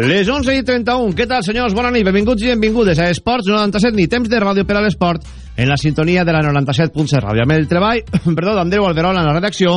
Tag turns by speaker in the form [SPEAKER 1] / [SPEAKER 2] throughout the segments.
[SPEAKER 1] Les 11 i 31. Què tal, senyors? Bona nit. Benvinguts i benvingudes a Esports 97 ni temps de ràdio per a l'esport en la sintonia de la 97.7 ràdio. Amb el treball, perdó, d'Andreu Alberola en la redacció,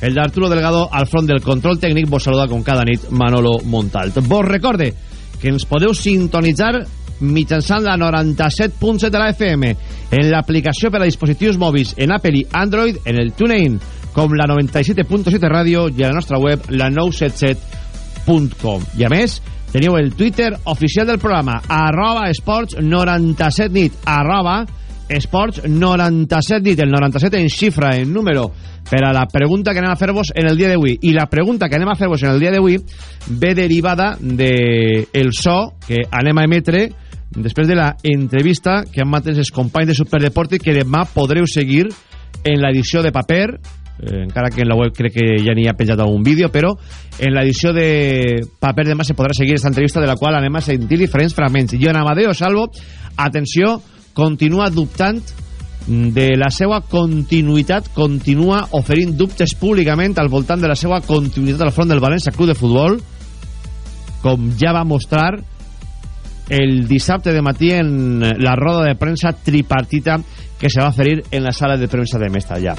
[SPEAKER 1] el d'Arturo Delgado al front del control tècnic. Vos saluda com cada nit Manolo Montalt. Vos recorde que ens podeu sintonitzar mitjançant la 97.7 de la FM en l'aplicació per a dispositius mòbils en Apple i Android, en el TuneIn, com la 97.7 ràdio i a la nostra web, la 977.com. I a més, teniu el Twitter oficial del programa, arroba esports 97 nit, arroba esports 97 nit, el 97 en xifra, en número, per a la pregunta que anem a fer-vos en el dia d'avui. I la pregunta que anem a fer-vos en el dia d'avui ve derivada de el so que anem a emetre després de la entrevista que han mateix els companys de Superdeporte que demà podreu seguir en l'edició de paper eh, encara que en la web crec que ja n'hi ha penjat algun vídeo, però en l'edició de paper demà se podrà seguir aquesta entrevista de la qual anem a sentir diferents fragments. Jo en Amadeo Salvo, atenció, continua dubtant de la seva continuïtat, continua oferint dubtes públicament al voltant de la seva continuïtat al front del València Club de Futbol, com ja va mostrar el dissabte de matí en la roda de premsa tripartita que se va oferir en la sala de premsa de Mestalla.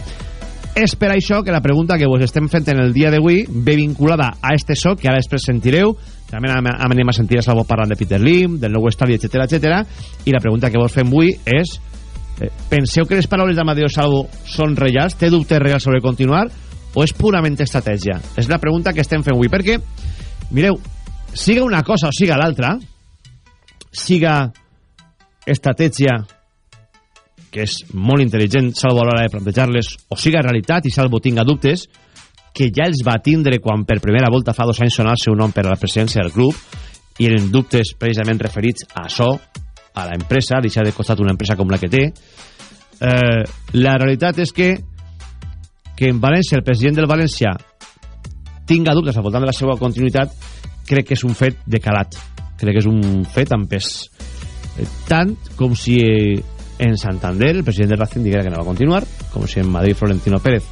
[SPEAKER 1] És per això que la pregunta que vos estem fent en el dia d'avui ve vinculada a este so que ara després sentireu, també anem a sentir a Salvo parlant de Peter Lim, del nou estadi, etc etc. i la pregunta que vos fem avui és eh, penseu que les paraules d'Amadeo Salvo són reals? Té dubtes reals sobre continuar? O és purament estratègia? És la pregunta que estem fent avui, perquè, mireu, siga una cosa o siga l'altra, siga estratègia que és molt intel·ligent Salvo a l'hora de plantejar-les o siga realitat i Salvo tinga dubtes que ja els va tindre quan per primera volta fa dos anys sonar el seu nom per a la presidència del club i eren dubtes precisament referits a això a l'empresa, deixar de costat una empresa com la que té. Eh, la realitat és que que en València el president del València tinga dubtes al voltant de la seva continuïtat crec que és un fet de calat. Crec que és un fet amb pes eh, tant com si eh, en Santander. El president del Racing diguera que no va continuar com si en Madrid Florentino Pérez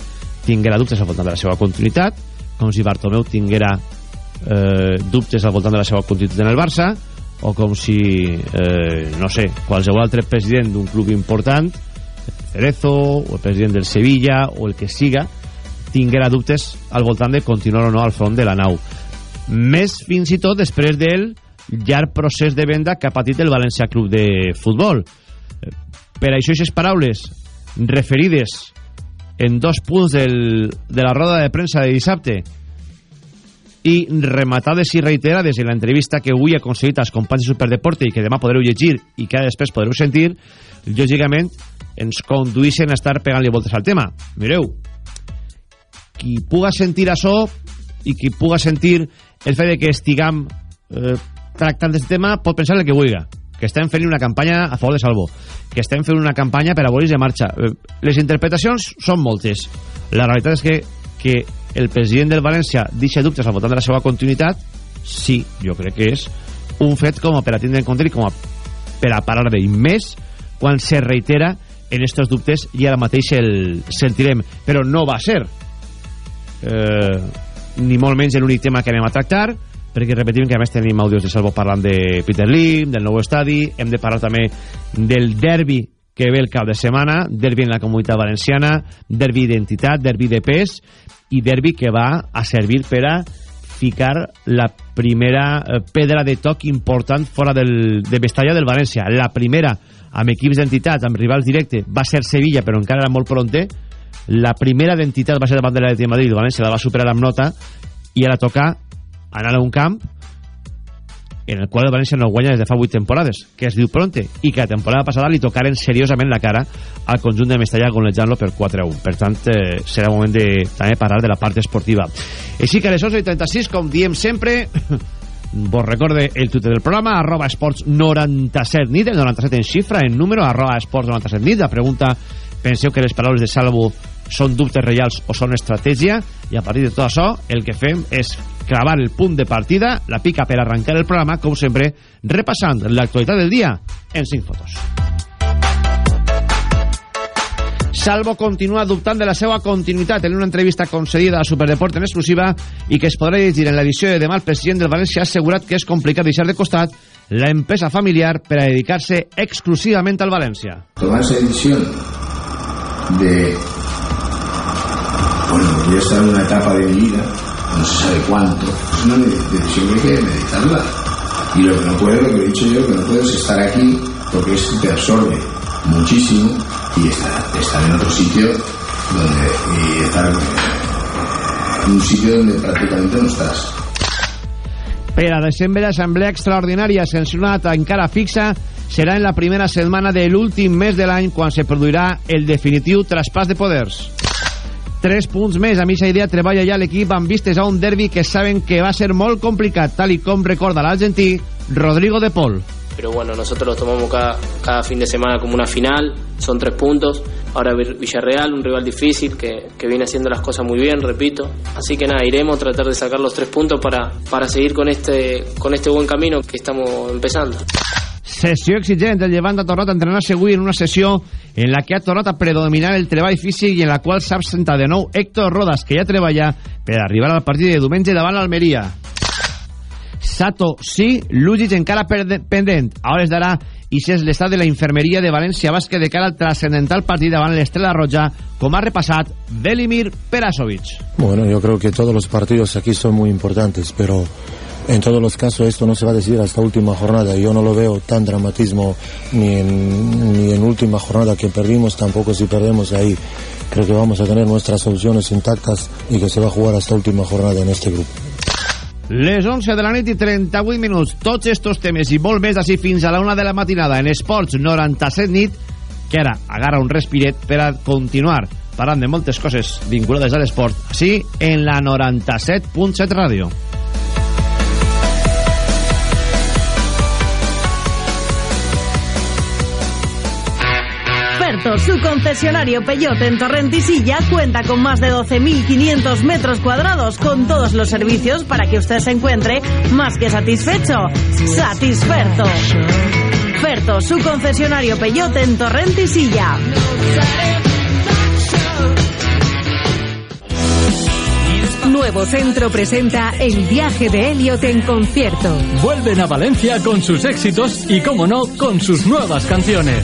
[SPEAKER 1] tinguera dubtes al voltant de la seva continuïtat com si Bartomeu tinguera eh, dubtes al voltant de la seva continuïtat en el Barça o com si eh, no sé, qualsevol altre president d'un club important Cerezo o el president del Sevilla o el que siga tinguera dubtes al voltant de continuar o no al front de la nau. Més fins i tot després del llarg procés de venda que ha patit el València Club de Futbol per això aquestes paraules referides en dos punts del, de la roda de premsa de dissabte i rematades i reiterades en l'entrevista que avui ha aconseguit als companys de Superdeporte i que demà podreu llegir i que després podreu sentir lògicament ens conduïssin a estar pegant-li voltes al tema. Mireu qui puga sentir això i qui puga sentir el fet de que estiguem eh, tractant d'aquest tema pot pensar el que vulgui que estem fent una campanya a favor de Salvo que estem fent una campanya per a Boris de marxa eh, les interpretacions són moltes. La realitat és que, que el president del València deixa dubtes al voltant de la seva continuïtat? Sí, jo crec que és un fet com a per a tindre en compte i com a per a parar d'ell. Més quan se reitera en estos dubtes i ara mateix el sentirem. Però no va ser eh, ni molt menys l'únic tema que anem a tractar perquè repetim que a més tenim àudios de Salvo parlant de Peter Lim, del nou estadi, hem de parlar també del derbi que ve el cap de setmana, derbi en la comunitat valenciana, derbi d'identitat, derbi de pes i derbi que va a servir per a ficar la primera eh, pedra de toc important fora del, de Mestalla del València. La primera amb equips d'entitat, amb rivals directe, va ser Sevilla, però encara era molt pronte. La primera d'entitat va ser davant de l'Atlètic de Madrid, València la va superar amb nota i ara toca anar a un camp en el qual el València no guanya des de fa 8 temporades, que es diu Pronte, i que la temporada passada li tocaren seriosament la cara al conjunt de Mestalla golejant-lo per 4 a 1. Per tant, eh, serà moment de també parlar de la part esportiva. Així que a les 11.36, com diem sempre, vos recorde el Twitter del programa, arroba esports 97 nit, el 97 en xifra, en número, arroba esports 97 nit. La pregunta, penseu que les paraules de Salvo són dubtes reals o són estratègia? I a partir de tot això, el que fem és clavar el punt de partida, la pica per arrencar el programa, com sempre, repassant l'actualitat del dia en 5 fotos. Salvo continua dubtant de la seva continuïtat en una entrevista concedida a Superdeport en exclusiva i que es podrà llegir en l'edició de demà el president del València ha assegurat que és complicat deixar de costat la empresa familiar per a dedicar-se exclusivament al València.
[SPEAKER 2] Tomar esa decisión de bueno, voy a estar en una etapa de mi vida, no se sabe cuánto, es una decisión que hay que meditarla. Y lo que no puedes, lo que he dicho yo, que no puedes estar aquí porque esto te absorbe muchísimo y estar, estar en otro sitio donde y estar en un sitio donde prácticamente no estás.
[SPEAKER 1] Per a desembre, assemblea extraordinària sancionada encara fixa serà en la primera setmana de l'últim mes de l'any quan se produirà el definitiu traspàs de poders. Tres punts més. A mitja idea treballa ja l'equip amb vistes a un derbi que saben que va ser molt complicat, tal i com recorda l'argentí Rodrigo de Pol.
[SPEAKER 3] pero bueno, nosotros los tomamos cada, cada fin de semana como una final, son tres puntos. Ahora Villarreal, un rival difícil que, que viene haciendo las cosas muy bien, repito. Así que nada, iremos a tratar de sacar los tres puntos para, para seguir con este, con este buen camino que estamos empezando.
[SPEAKER 1] Sessió exigent. El Llevant ha tornat a entrenar-se avui en una sessió en la que ha tornat a predominar el treball físic i en la qual s'ha absentat de nou Héctor Rodas, que ja treballa per arribar al partit de diumenge davant l'Almeria. Sato sí, Lugic encara pendent. A hores d'ara, i és l'estat de la infermeria de València Bàsquet de cara al trascendental partit davant l'Estrela Roja, com ha repassat Velimir Perasovic.
[SPEAKER 4] Bueno, yo creo que todos los partidos aquí son muy importantes, pero en todos los casos esto no se va a decidir hasta última jornada. Yo no lo veo tan dramatismo ni en, ni en última jornada que perdimos, tampoco si perdemos ahí. Creo que vamos a tener nuestras soluciones intactas y que se va a jugar hasta última jornada en este grupo.
[SPEAKER 1] Les 11 de la nit i 38 minuts. Tots estos temes i molt més així fins a la una de la matinada en Esports 97 nit, que ara agarra un respiret per a continuar parlant de moltes coses vinculades a l'esport, així en la 97.7 ràdio.
[SPEAKER 5] Su concesionario Peyote en Torrentisilla, cuenta con más de 12.500 metros cuadrados con todos los servicios para que usted se encuentre más que satisfecho. Satisferto. Ferto, su concesionario Peyote en Torrentisilla. Nuevo Centro presenta el viaje de Elliot en concierto.
[SPEAKER 6] Vuelven a Valencia con sus éxitos y, como no, con sus nuevas canciones.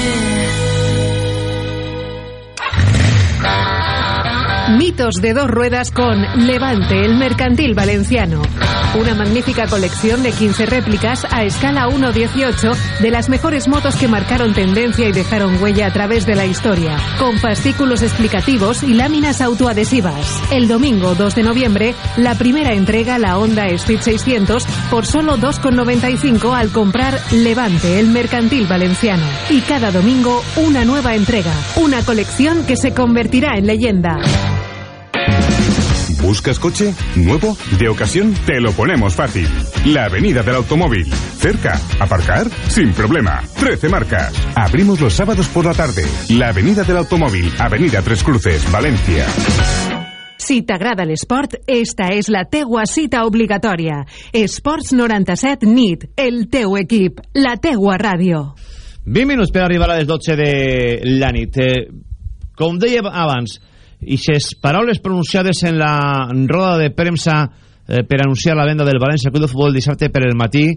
[SPEAKER 5] Mitos de dos ruedas con Levante, el mercantil valenciano. Una magnífica colección de 15 réplicas a escala 1.18 de las mejores motos que marcaron tendencia y dejaron huella a través de la historia, con fascículos explicativos y láminas autoadhesivas. El domingo 2 de noviembre, la primera entrega, la Honda Street 600, por solo 2,95 al comprar Levante, el mercantil valenciano. Y cada domingo, una nueva entrega, una colección que se convertirá en leyenda.
[SPEAKER 7] ¿Buscas coche? ¿Nuevo? ¿De ocasión? Te lo ponemos fácil. La Avenida del Automóvil. Cerca. ¿Aparcar? Sin problema. 13 marcas. Abrimos los sábados por la tarde. La Avenida del Automóvil. Avenida Tres Cruces, Valencia.
[SPEAKER 5] Si t'agrada l'esport, esta és la teua cita obligatòria. Esports 97 NIT, el teu equip, la teua ràdio.
[SPEAKER 1] 20 minuts per arribar a les 12 de la nit. Eh, com deia abans, i ses paraules pronunciades en la roda de premsa eh, per anunciar la venda del València Club de Futbol dissabte per el matí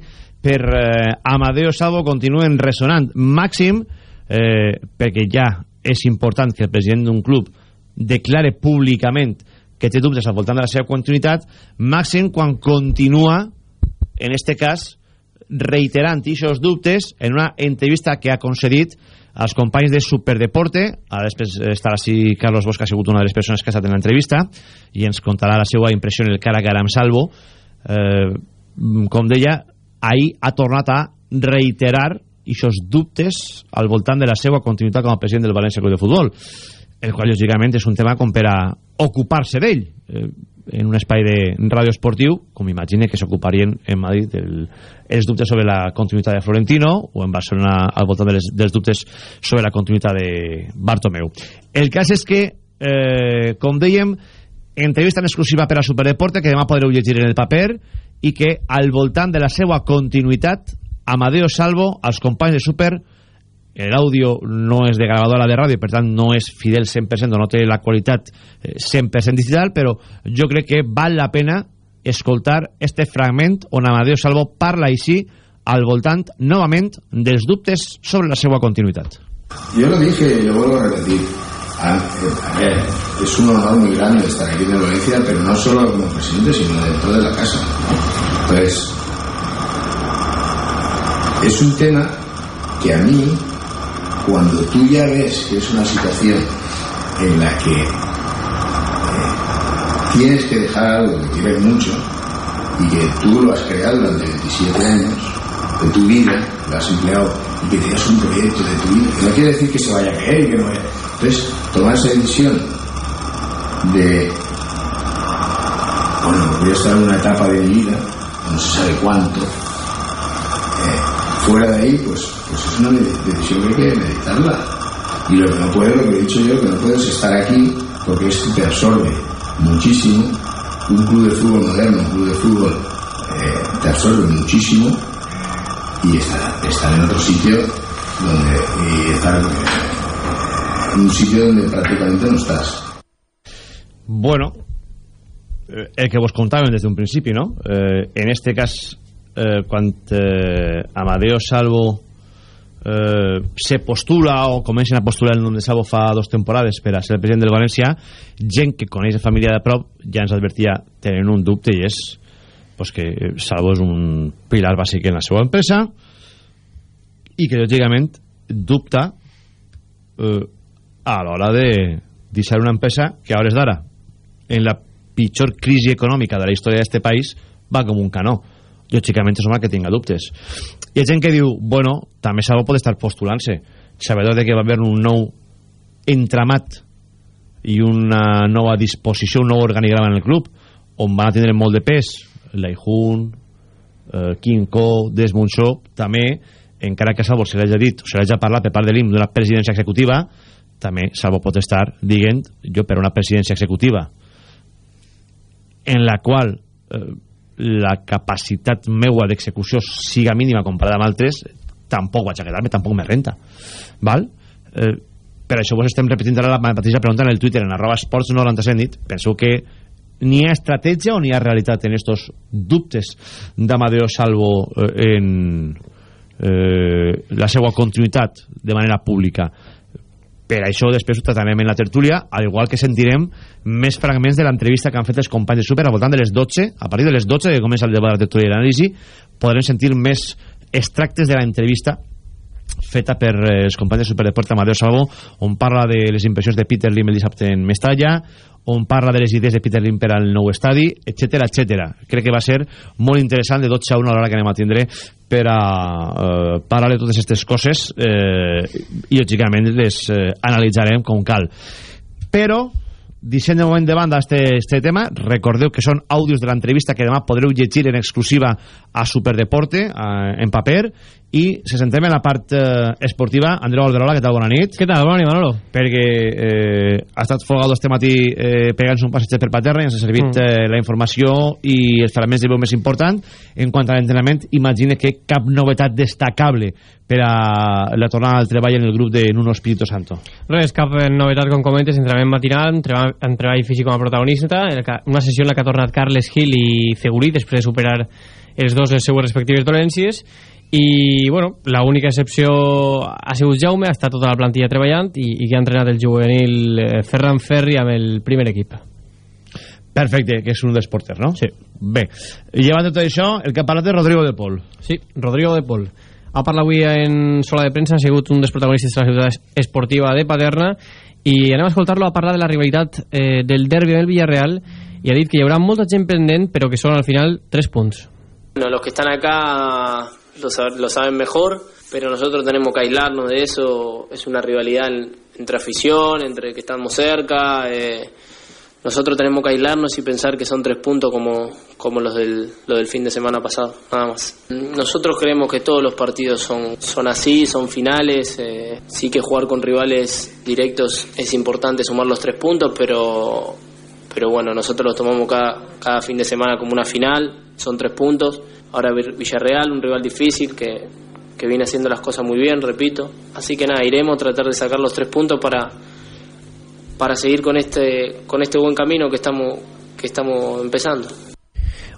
[SPEAKER 1] per eh, Amadeo Salvo continuen resonant. Màxim, eh, perquè ja és important que el president d'un club declare públicament que té dubtes al voltant de la seva continuïtat, màxim quan continua, en este cas, reiterant aquests dubtes en una entrevista que ha concedit als companys de Superdeporte. Ara després estarà així Carlos Bosch que ha sigut una de les persones que ha estat en l'entrevista i ens contarà la seva impressió en el cara a cara amb Salvo. Eh, com deia, ahir ha tornat a reiterar aquests dubtes al voltant de la seva continuïtat com a president del València Club de Futbol el qual lògicament és un tema com per a ocupar-se d'ell eh, en un espai de ràdio esportiu com imagine que s'ocuparien en Madrid el, els dubtes sobre la continuïtat de Florentino o en Barcelona al voltant dels, dels dubtes sobre la continuïtat de Bartomeu. El cas és que eh, com dèiem entrevista en exclusiva per a Superdeporte que demà podreu llegir en el paper i que al voltant de la seva continuïtat Amadeo Salvo als companys de Super l'àudio no és de gravadora de ràdio per tant no és fidel 100% o no té la qualitat 100% eh, digital però jo crec que val la pena escoltar este fragment on Amadeo Salvo parla així al voltant novament dels dubtes sobre la seva continuïtat.
[SPEAKER 2] Yo lo dije lo vuelvo a repetir. A, a ver, es un honor muy grande estar aquí en Valencia pero no solo como presidente sino dentro de la casa entonces es un tema que a mí cuando tú ya ves que es una situación en la que eh, tienes que dejar algo que quieres mucho y que tú lo has creado durante 27 años de tu vida, lo has empleado y que tengas un proyecto de tu vida, que no quiere decir que se vaya a caer y que no vaya. Entonces, tomar esa decisión de, bueno, voy a estar en una etapa de mi vida, no se sabe cuánto, eh, fuera de ahí, pues, pues es una decisión que hay que meditarla. Y lo que no puedo, lo que he dicho yo, que no puedes estar aquí porque es que te absorbe muchísimo. Un club de fútbol moderno, un club de fútbol, eh, te absorbe muchísimo y estar, estar en otro sitio donde, estar en un sitio donde prácticamente no estás.
[SPEAKER 1] Bueno, eh, el que vos contaven des d'un principi, no? Eh, en este cas, eh, quan eh, Amadeo Salvo eh, se postula o comencen a postular el nom de Salvo fa dos temporades per a ser el president del València gent que coneix la família de prop ja ens advertia tenen un dubte i és pues, que Salvo és un pilar bàsic en la seva empresa i que lògicament dubta eh, a l'hora de deixar una empresa que a hores d'ara en la pitjor crisi econòmica de la història d'aquest país va com un canó lògicament és normal que tinga dubtes. Hi ha gent que diu, bueno, també Salvo pot estar postulant-se sabedor de que va haver un nou entramat i una nova disposició un nou organigrama en el club on van a tindre molt de pes Laihun eh, Quinco, Desmunxó també, encara que Salvo se l'hagi dit se l'hagi parlat per part de l'IM d'una presidència executiva també Salvo pot estar dient jo per una presidència executiva en la qual eh, la capacitat meua d'execució siga mínima comparada amb altres tampoc vaig a quedar-me, tampoc me renta val? Eh, per això vos estem repetint ara la mateixa pregunta en el Twitter en arroba esports 97 nit penseu que n'hi ha estratègia o n'hi ha realitat en estos dubtes d'Amadeo Salvo eh, en eh, la seva continuïtat de manera pública per això després ho tratarem en la tertúlia al igual que sentirem més fragments de l'entrevista que han fet els companys de Super al voltant de les 12 a partir de les 12 que comença el debat de la tertúlia i l'anàlisi podrem sentir més extractes de l'entrevista feta per eh, els companys de Superdeport Amadeo Salvo on parla de les impressions de Peter Lim el dissabte en Mestalla on parla de les idees de Peter Lim per al nou estadi, etc etc. Crec que va ser molt interessant de 12 a 1 a l'hora que anem a tindre per a eh, parlar de totes aquestes coses eh, i lògicament les eh, analitzarem com cal. Però deixem de moment de banda este, este tema recordeu que són àudios de l'entrevista que demà podreu llegir en exclusiva a Superdeporte a, en paper i se sentem en la part eh, esportiva Andreu Alberola, què tal? Bona nit
[SPEAKER 8] què tal? Bona nit, Manolo
[SPEAKER 1] perquè eh, ha estat folgado este matí eh, pegant-se un passeig per Paterra i ens ha servit mm. eh, la informació i els fragments de veu més important en quant a l'entrenament imagine que cap novetat destacable per a la tornada al treball en el grup de Nuno Espíritu Santo
[SPEAKER 8] res, cap novetat com comentes entrenament matinal, treball en treball físic com a protagonista, una sessió en la que ha tornat Carles Gil i Cegurí després de superar els dos les seues respectives dolències i bueno, l'única excepció ha sigut Jaume, ha estat tota la plantilla treballant i, i que ha entrenat el juvenil eh, Ferran Ferri amb el primer equip
[SPEAKER 1] Perfecte, que és un dels porters, no?
[SPEAKER 8] Sí.
[SPEAKER 1] Bé, llevant de tot això, el que ha parlat és Rodrigo de Pol.
[SPEAKER 8] Sí, Rodrigo de Pol. Ha parlat avui en sola de premsa, ha sigut un dels protagonistes de la ciutat esportiva de Paterna i anem a escoltar-lo a parlar de la rivalitat eh, del derbi del Villarreal i ha dit que hi haurà molta gent pendent però que són al final 3 punts
[SPEAKER 3] Bueno, los que están acá lo, lo saben mejor, pero nosotros tenemos que aislarnos de eso. Es una rivalidad en- entre afición, entre que estamos cerca. eh, nosotros tenemos que aislarnos y pensar que son tres puntos como, como los del, lo del fin de semana pasado, nada más. Nosotros creemos que todos los partidos son, son así, son finales. eh, sí que jugar con rivales directos es importante sumar los tres puntos, pero pero bueno, nosotros los tomamos cada, cada fin de semana como una final, son tres puntos. Ahora Villarreal, un rival difícil que, que viene haciendo las cosas muy bien, repito. Así que nada, iremos a tratar de sacar los tres puntos para, para seguir con este, con este buen camino que estamos, que estamos empezando.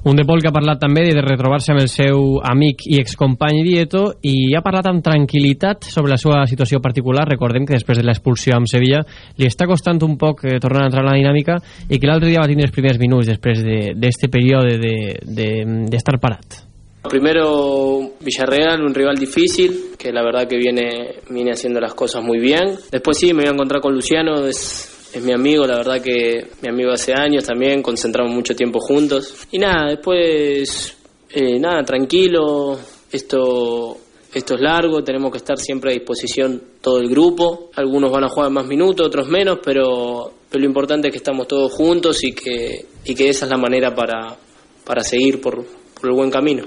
[SPEAKER 8] Un de Pol que ha parlat també de retrobar-se amb el seu amic i excompany Dieto i ha parlat amb tranquil·litat sobre la seva situació particular. Recordem que després de l'expulsió amb Sevilla li està costant un poc eh, tornar a entrar en la dinàmica i que l'altre dia va tindre els primers minuts després d'este de, període d'estar de, de, d'estar parat.
[SPEAKER 3] Primero Villarreal, un rival difícil, que la verdad que viene, viene haciendo las cosas muy bien. Después sí, me voy a encontrar con Luciano, es, es mi amigo, la verdad que mi amigo hace años también, concentramos mucho tiempo juntos. Y nada, después, eh, nada, tranquilo, esto, esto es largo, tenemos que estar siempre a disposición todo el grupo. Algunos van a jugar más minutos, otros menos, pero, pero lo importante es que estamos todos juntos y que, y que esa es la manera para, para seguir por, por el buen camino.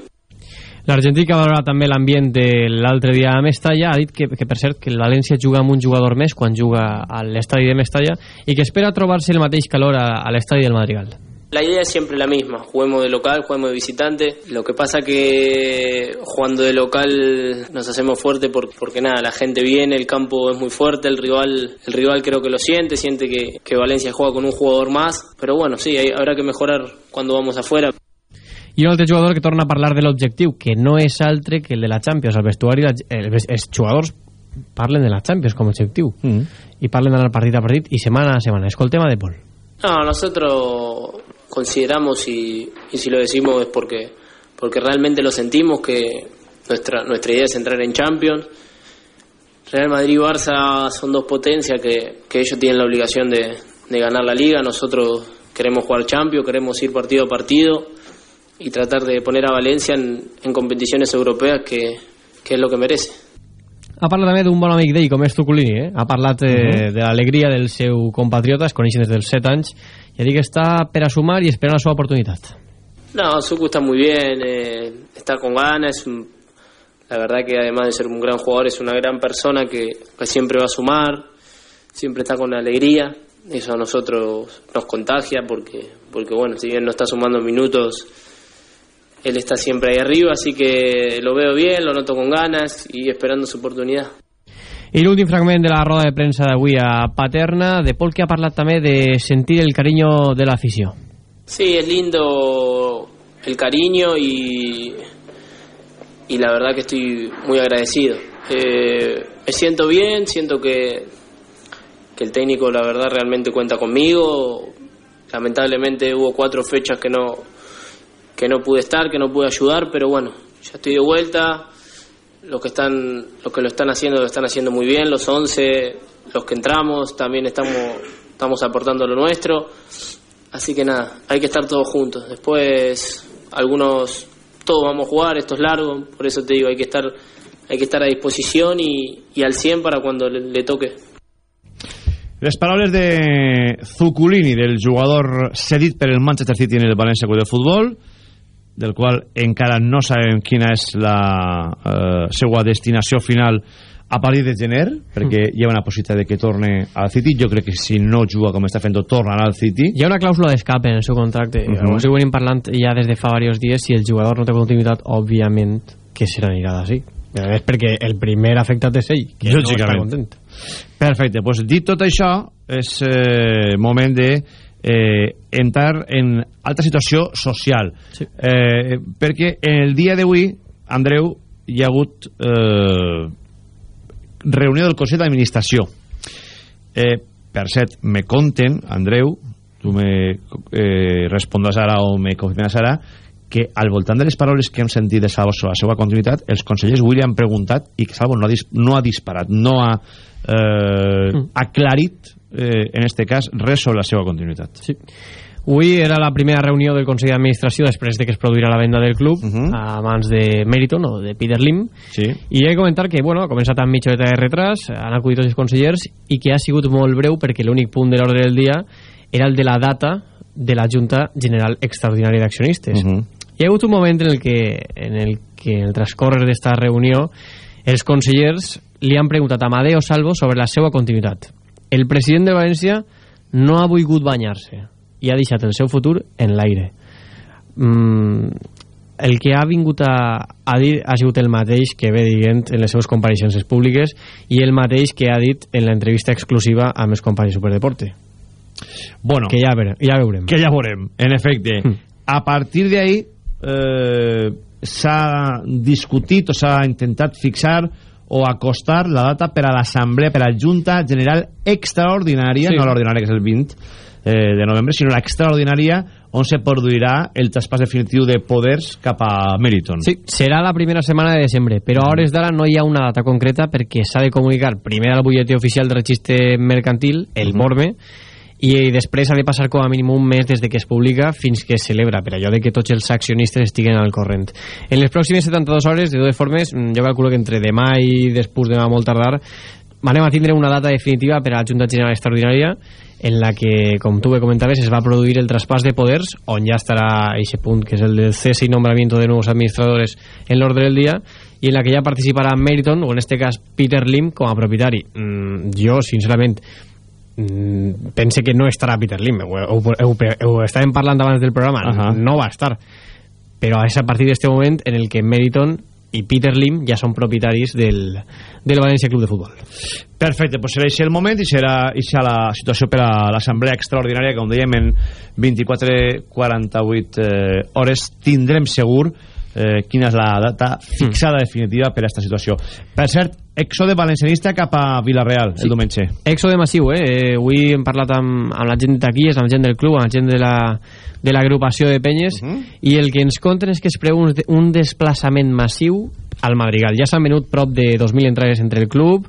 [SPEAKER 8] L'Argentí que valora també l'ambient de l'altre dia a Mestalla ha dit que, que per cert que el València juga amb un jugador més quan juga a l'estadi de Mestalla i que espera trobar-se el mateix calor a, a l'estadi del Madrigal.
[SPEAKER 3] La idea es siempre la misma, juguemos de local, juguemos de visitante. Lo que pasa que jugando de local nos hacemos fuerte porque, porque nada, la gente viene, el campo es muy fuerte, el rival, el rival creo que lo siente, siente que, que Valencia juega con un jugador más. Pero bueno, sí, hay- habrá que mejorar cuando vamos afuera.
[SPEAKER 8] I un altre jugador que torna a parlar de l'objectiu, que no és altre que el de la Champions. El vestuari, la- el, els jugadors parlen de la Champions com a objectiu
[SPEAKER 1] Mm.
[SPEAKER 8] i parlen d'anar partit a partit i setmana a setmana. Escoltem a De Paul.
[SPEAKER 3] No, nosotros consideramos y, y si lo decimos es porque, porque realmente lo sentimos que nuestra, nuestra idea es entrar en Champions. Real Madrid y Barça son dos potencias que, que ellos tienen la obligación de, de ganar la liga. Nosotros queremos jugar Champions, queremos ir partido a partido y tratar de poner a Valencia en, en competiciones europeas que, que es lo que merece.
[SPEAKER 8] Ha parlat també d'un bon amic d'ell, com és Tuculini, eh? Ha parlat eh,
[SPEAKER 1] Mhm.
[SPEAKER 8] de l'alegria del seu compatriota, es coneixen des dels 7 anys, i ha dit que està per a sumar i esperant la seva oportunitat.
[SPEAKER 3] No, Suku está muy bien, eh, está con ganas, es un- la verdad que además de ser un gran jugador es una gran persona que, que siempre va a sumar, siempre está con alegría, eso a nosotros nos contagia porque, porque bueno, si bien no está sumando minutos, él está siempre ahí arriba, así que lo veo bien, lo noto con ganas y esperando su oportunidad.
[SPEAKER 8] I l'últim fragment de la roda de premsa d'avui a Paterna, de Pol que ha parlat també de sentir el carinyo de l'afició.
[SPEAKER 3] Sí, es lindo el cariño y, y la verdad que estoy muy agradecido. Eh, me siento bien, siento que, que el técnico la verdad realmente cuenta conmigo. Lamentablemente hubo cuatro fechas que no, que no pude estar, que no pude ayudar, pero bueno, ya estoy de vuelta. Los que están, los que lo están haciendo lo están haciendo muy bien, los 11, los que entramos también estamos, estamos aportando lo nuestro. Así que nada, hay que estar todos juntos. Después, algunos, todos vamos a jugar, esto es largo, por eso te digo, hay que estar, hay que estar a disposición y, y al 100 para cuando le, toque.
[SPEAKER 1] Les paraules de Zuculini, del jugador cedit per el Manchester City en el València Club de Futbol, del qual encara no sabem quina és la eh, seva destinació final a partir de gener, perquè hi ha una possibilitat de que torne al City. Jo crec que si no juga com està fent, tornarà al City.
[SPEAKER 8] Hi ha una clàusula d'escape en el seu contracte.
[SPEAKER 1] Mhm.
[SPEAKER 8] -huh. Ho venim parlant ja des de fa diversos dies. Si el jugador no té continuïtat, òbviament que se n'anirà d'ací. És perquè el primer afectat és ell, que no està content.
[SPEAKER 1] Perfecte, doncs dit tot això, és eh, moment de eh, entrar en altra situació social.
[SPEAKER 8] Sí.
[SPEAKER 1] Eh, perquè en el dia d'avui, Andreu, hi ha hagut eh, reunió del Consell d'Administració. Eh, per cert, me conten, Andreu, tu me eh, respondràs ara o me confirmaràs ara, que al voltant de les paraules que hem sentit de Salvo sobre la seva continuïtat, els consellers avui li han preguntat i que Salvo no ha, dis no ha disparat, no ha eh,
[SPEAKER 8] Mm.
[SPEAKER 1] aclarit, eh, en este cas, res sobre la seva continuïtat.
[SPEAKER 8] Sí. Avui era la primera reunió del Consell d'Administració després de que es produirà la venda del club uh -huh. a mans de Meriton o de Peter Lim
[SPEAKER 1] sí.
[SPEAKER 8] i he de comentar que bueno, ha començat amb mitja de retras han acudit els consellers i que ha sigut molt breu perquè l'únic punt de l'ordre del dia era el de la data de la Junta General Extraordinària d'Accionistes uh -huh. hi ha hagut un moment en el que en el, que en el transcorrer d'esta reunió els consellers li han preguntat a Amadeo Salvo sobre la seva continuïtat el president de València no ha volgut banyar-se i ha deixat el seu futur en l'aire. Mm, el que ha vingut a, a dir ha sigut el mateix que ve dient en les seves compareixences públiques i el mateix que ha dit en l'entrevista exclusiva amb els companys de Superdeporte.
[SPEAKER 1] Bueno,
[SPEAKER 8] que ja, veure, ja veurem.
[SPEAKER 1] Que ja veurem, en efecte. Mm. A partir d'ahí eh, s'ha discutit o s'ha intentat fixar o acostar la data per a l'assemblea, per a la Junta General Extraordinària, sí. no l'ordinària que és el 20, eh, de novembre, sinó l'extraordinària on se produirà el traspàs definitiu de poders cap a Meriton.
[SPEAKER 8] Sí, serà la primera setmana de desembre, però a hores d'ara no hi ha una data concreta perquè s'ha de comunicar primer al butlletí oficial de registre mercantil, el BORME, i després ha de passar com a mínim un mes des de que es publica fins que es celebra, per allò de que tots els accionistes estiguen al corrent. En les pròximes 72 hores, de dues formes, jo calculo que entre demà i després demà molt tardar, anem a tindre una data definitiva per a la Junta General Extraordinària en la que, com tu bé comentaves, es va produir el traspàs de poders, on ja estarà aquest punt, que és el del cese i nombramiento de nous administradores en l'ordre del dia, i en la que ja participarà Meriton, o en este cas Peter Lim, com a propietari. Mm, jo, sincerament, mm, pense que no estarà Peter Lim, ho, ho, ho, ho estàvem parlant abans del programa, uh -huh. no va estar. Però és a partir d'aquest moment en el que Meriton i Peter Lim ja són propietaris del, del València Club de Futbol.
[SPEAKER 1] Perfecte, doncs serà el moment i serà, i serà la situació per a l'assemblea extraordinària, com dèiem, en 24-48 eh, hores tindrem segur eh, quina és la data fixada mm. definitiva per a aquesta situació. Per cert, èxode valencianista cap a Villarreal sí. el diumenge.
[SPEAKER 8] Èxode massiu, eh? eh? Avui hem parlat amb, amb la gent taquilles, amb la gent del club, amb la gent de la de l'agrupació de penyes uh -huh. i el que ens conten és que es preu un, un desplaçament massiu al Madrigal. Ja s'han venut prop de 2.000 entrades entre el club,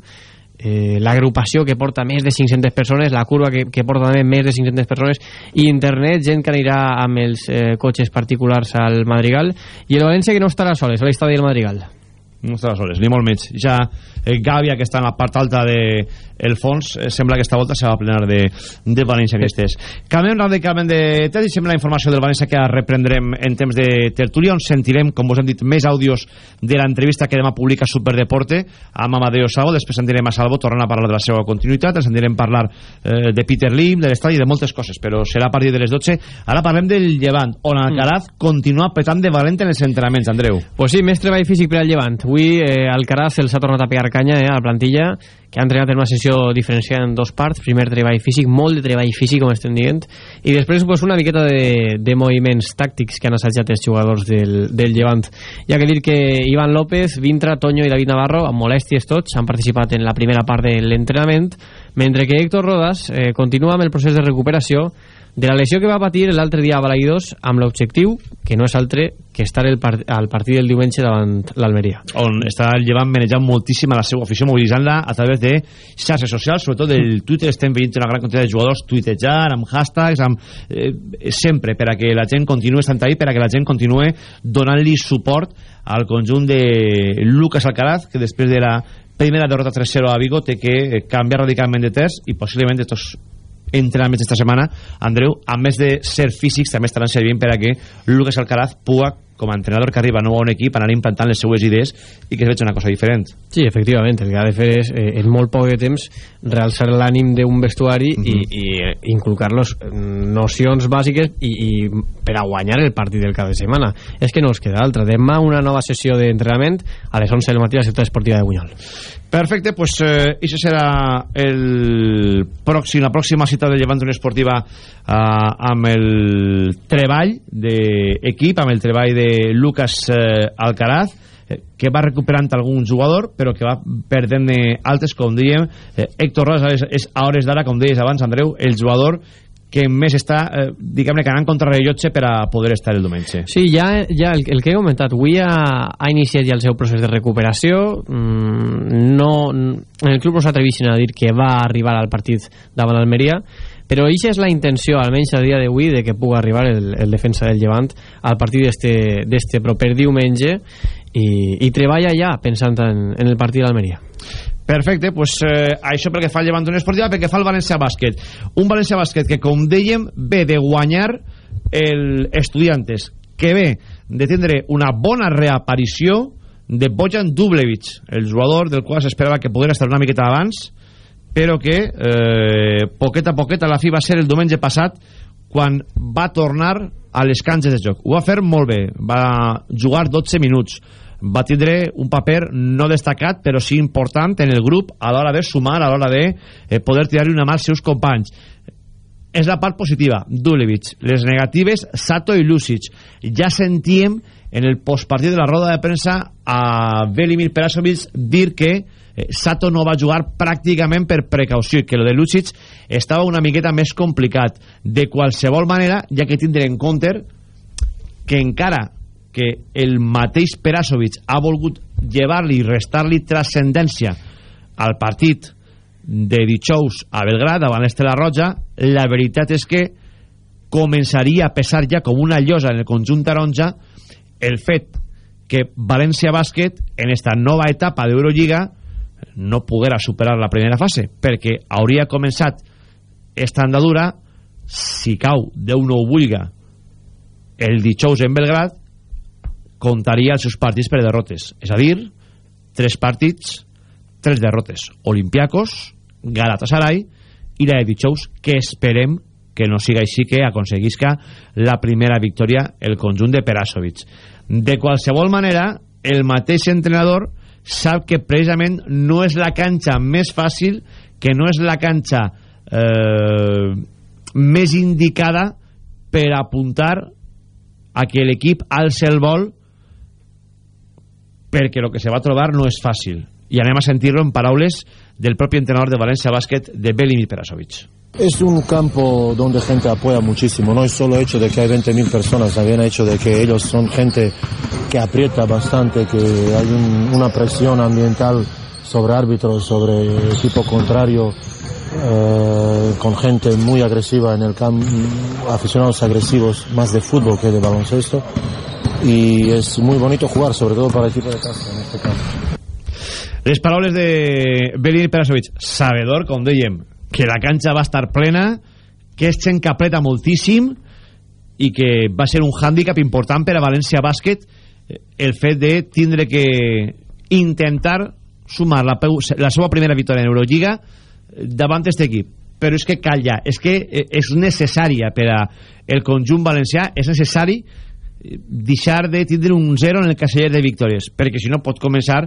[SPEAKER 8] eh, l'agrupació que porta més de 500 persones, la curva que, que porta també més de 500 persones, i internet, gent que anirà amb els eh, cotxes particulars al Madrigal, i el València que no estarà sol, és l'estadi del Madrigal.
[SPEAKER 1] No estarà soles, ni molt menys. Ja eh, Gàbia que està en la part alta de el fons, eh, sembla que esta volta se va plenar de, de valencianistes canviem radicalment de te deixem la informació del València que reprendrem en temps de tertúlia on sentirem, com vos hem dit, més àudios de l'entrevista que demà publica Superdeporte amb Amadeo Salvo, després sentirem a Salvo tornant a parlar de la seva continuïtat, ens sentirem parlar eh, de Peter Lim, de l'estadi, de moltes coses però serà a partir de les 12, ara parlem del Llevant on Alcaraz mm. continua petant de valent en els entrenaments, Andreu.
[SPEAKER 8] Pues sí, més treball físic per al Llevant. Avui eh, Alcaraz els ha tornat a pegar canya eh, a la plantilla, que ha entrenat en una sessió diferenciada en dos parts. Primer treball físic, molt de treball físic, com estem dient, i després pues, una miqueta de, de moviments tàctics que han assajat els jugadors del, del Llevant. Hi ha que dir que Ivan López, Vintra, Toño i David Navarro, amb molèsties tots, han participat en la primera part de l'entrenament, mentre que Héctor Rodas eh, continua amb el procés de recuperació de la lesió que va patir l'altre dia a Balaïdos amb l'objectiu, que no és altre que estar el part al partit del diumenge davant l'Almeria.
[SPEAKER 1] On està llevant manejant moltíssim a la seva afició, mobilitzant-la a través de xarxes socials, sobretot del Twitter, estem veient una gran quantitat de jugadors tuitejant, amb hashtags, amb, eh, sempre per a que la gent continuï estant ahí, per a que la gent continuï donant-li suport al conjunt de Lucas Alcaraz, que després de la primera derrota 3-0 a Vigo té que canviar radicalment de test i possiblement estos entrenaments esta setmana, Andreu, a més de ser físics, també estaran servint per a que Lucas Alcaraz pugui com a entrenador que arriba nou a un equip anar implantant les seues idees i que es veig una cosa diferent.
[SPEAKER 8] Sí, efectivament, el que ha de fer és eh, en molt poc de temps realçar l'ànim d'un vestuari uh -huh. i, mhm. i eh, inculcar-los nocions bàsiques i, i per a guanyar el partit del cap de setmana. És que no es queda altra. Demà una nova sessió d'entrenament a les 11 del matí a la ciutat esportiva de Bunyol.
[SPEAKER 1] Perfecte, pues eh, això serà el pròxim, la pròxima cita de Llevant Unió Esportiva eh, amb el treball d'equip, amb el treball de Lucas eh, Alcaraz eh, que va recuperant algun jugador però que va perdent altres com dèiem eh, Héctor Rosa és, és a hores d'ara com deies abans Andreu el jugador que més està, eh, diguem-ne, que anant contra rellotge per a poder estar el diumenge.
[SPEAKER 8] Sí, ja, ja el, el que he comentat, avui ha, ha iniciat ja el seu procés de recuperació, mm, no, en el club no s'atreveixen a dir que va arribar al partit davant l'Almeria, però això és la intenció, almenys a dia d'avui de que pugui arribar el, el defensa del Llevant al partit d'este proper diumenge i, i treballa ja pensant en, en el partit d'Almeria
[SPEAKER 1] Perfecte, pues, eh, això perquè fa el Llevant Unió Esportiva, perquè fa el València Bàsquet. Un València Bàsquet que, com dèiem, ve de guanyar el Estudiantes, que ve de tindre una bona reaparició de Bojan Dublevic, el jugador del qual s'esperava que pogués estar una miqueta abans, però que eh, poquet a poquet a la fi va ser el diumenge passat quan va tornar a les canges de joc. Ho va fer molt bé, va jugar 12 minuts, va tindre un paper no destacat però sí important en el grup a l'hora de sumar, a l'hora de eh, poder tirar-hi una mà als seus companys. És la part positiva, Dulevic les negatives, Sato i Lucic. Ja sentíem en el postpartit de la roda de premsa a Velimir Perasovic dir que Sato no va jugar pràcticament per precaució i que lo de Lucic estava una miqueta més complicat. De qualsevol manera, ja que tindre en compte que encara que el mateix Perasovic ha volgut llevar-li i restar-li transcendència al partit de dijous a Belgrad davant l'Estela Roja la veritat és que començaria a pesar ja com una llosa en el conjunt taronja el fet que València Bàsquet en esta nova etapa d'Eurolliga no poguera superar la primera fase perquè hauria començat esta andadura si cau Déu no ho vulga el dijous en Belgrad comptaria els seus partits per derrotes. És a dir, tres partits, tres derrotes. Olimpiakos, Galatasaray i la de dijous, que esperem que no siga així que aconseguisca la primera victòria el conjunt de Perasovic. De qualsevol manera, el mateix entrenador sap que precisament no és la canxa més fàcil, que no és la canxa eh, més indicada per apuntar a que l'equip alce el vol perquè el que se va trobar no és fàcil. I anem a sentir-lo en paraules del propi entrenador de Valencia Basket de Belimir Perasovic
[SPEAKER 4] Es un campo donde gente apoya muchísimo, no es solo hecho de que hay 20.000 personas, también hecho de que ellos son gente que aprieta bastante, que hay un, una presión ambiental sobre árbitros, sobre equipo contrario, eh, con gente muy agresiva en el campo, aficionados agresivos, más de fútbol que de baloncesto y es muy bonito jugar, sobre todo para el equipo de casa en este caso.
[SPEAKER 1] Les paraules de Belin Perasovic, sabedor, com dèiem, que la canxa va estar plena, que és gent que apreta moltíssim i que va ser un hàndicap important per a València Bàsquet eh, el fet de tindre que intentar sumar la, la seva primera victòria en Eurolliga eh, davant d'aquest equip. Però és que calla, és que eh, és necessària per a el conjunt valencià, és necessari deixar de tindre un 0 en el caseller de victòries perquè si no pot començar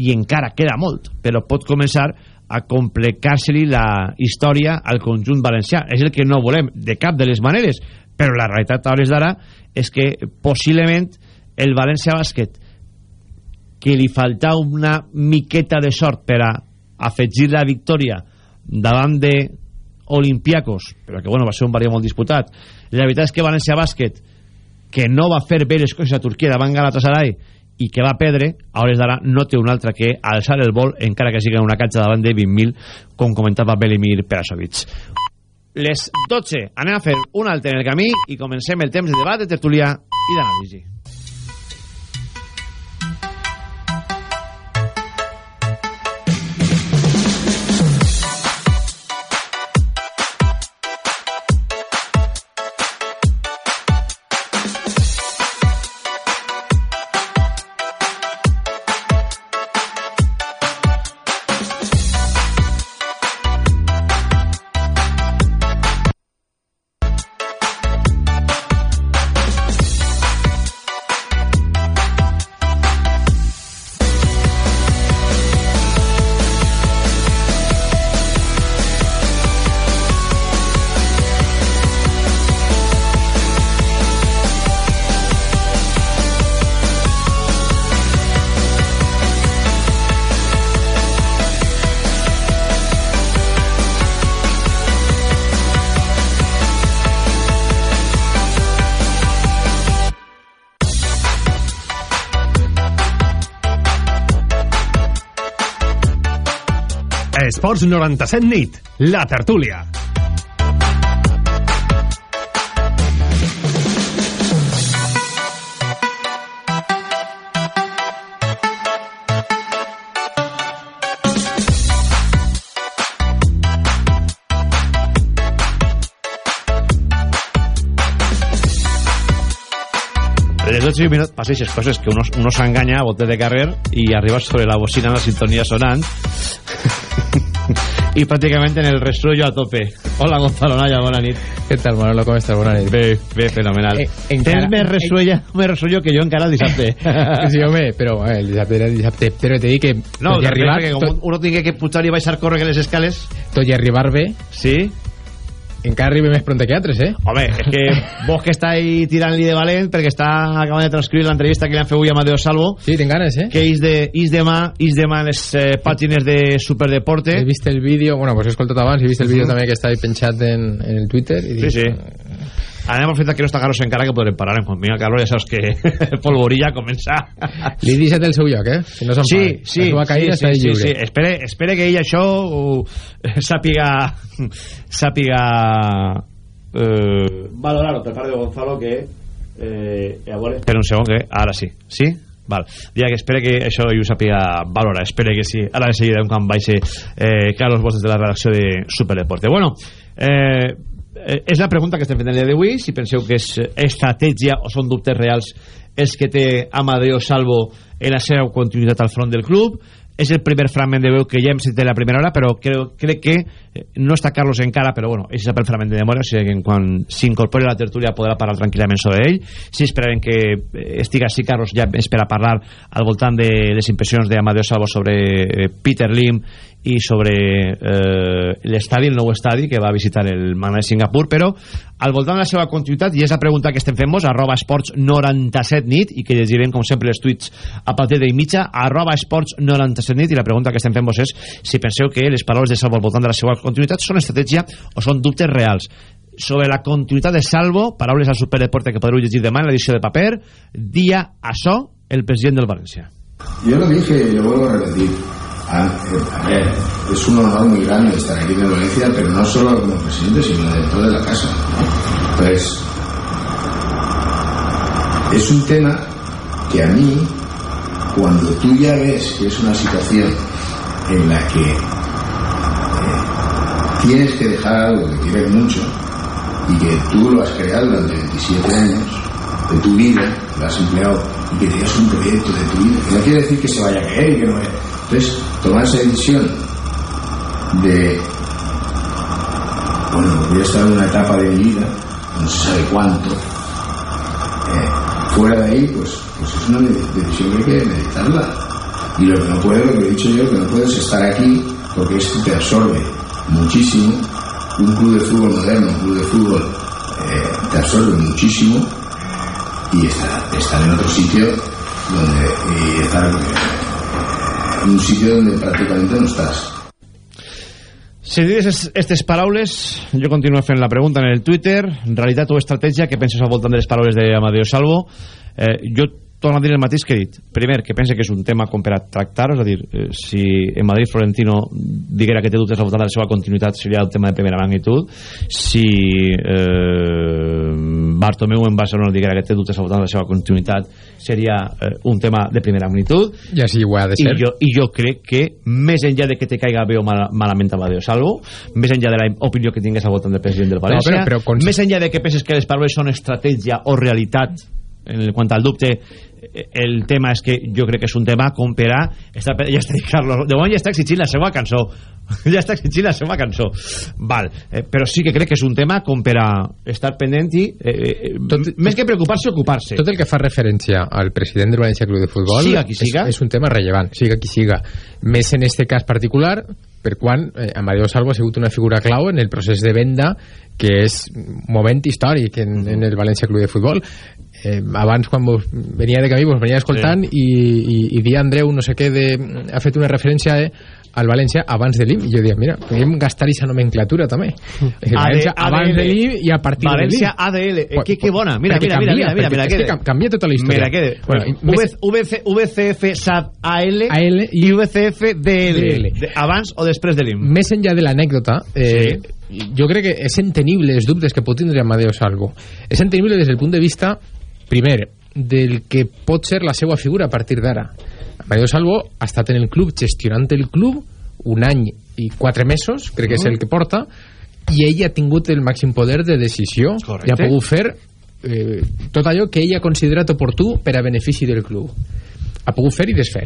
[SPEAKER 1] i encara queda molt però pot començar a complicar-se-li la història al conjunt valencià. És el que no volem de cap de les maneres. Però la realitat a hores d'ara és que possiblement el València Bàsquet que li falta una miqueta de sort per a afegir la victòria davant de Olimpiakos però que bueno, va ser un barri molt disputat la veritat és que València Bàsquet que no va fer bé les coses a Turquia davant Galatasaray i que va perdre, a hores d'ara no té un altre que alçar el vol encara que sigui una catxa davant de 20.000 com comentava Belimir Perasovic. Les 12 anem a fer un altre en el camí i comencem el temps de debat, de tertúlia i d'anàlisi
[SPEAKER 9] Esports 97 nit, la tertúlia.
[SPEAKER 1] les passa aquestes coses que uno, uno s'enganya a bote de carrer i arribes sobre la bocina en la sintonia sonant i pràcticament en el resollo a tope. Hola Gonzalo Naya, bona nit.
[SPEAKER 10] Què tal Manolo, com estàs? Bona nit.
[SPEAKER 1] Bé, bé, fenomenal.
[SPEAKER 10] Eh,
[SPEAKER 1] tens més resollo, més resollo que jo encara el dissabte
[SPEAKER 10] sí, home, però eh, el dissabte era el dissabte però te dic que
[SPEAKER 1] no,
[SPEAKER 10] tot i arribar
[SPEAKER 1] que com
[SPEAKER 10] tot,
[SPEAKER 1] uno tingui que pujar i baixar córrer les escales.
[SPEAKER 10] Tot i arribar bé
[SPEAKER 1] sí
[SPEAKER 10] encara arriba més pronte que altres, eh?
[SPEAKER 1] Home, és que vos que està ahí tirant-li de valent perquè està acabant de transcriure l'entrevista que li han fet avui a Mateo Salvo
[SPEAKER 10] sí, tinc ganes, eh?
[SPEAKER 1] que és, de, és demà és demà en les eh, pàgines de Superdeporte
[SPEAKER 10] he vist el vídeo, bueno, pues he escoltat abans he vist el vídeo uh -huh. també que està ahí penjat en, en el Twitter i
[SPEAKER 1] sí, dic, sí anem a fer que no està Carlos encara que podrem parar en quan vinga Carlos ja saps que polvorilla comença
[SPEAKER 10] li he deixat el seu lloc eh si no
[SPEAKER 1] sí, sí,
[SPEAKER 10] la caïda
[SPEAKER 1] sí, sí, sí, sí. Espere, espere que ell això ho, sàpiga sàpiga eh, valorar-ho per part de Gonzalo que eh, veure, espera un segon que ara sí, sí? Val. Dia que espere que això jo ho sàpiga valorar, espere que sí. Ara de seguida un quan baixe eh, Carlos Bosch de la redacció de Superdeporte. Bueno, eh, és la pregunta que estem fent el dia d'avui, si penseu que és estratègia o són dubtes reals els que té Amadeo Salvo en la seva continuïtat al front del club. És el primer fragment de veu que ja hem sentit la primera hora però crec, crec que eh, no està Carlos encara però bueno, és el fragment de memòria o sigui que quan s'incorpori a la tertúlia podrà parlar tranquil·lament sobre ell. Si esperem que eh, estiga així Carlos ja espera parlar al voltant de les impressions d'Amadeo Salvo sobre eh, Peter Lim i sobre eh, l'estadi, el nou estadi que va visitar el Magna de Singapur però al voltant de la seva continuïtat i és la pregunta que estem fent-vos arroba esports 97 nit i que llegirem com sempre els tuits a partir de mitja arroba esports 97 nit i la pregunta que estem fent-vos és si penseu que les paraules de Salvo al voltant de la seva continuïtat són estratègia o són dubtes reals. Sobre la continuïtat de Salvo paraules al Superdeporte que podreu llegir demà en l'edició de paper dia això el president del València.
[SPEAKER 2] Yo lo dije lo vuelvo a repetir. a, a, es un honor muy grande estar aquí en Valencia, pero no solo como presidente, sino dentro de la casa. Entonces, es un tema que a mí, cuando tú ya ves que es una situación en la que eh, tienes que dejar algo que quieres mucho y que tú lo has creado durante 27 años de tu vida, lo has empleado y que tengas un proyecto de tu vida, que no quiere decir que se vaya a caer y que no entonces, tomar esa decisión de, bueno, voy a estar en una etapa de mi vida, no se sabe cuánto, eh, fuera de ahí, pues, pues es una decisión que hay que meditarla. Y lo que no puedo, lo que he dicho yo, que no puedes estar aquí porque esto te absorbe muchísimo. Un club de fútbol moderno, un club de fútbol, eh, te absorbe muchísimo y estar, estar en otro sitio donde y estar en un sitio donde prácticamente no estás.
[SPEAKER 1] Si dius aquestes paraules, jo continuo fent la pregunta en el Twitter, realitat o estratègia, què penses al voltant de les paraules d'Amadeo Salvo? Eh, jo torno a dir el mateix que he dit. Primer, que pense que és un tema com per a tractar, és a dir, eh, si en Madrid Florentino diguera que té dubtes al voltant de la seva continuïtat seria el tema de primera magnitud. Si eh, Bartomeu en Barcelona diguera que té dubtes al voltant de la seva continuïtat seria eh, un tema de primera magnitud.
[SPEAKER 10] I així ho ha de ser.
[SPEAKER 1] I jo, i jo crec que, més enllà de que te caiga bé o mal, malament a Madeo Salvo, més enllà de l'opinió que tingués al voltant del president del València, no, però, però, més enllà de que penses que les paraules són estratègia o realitat en quant al dubte el tema és que jo crec que és un tema com per a està, ja està Carlos. De moment ja està exigint la seva cançó ja està exigint la seva cançó val, eh, però sí que crec que és un tema com per a estar pendent i eh, eh, tot, més que preocupar-se, ocupar-se.
[SPEAKER 10] Tot el que fa referència al president del València Club de Futbol
[SPEAKER 1] siga qui siga.
[SPEAKER 10] És, és un tema rellevant, siga qui siga. Més en este cas particular per quan eh, Amadeo Salvo ha sigut una figura clau en el procés de venda que és un moment històric en, en el València Club de Futbol eh, abans quan vos venia de camí vos venia escoltant sí. i, i, i dia Andreu no sé què de, ha fet una referència eh, al València abans de l'IM i jo diria, mira, podríem gastar aquesta nomenclatura també València abans de l'IM i a partir
[SPEAKER 1] València de l'IM València ADL, que, que bona mira, mira, mira, mira, mira, mira,
[SPEAKER 10] mira, canvia tota la història
[SPEAKER 1] mira, quede. Bueno, VC, VCF SAD AL, AL i, i VCF DL, DL. abans o després de l'IM
[SPEAKER 10] més enllà de l'anècdota eh, sí. jo crec que és entenible els dubtes que pot tindre Amadeo Salvo és entenible des del punt de vista primer, del que pot ser la seva figura a partir d'ara. Mario Salvo ha estat en el club gestionant el club un any i quatre mesos, crec que és el que porta, i ell ha tingut el màxim poder de decisió
[SPEAKER 1] Correcte.
[SPEAKER 10] i ha pogut fer eh, tot allò que ell ha considerat oportú per a benefici del club ha pogut fer i desfer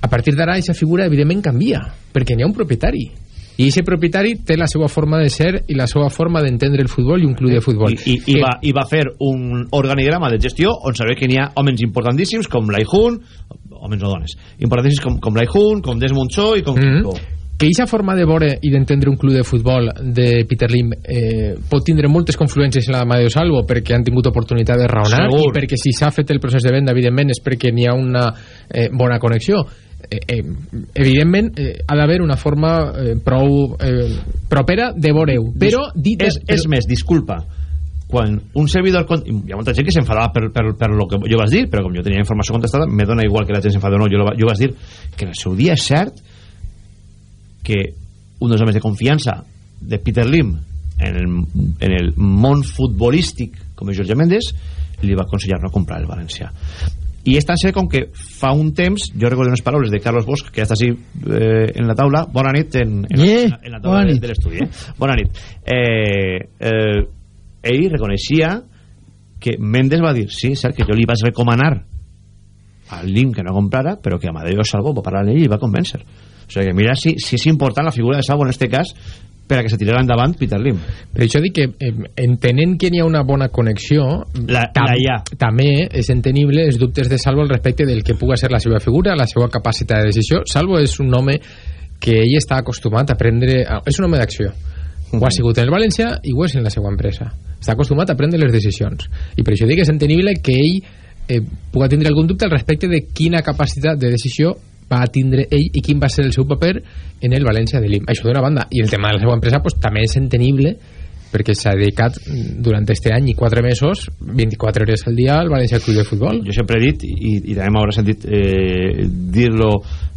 [SPEAKER 10] a partir d'ara aquesta figura evidentment canvia perquè n'hi ha un propietari i aquest propietari té la seva forma de ser i la seva forma d'entendre el futbol i un club de futbol.
[SPEAKER 1] I, i, i, va, i va fer un organigrama de gestió on sabia que n'hi ha homes importantíssims com l'Aihun homes o dones importantíssims com, com l'Aihun, com Desmond Cho i com
[SPEAKER 10] Mm
[SPEAKER 1] Kiko.
[SPEAKER 10] Que aquesta forma de veure i d'entendre un club de futbol de Peter Lim eh, pot tindre moltes confluències en la Madeo Salvo perquè han tingut oportunitat de raonar
[SPEAKER 1] Segur.
[SPEAKER 10] i perquè si s'ha fet el procés de venda evidentment és perquè n'hi ha una eh, bona connexió eh, eh, evidentment eh, ha d'haver una forma eh, prou eh, propera de veure-ho. Però dit
[SPEAKER 1] és, és més, disculpa quan un servidor hi ha molta gent que s'enfadava per, per, per lo que jo vas dir però com jo tenia informació contestada me dona igual que la gent s'enfada o no jo, lo jo vas dir que en el seu dia és cert que un dels homes de confiança de Peter Lim en el, en el món futbolístic com és Jorge Méndez li va aconsellar no comprar el València i és tan cert com que fa un temps jo recordo unes paraules de Carlos Bosch que està així eh, en la taula bona nit en, en,
[SPEAKER 11] Yeah,
[SPEAKER 1] en, en la taula de, de l'estudi eh? bona nit. Eh, eh, ell reconeixia que Méndez va dir sí, cert que jo li vaig recomanar al Lim que no comprara però que Amadeo Salvo va parlar amb ell i va convèncer. O sigui que mira si, si és important la figura de Salvo en este cas per a que se tirarà endavant Peter Lim
[SPEAKER 10] Per això dic que eh, entenent que n'hi ha una bona connexió
[SPEAKER 1] La- la hi ha.
[SPEAKER 10] també és entenible els dubtes de Salvo al respecte del que puga ser la seva figura, la seva capacitat de decisió. Salvo és un home que ell està acostumat a prendre... a- És un home d'acció. Ho ha sigut en el València i ho és en la seva empresa. Està acostumat a prendre les decisions. I per això dic que és entenible que ell eh, puga tindre algun dubte al respecte de quina capacitat de decisió va tindre ell i quin va ser el seu paper en el València de Lim. Això d'una banda. I el tema de la seva empresa pues, també és entenible perquè s'ha dedicat durant este any i quatre mesos 24 hores al dia al València Club de Futbol
[SPEAKER 1] jo sempre he dit i, i també m'haurà sentit eh, dir-lo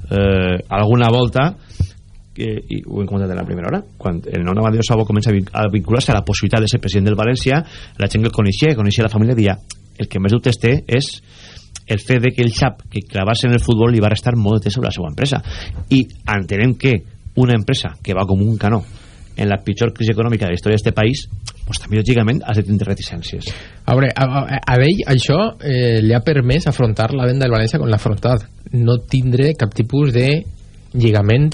[SPEAKER 1] eh, alguna volta que, i ho hem comentat en la primera hora quan el nou Amadeo Salvo comença a vincular-se a la possibilitat de ser president del València la gent que el coneixia, que coneixia la família dia el que més dubtes té és el fet de que el xap que clavava-se en el futbol li va restar molt de temps sobre la seva empresa. I entenem que una empresa que va com un canó en la pitjor crisi econòmica de la història d'este país pues, també lògicament has de tindre reticències.
[SPEAKER 10] A veure, a, a, a ell això eh, li ha permès afrontar la venda del València com l'ha afrontat. No tindre cap tipus de lligament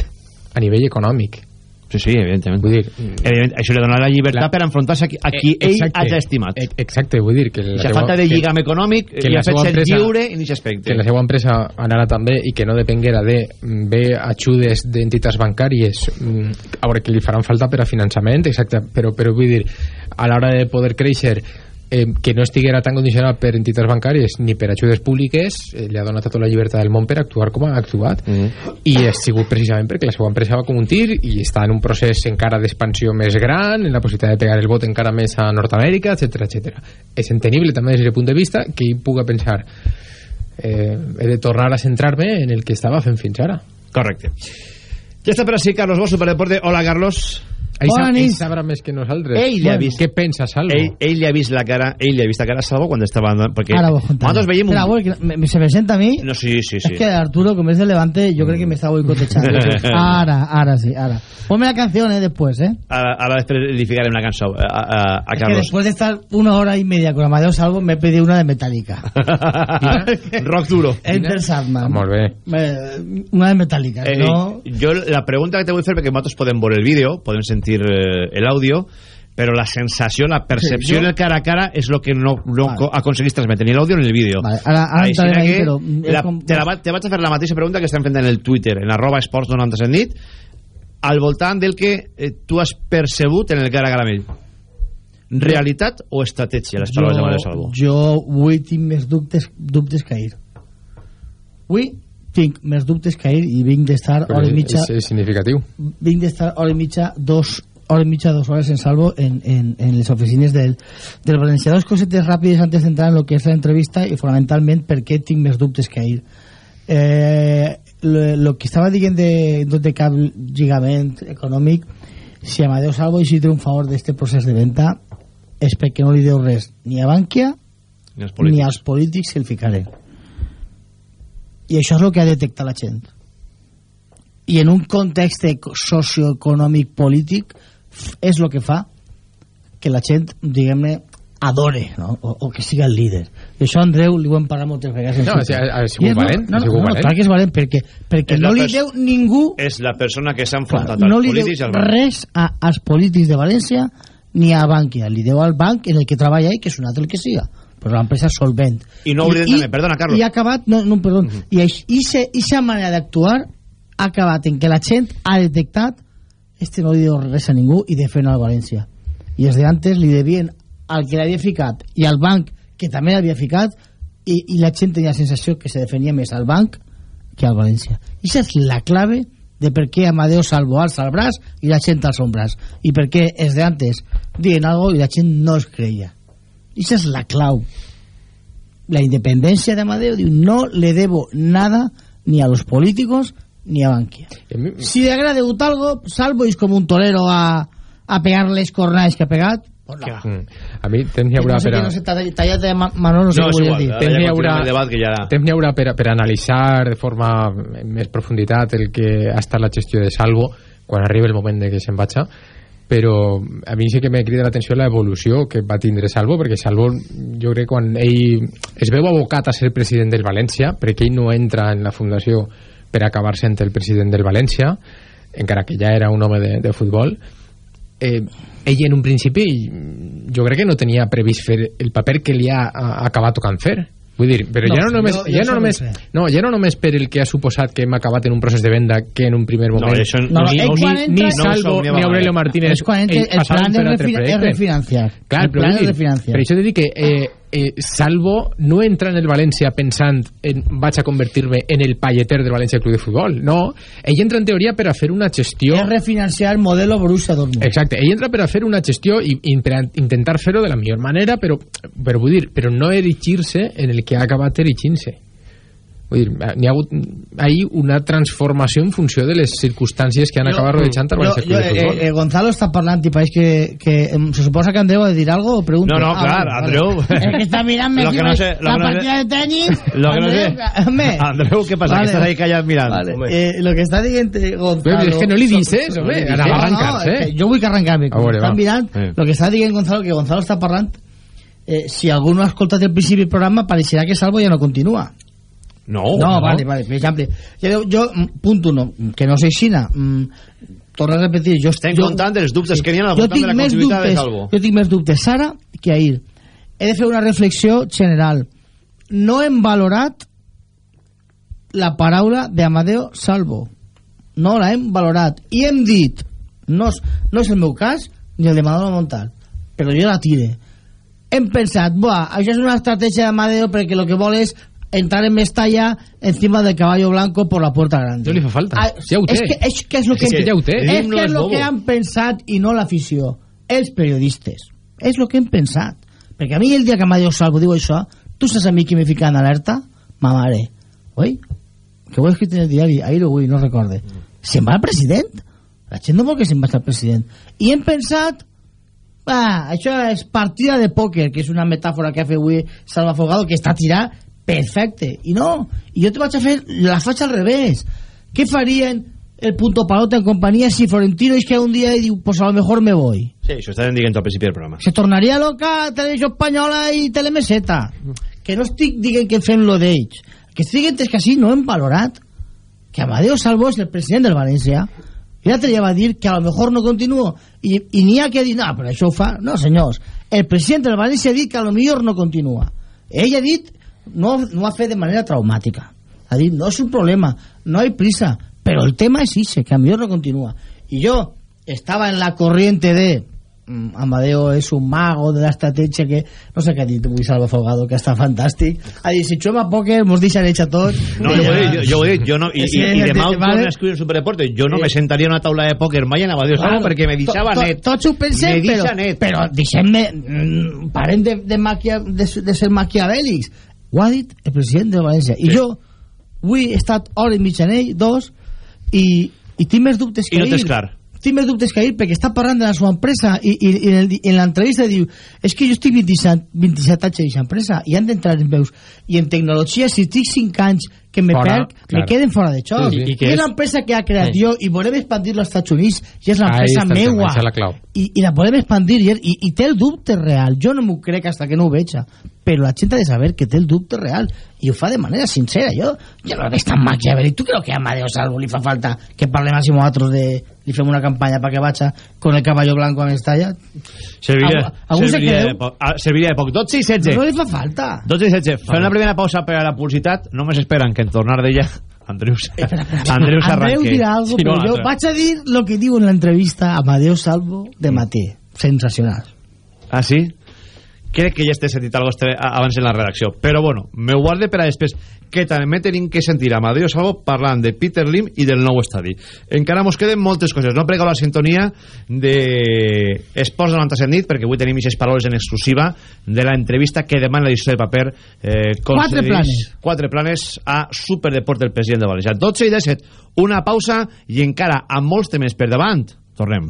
[SPEAKER 10] a nivell econòmic
[SPEAKER 1] Sí, sí, evidentment.
[SPEAKER 10] Vull dir,
[SPEAKER 1] Evident, això li dona la llibertat
[SPEAKER 10] La-
[SPEAKER 1] per enfrontar-se a qui, a qui
[SPEAKER 10] Eh,
[SPEAKER 1] ell
[SPEAKER 10] exacte.
[SPEAKER 1] hagi estimat.
[SPEAKER 10] Eh, Exacte, vull dir que...
[SPEAKER 1] La falta de lligam econòmic
[SPEAKER 10] que
[SPEAKER 1] li ha fet ser
[SPEAKER 10] empresa-
[SPEAKER 1] lliure en aquest aspecte.
[SPEAKER 10] que la seva empresa anara també i que no depenguera de bé ajudes d'entitats bancàries mm, a veure que li faran falta per a finançament exacte, però, però vull dir a l'hora de poder créixer eh, que no estiguera tan condicionat per entitats bancàries ni per ajudes públiques eh, li ha donat tota la llibertat del món per actuar com ha actuat
[SPEAKER 1] Mm.
[SPEAKER 10] i ha sigut precisament perquè la seva empresa va com un tir i està en un procés encara d'expansió més gran en la possibilitat de pegar el vot encara més a Nord-Amèrica, etc etc. És entenible també des del punt de vista que ell puga pensar eh, he de tornar a centrar-me en el que estava fent fins ara
[SPEAKER 1] Correcte. Ja està per així Carlos Bosch, Superdeporte. Hola, Carlos.
[SPEAKER 10] Ell,
[SPEAKER 11] Bona
[SPEAKER 10] sa-
[SPEAKER 11] nit.
[SPEAKER 10] ell sabrà més que nosaltres
[SPEAKER 1] Ell li ha vist.
[SPEAKER 10] què pensa Salvo
[SPEAKER 1] Ell, ell li ha vist la cara, ell li ha vist la cara a Salvo quan estava... Perquè
[SPEAKER 11] Ara vos contaré.
[SPEAKER 1] nosaltres veiem un...
[SPEAKER 11] Me- me- se presenta a mí.
[SPEAKER 1] No, sí, sí, sí.
[SPEAKER 11] Es que Arturo, como es de Levante, yo creo que me está boicotechando. ahora, ahora sí, ahora. Ponme la canción, eh, después, eh.
[SPEAKER 1] Ara, ara després li ficarem una cançó a, a, a
[SPEAKER 11] Es que
[SPEAKER 1] Carlos.
[SPEAKER 11] después de estar una hora y media con Amadeo Salvo, me he pedido una de Metallica.
[SPEAKER 1] Rock duro.
[SPEAKER 11] Enter Sandman.
[SPEAKER 10] Molt bé
[SPEAKER 11] Eh, Una de Metallica,
[SPEAKER 1] Eh,
[SPEAKER 11] no...
[SPEAKER 1] jo la pregunta que te vull fer perquè nosaltres podem veure el vídeo podem sentir eh, l'àudio però la sensació, la percepció
[SPEAKER 11] Sí, jo-
[SPEAKER 1] en el cara a cara és el que no, no
[SPEAKER 11] Vale.
[SPEAKER 1] co- aconseguís transmetre ni l'àudio ni el vídeo
[SPEAKER 11] Vale, ara- ara
[SPEAKER 1] Així que
[SPEAKER 11] ahí, però
[SPEAKER 1] la,
[SPEAKER 11] com-
[SPEAKER 1] te, la, te vaig a fer la mateixa pregunta que estem fent en el Twitter en arroba esports 97 nit al voltant del que eh, tu has percebut en el cara a cara amb ell realitat o estratègia les paraules de Manuel Salvo
[SPEAKER 11] jo avui tinc més dubtes, dubtes que ahir. Avui tinc més dubtes que ahir i vinc d'estar hora i mitja
[SPEAKER 10] és, és significatiu
[SPEAKER 11] vinc d'estar hora i mitja dos hora i mitja, dos hores en salvo en, en, en les oficines del, del Valencià. Dos cosetes ràpides antes d'entrar en lo que és l'entrevista i fonamentalment per què tinc més dubtes que ahir. Eh, que estava dient de té cap lligament econòmic si Amadeu Salvo és triomfador d'este procés de venda és perquè no li deu res ni a Bankia
[SPEAKER 1] ni
[SPEAKER 11] ni
[SPEAKER 1] polítics
[SPEAKER 11] als polítics que el ficaren i això és el que ha detectat la gent. I en un context eco- socioeconòmic polític és el que fa que la gent diguem-ne adore no? o, o que siga el líder. I això Andreu li ho hem parlat moltes vegades
[SPEAKER 10] No, ha- ha
[SPEAKER 11] I
[SPEAKER 10] sigut valent,
[SPEAKER 11] no, no, no,
[SPEAKER 10] valent.
[SPEAKER 11] clar que és valent perquè, perquè
[SPEAKER 1] És
[SPEAKER 11] no li deu ningú
[SPEAKER 1] És la persona que s'ha enfrontat
[SPEAKER 11] Clar, no li deu
[SPEAKER 1] i
[SPEAKER 11] res a, als polítics de València ni a Bankia, li deu al banc en el que treballa ell, que és un altre el que siga però l'empresa solvent.
[SPEAKER 1] I no oblidem també, perdona, Carlos.
[SPEAKER 11] i ha acabat, no, no perdó. I aquesta manera d'actuar ha acabat en que la gent ha detectat este no li deu res a ningú i defena al València i els de antes li devien al que l'havia ficat i al banc que també l'havia ficat i, i la gent tenia la sensació que se defenia més al banc que al València. I aquesta és la clave de per què Amadeo Salvo alça el braç i la gent alça un braç. I per què els de antes diuen algo i la gent no es creia i esa és la clau. La independencia de Amadeo diu, no le debo nada ni a los políticos ni a Bankia si le agrada debutar algo salvo és com un torero a, a pegar les cornades que ha pegat no.
[SPEAKER 10] Mm. A mi temps n'hi haurà
[SPEAKER 11] no sé
[SPEAKER 10] per a...
[SPEAKER 11] no sé, talla- tallat de Ma- Manolo no sé
[SPEAKER 1] No,
[SPEAKER 11] què
[SPEAKER 1] igual,
[SPEAKER 11] dir.
[SPEAKER 10] Temps n'hi haurà,
[SPEAKER 1] el debat que ja...
[SPEAKER 10] temps haurà per, per analitzar de forma més profunditat el que ha estat la gestió de Salvo. Quan arribi el moment de que se'n vaig però a mi sí que me crida l'atenció la evolució que va tindre Salvo perquè Salvo jo crec quan ell es veu abocat a ser president del València perquè ell no entra en la fundació per acabar sent el president del València encara que ja era un home de, de futbol eh, ell en un principi jo crec que no tenia previst fer el paper que li ha, ha acabat tocant fer vull dir, però
[SPEAKER 11] No,
[SPEAKER 10] ja no només,
[SPEAKER 11] jo- jo
[SPEAKER 10] ja
[SPEAKER 11] això
[SPEAKER 10] no
[SPEAKER 11] no
[SPEAKER 10] només,
[SPEAKER 11] ho sé.
[SPEAKER 10] no, ja no només per el que ha suposat que hem acabat en un procés de venda que en un primer moment
[SPEAKER 1] això
[SPEAKER 11] No, no,
[SPEAKER 10] ni, Salvo
[SPEAKER 1] No,
[SPEAKER 10] ni Aurelio. Martínez
[SPEAKER 11] és quan entra
[SPEAKER 10] ells
[SPEAKER 11] el plan és refinanciar
[SPEAKER 10] Clar,
[SPEAKER 11] el plan és refinanciar
[SPEAKER 10] per això t'he dit que eh, eh, Salvo no entra en el València pensant en vaig a convertir-me en el palleter del València Club de Futbol no, ell entra en teoria per a fer una gestió
[SPEAKER 11] és refinanciar el modelo Borussia Dortmund
[SPEAKER 10] Exacte, ell entra per a fer una gestió i, i per a intentar fer-ho de la millor manera, però, però vull dir, però no erigir-se en el que ha acabat erigint-se. Vull dir, n'hi ha hagut ahí una transformació en funció de les circumstàncies que han acabat rodejant el
[SPEAKER 11] Jo-
[SPEAKER 10] València
[SPEAKER 11] jo,
[SPEAKER 10] Club de
[SPEAKER 11] eh,
[SPEAKER 10] Futbol.
[SPEAKER 11] eh, Gonzalo està parlant i pareix que, que se suposa que Andreu ha de dir algo o pregunta?
[SPEAKER 1] No, no, clar,
[SPEAKER 11] vale,
[SPEAKER 1] Andreu.
[SPEAKER 11] Vale. Es que está mirant-me
[SPEAKER 1] Lo
[SPEAKER 11] aquí
[SPEAKER 1] que no sé- lo
[SPEAKER 11] la
[SPEAKER 1] que no sé-
[SPEAKER 11] partida de tenis.
[SPEAKER 1] Lo que no sé...
[SPEAKER 11] Andreu, home.
[SPEAKER 1] Andreu, què passa?
[SPEAKER 11] Vale.
[SPEAKER 1] Que estàs ahí callat mirant.
[SPEAKER 11] Vale. Eh, lo que està dient eh, Gonzalo...
[SPEAKER 10] Però és que no li dices, home,
[SPEAKER 11] no
[SPEAKER 10] anava a arrencar-se,
[SPEAKER 11] No, no,
[SPEAKER 10] eh?
[SPEAKER 11] jo vull que arrencar-me.
[SPEAKER 10] A veure,
[SPEAKER 11] Estan
[SPEAKER 10] va.
[SPEAKER 11] mirant,
[SPEAKER 1] Eh.
[SPEAKER 11] lo que està dient Gonzalo, que Gonzalo està parlant, eh, si algú no ha escoltat el principi del programa, pareixerà que Salvo ja no continua.
[SPEAKER 1] No,
[SPEAKER 11] No, vale, vale, per exemple, jo, jo mm, punt uno, que no sé xina, mm, torno a repetir, jo
[SPEAKER 1] Estem
[SPEAKER 11] jo,
[SPEAKER 1] comptant els dubtes que n'hi ha al voltant de la
[SPEAKER 11] més
[SPEAKER 1] continuïtat de
[SPEAKER 11] dubtes,
[SPEAKER 1] Salvo.
[SPEAKER 11] jo tinc més dubtes ara que ahir. He de fer una reflexió general. No hem valorat la paraula d'Amadeo Salvo. No la hem valorat. I hem dit, no és, no és el meu cas, ni el de Manolo Montal, però jo la tire. Hem pensat, buah, això és una estratègia d'Amadeo perquè el que vol és entrar en Mestalla encima del caballo blanco por la puerta grande.
[SPEAKER 10] No li fa falta.
[SPEAKER 11] Ah,
[SPEAKER 10] Ja ho té.
[SPEAKER 11] És que és, que és lo que,
[SPEAKER 10] És que ja ho té.
[SPEAKER 11] És
[SPEAKER 1] no
[SPEAKER 11] que
[SPEAKER 1] és
[SPEAKER 11] lo que han pensat i no l'afició. Els periodistes. És lo que hem pensat. Perquè a mi el dia que Amadeo Salvo diu això, tu saps a mi qui me fica en alerta? Ma mare. Oi? Que ho he escrit en el diari, ahir o avui, no recorde. Se'n va el president? La gent no vol que se'n vagi el president. I hem pensat Ah, això és partida de pòquer, que és una metàfora que ha fet avui Salva Fogado, que està tirat perfecte. I no, i jo te vaig a fer, la faig al revés. Què farien el punto palota en companyia si Florentino és que un dia i diu, pues a lo mejor me voy?
[SPEAKER 1] Sí, això estàvem dient al principi del programa.
[SPEAKER 11] Se tornaria loca Televisió Espanyola i Telemeseta. Que no estic dient que fem lo d'ells. Que estic dient és que així no hem valorat que Amadeo Salvo és el president del València i l'altre ja va dir que a lo mejor no continuo i, i n'hi ha que dir, no, però això ho fa no senyors, el president del València ha dit que a lo millor no continua ell ha dit, no, no ha fet de manera traumàtica ha dit, no és un problema no hay prisa, però el tema és ese, que a lo millor no continua i jo estava en la corriente de mm, Amadeo és un mago de l'estratègia que no sé què ha dit avui Salva Fogado que està fantàstic ha dit si juguem a pòquer mos deixen hecha tot
[SPEAKER 1] No, jo ho he dit, jo, jo ho he dit, jo no, i, i, i demà ho
[SPEAKER 11] vale.
[SPEAKER 1] torno a escriure en Superdeporte, jo no me sentaria a una taula de pòquer mai en Abadio Salvo perquè me deixava net.
[SPEAKER 11] Tots ho pensem, però, però deixem-me... Mm, parem de, de, maquia, de, de ser maquiavèlics. Ho ha dit el president de València. I
[SPEAKER 1] Sí.
[SPEAKER 11] jo avui he estat hora i mitja en ell, dos, i, i tinc més dubtes que
[SPEAKER 1] I no tens
[SPEAKER 11] ahir.
[SPEAKER 1] clar.
[SPEAKER 11] Tinc més dubtes que ahir perquè està parlant de la seva empresa i, i, i en, en l'entrevista diu és que jo estic 27, 27 anys a aquesta empresa i han d'entrar en veus i en tecnologia si estic 5 anys que me
[SPEAKER 10] Fora,
[SPEAKER 11] perc, me
[SPEAKER 10] clar.
[SPEAKER 11] queden fora de xoc.
[SPEAKER 10] Sí, sí.
[SPEAKER 11] I, que és l'empresa que ha creat
[SPEAKER 10] Sí.
[SPEAKER 11] jo i volem expandir-lo als Estats Units i és l'empresa meua.
[SPEAKER 10] la clau.
[SPEAKER 11] I, i la podem expandir i, i, i té el dubte real. Jo no m'ho crec hasta que no ho veja. Però la gent ha de saber que té el dubte real i ho fa de manera sincera. Jo, jo no veig tan maquiavel. Tu creu que a Amadeo Salvo li fa falta que parlem així nosaltres de... li fem una campanya perquè vaig con el caballo blanco a Mestalla?
[SPEAKER 1] Serviria,
[SPEAKER 11] Algú- algú se
[SPEAKER 1] serviria,
[SPEAKER 11] creu?
[SPEAKER 1] de poc, ah, serviria de poc. 12 i 16.
[SPEAKER 11] No li fa falta.
[SPEAKER 1] 12 i 16. Fem la primera pausa per a la publicitat. Només esperen que en tornar d'ella Andreu, Andreu s'arranque.
[SPEAKER 11] Andreu dirà algo,
[SPEAKER 1] Sí, no,
[SPEAKER 11] però jo
[SPEAKER 1] l'altre.
[SPEAKER 11] vaig a dir lo que diu en la entrevista a Amadeo Salvo de Maté. Sensacional.
[SPEAKER 1] Ah, sí? Crec que ja esté sentit algo abans en la redacció. Però bueno, me guarde per a després, que també tenim que sentir a Amadeo Salvo parlant de Peter Lim i del nou estadi. Encara mos queden moltes coses. No pregueu la sintonia de Esports 97 nit, perquè avui tenim aquestes paraules en exclusiva de la entrevista que demà en l'edició de paper eh,
[SPEAKER 11] Quatre planes.
[SPEAKER 1] Quatre planes a Superdeport del president de València. 12 i 17, una pausa i encara amb molts temes per davant. Tornem.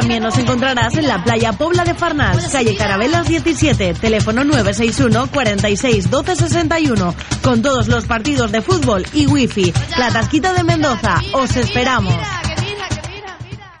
[SPEAKER 12] También nos encontrarás en la playa Pobla de Farnals, calle Carabelas 17, teléfono 961 46 12 61, con todos los partidos de fútbol y wifi. La Tasquita de Mendoza, os esperamos.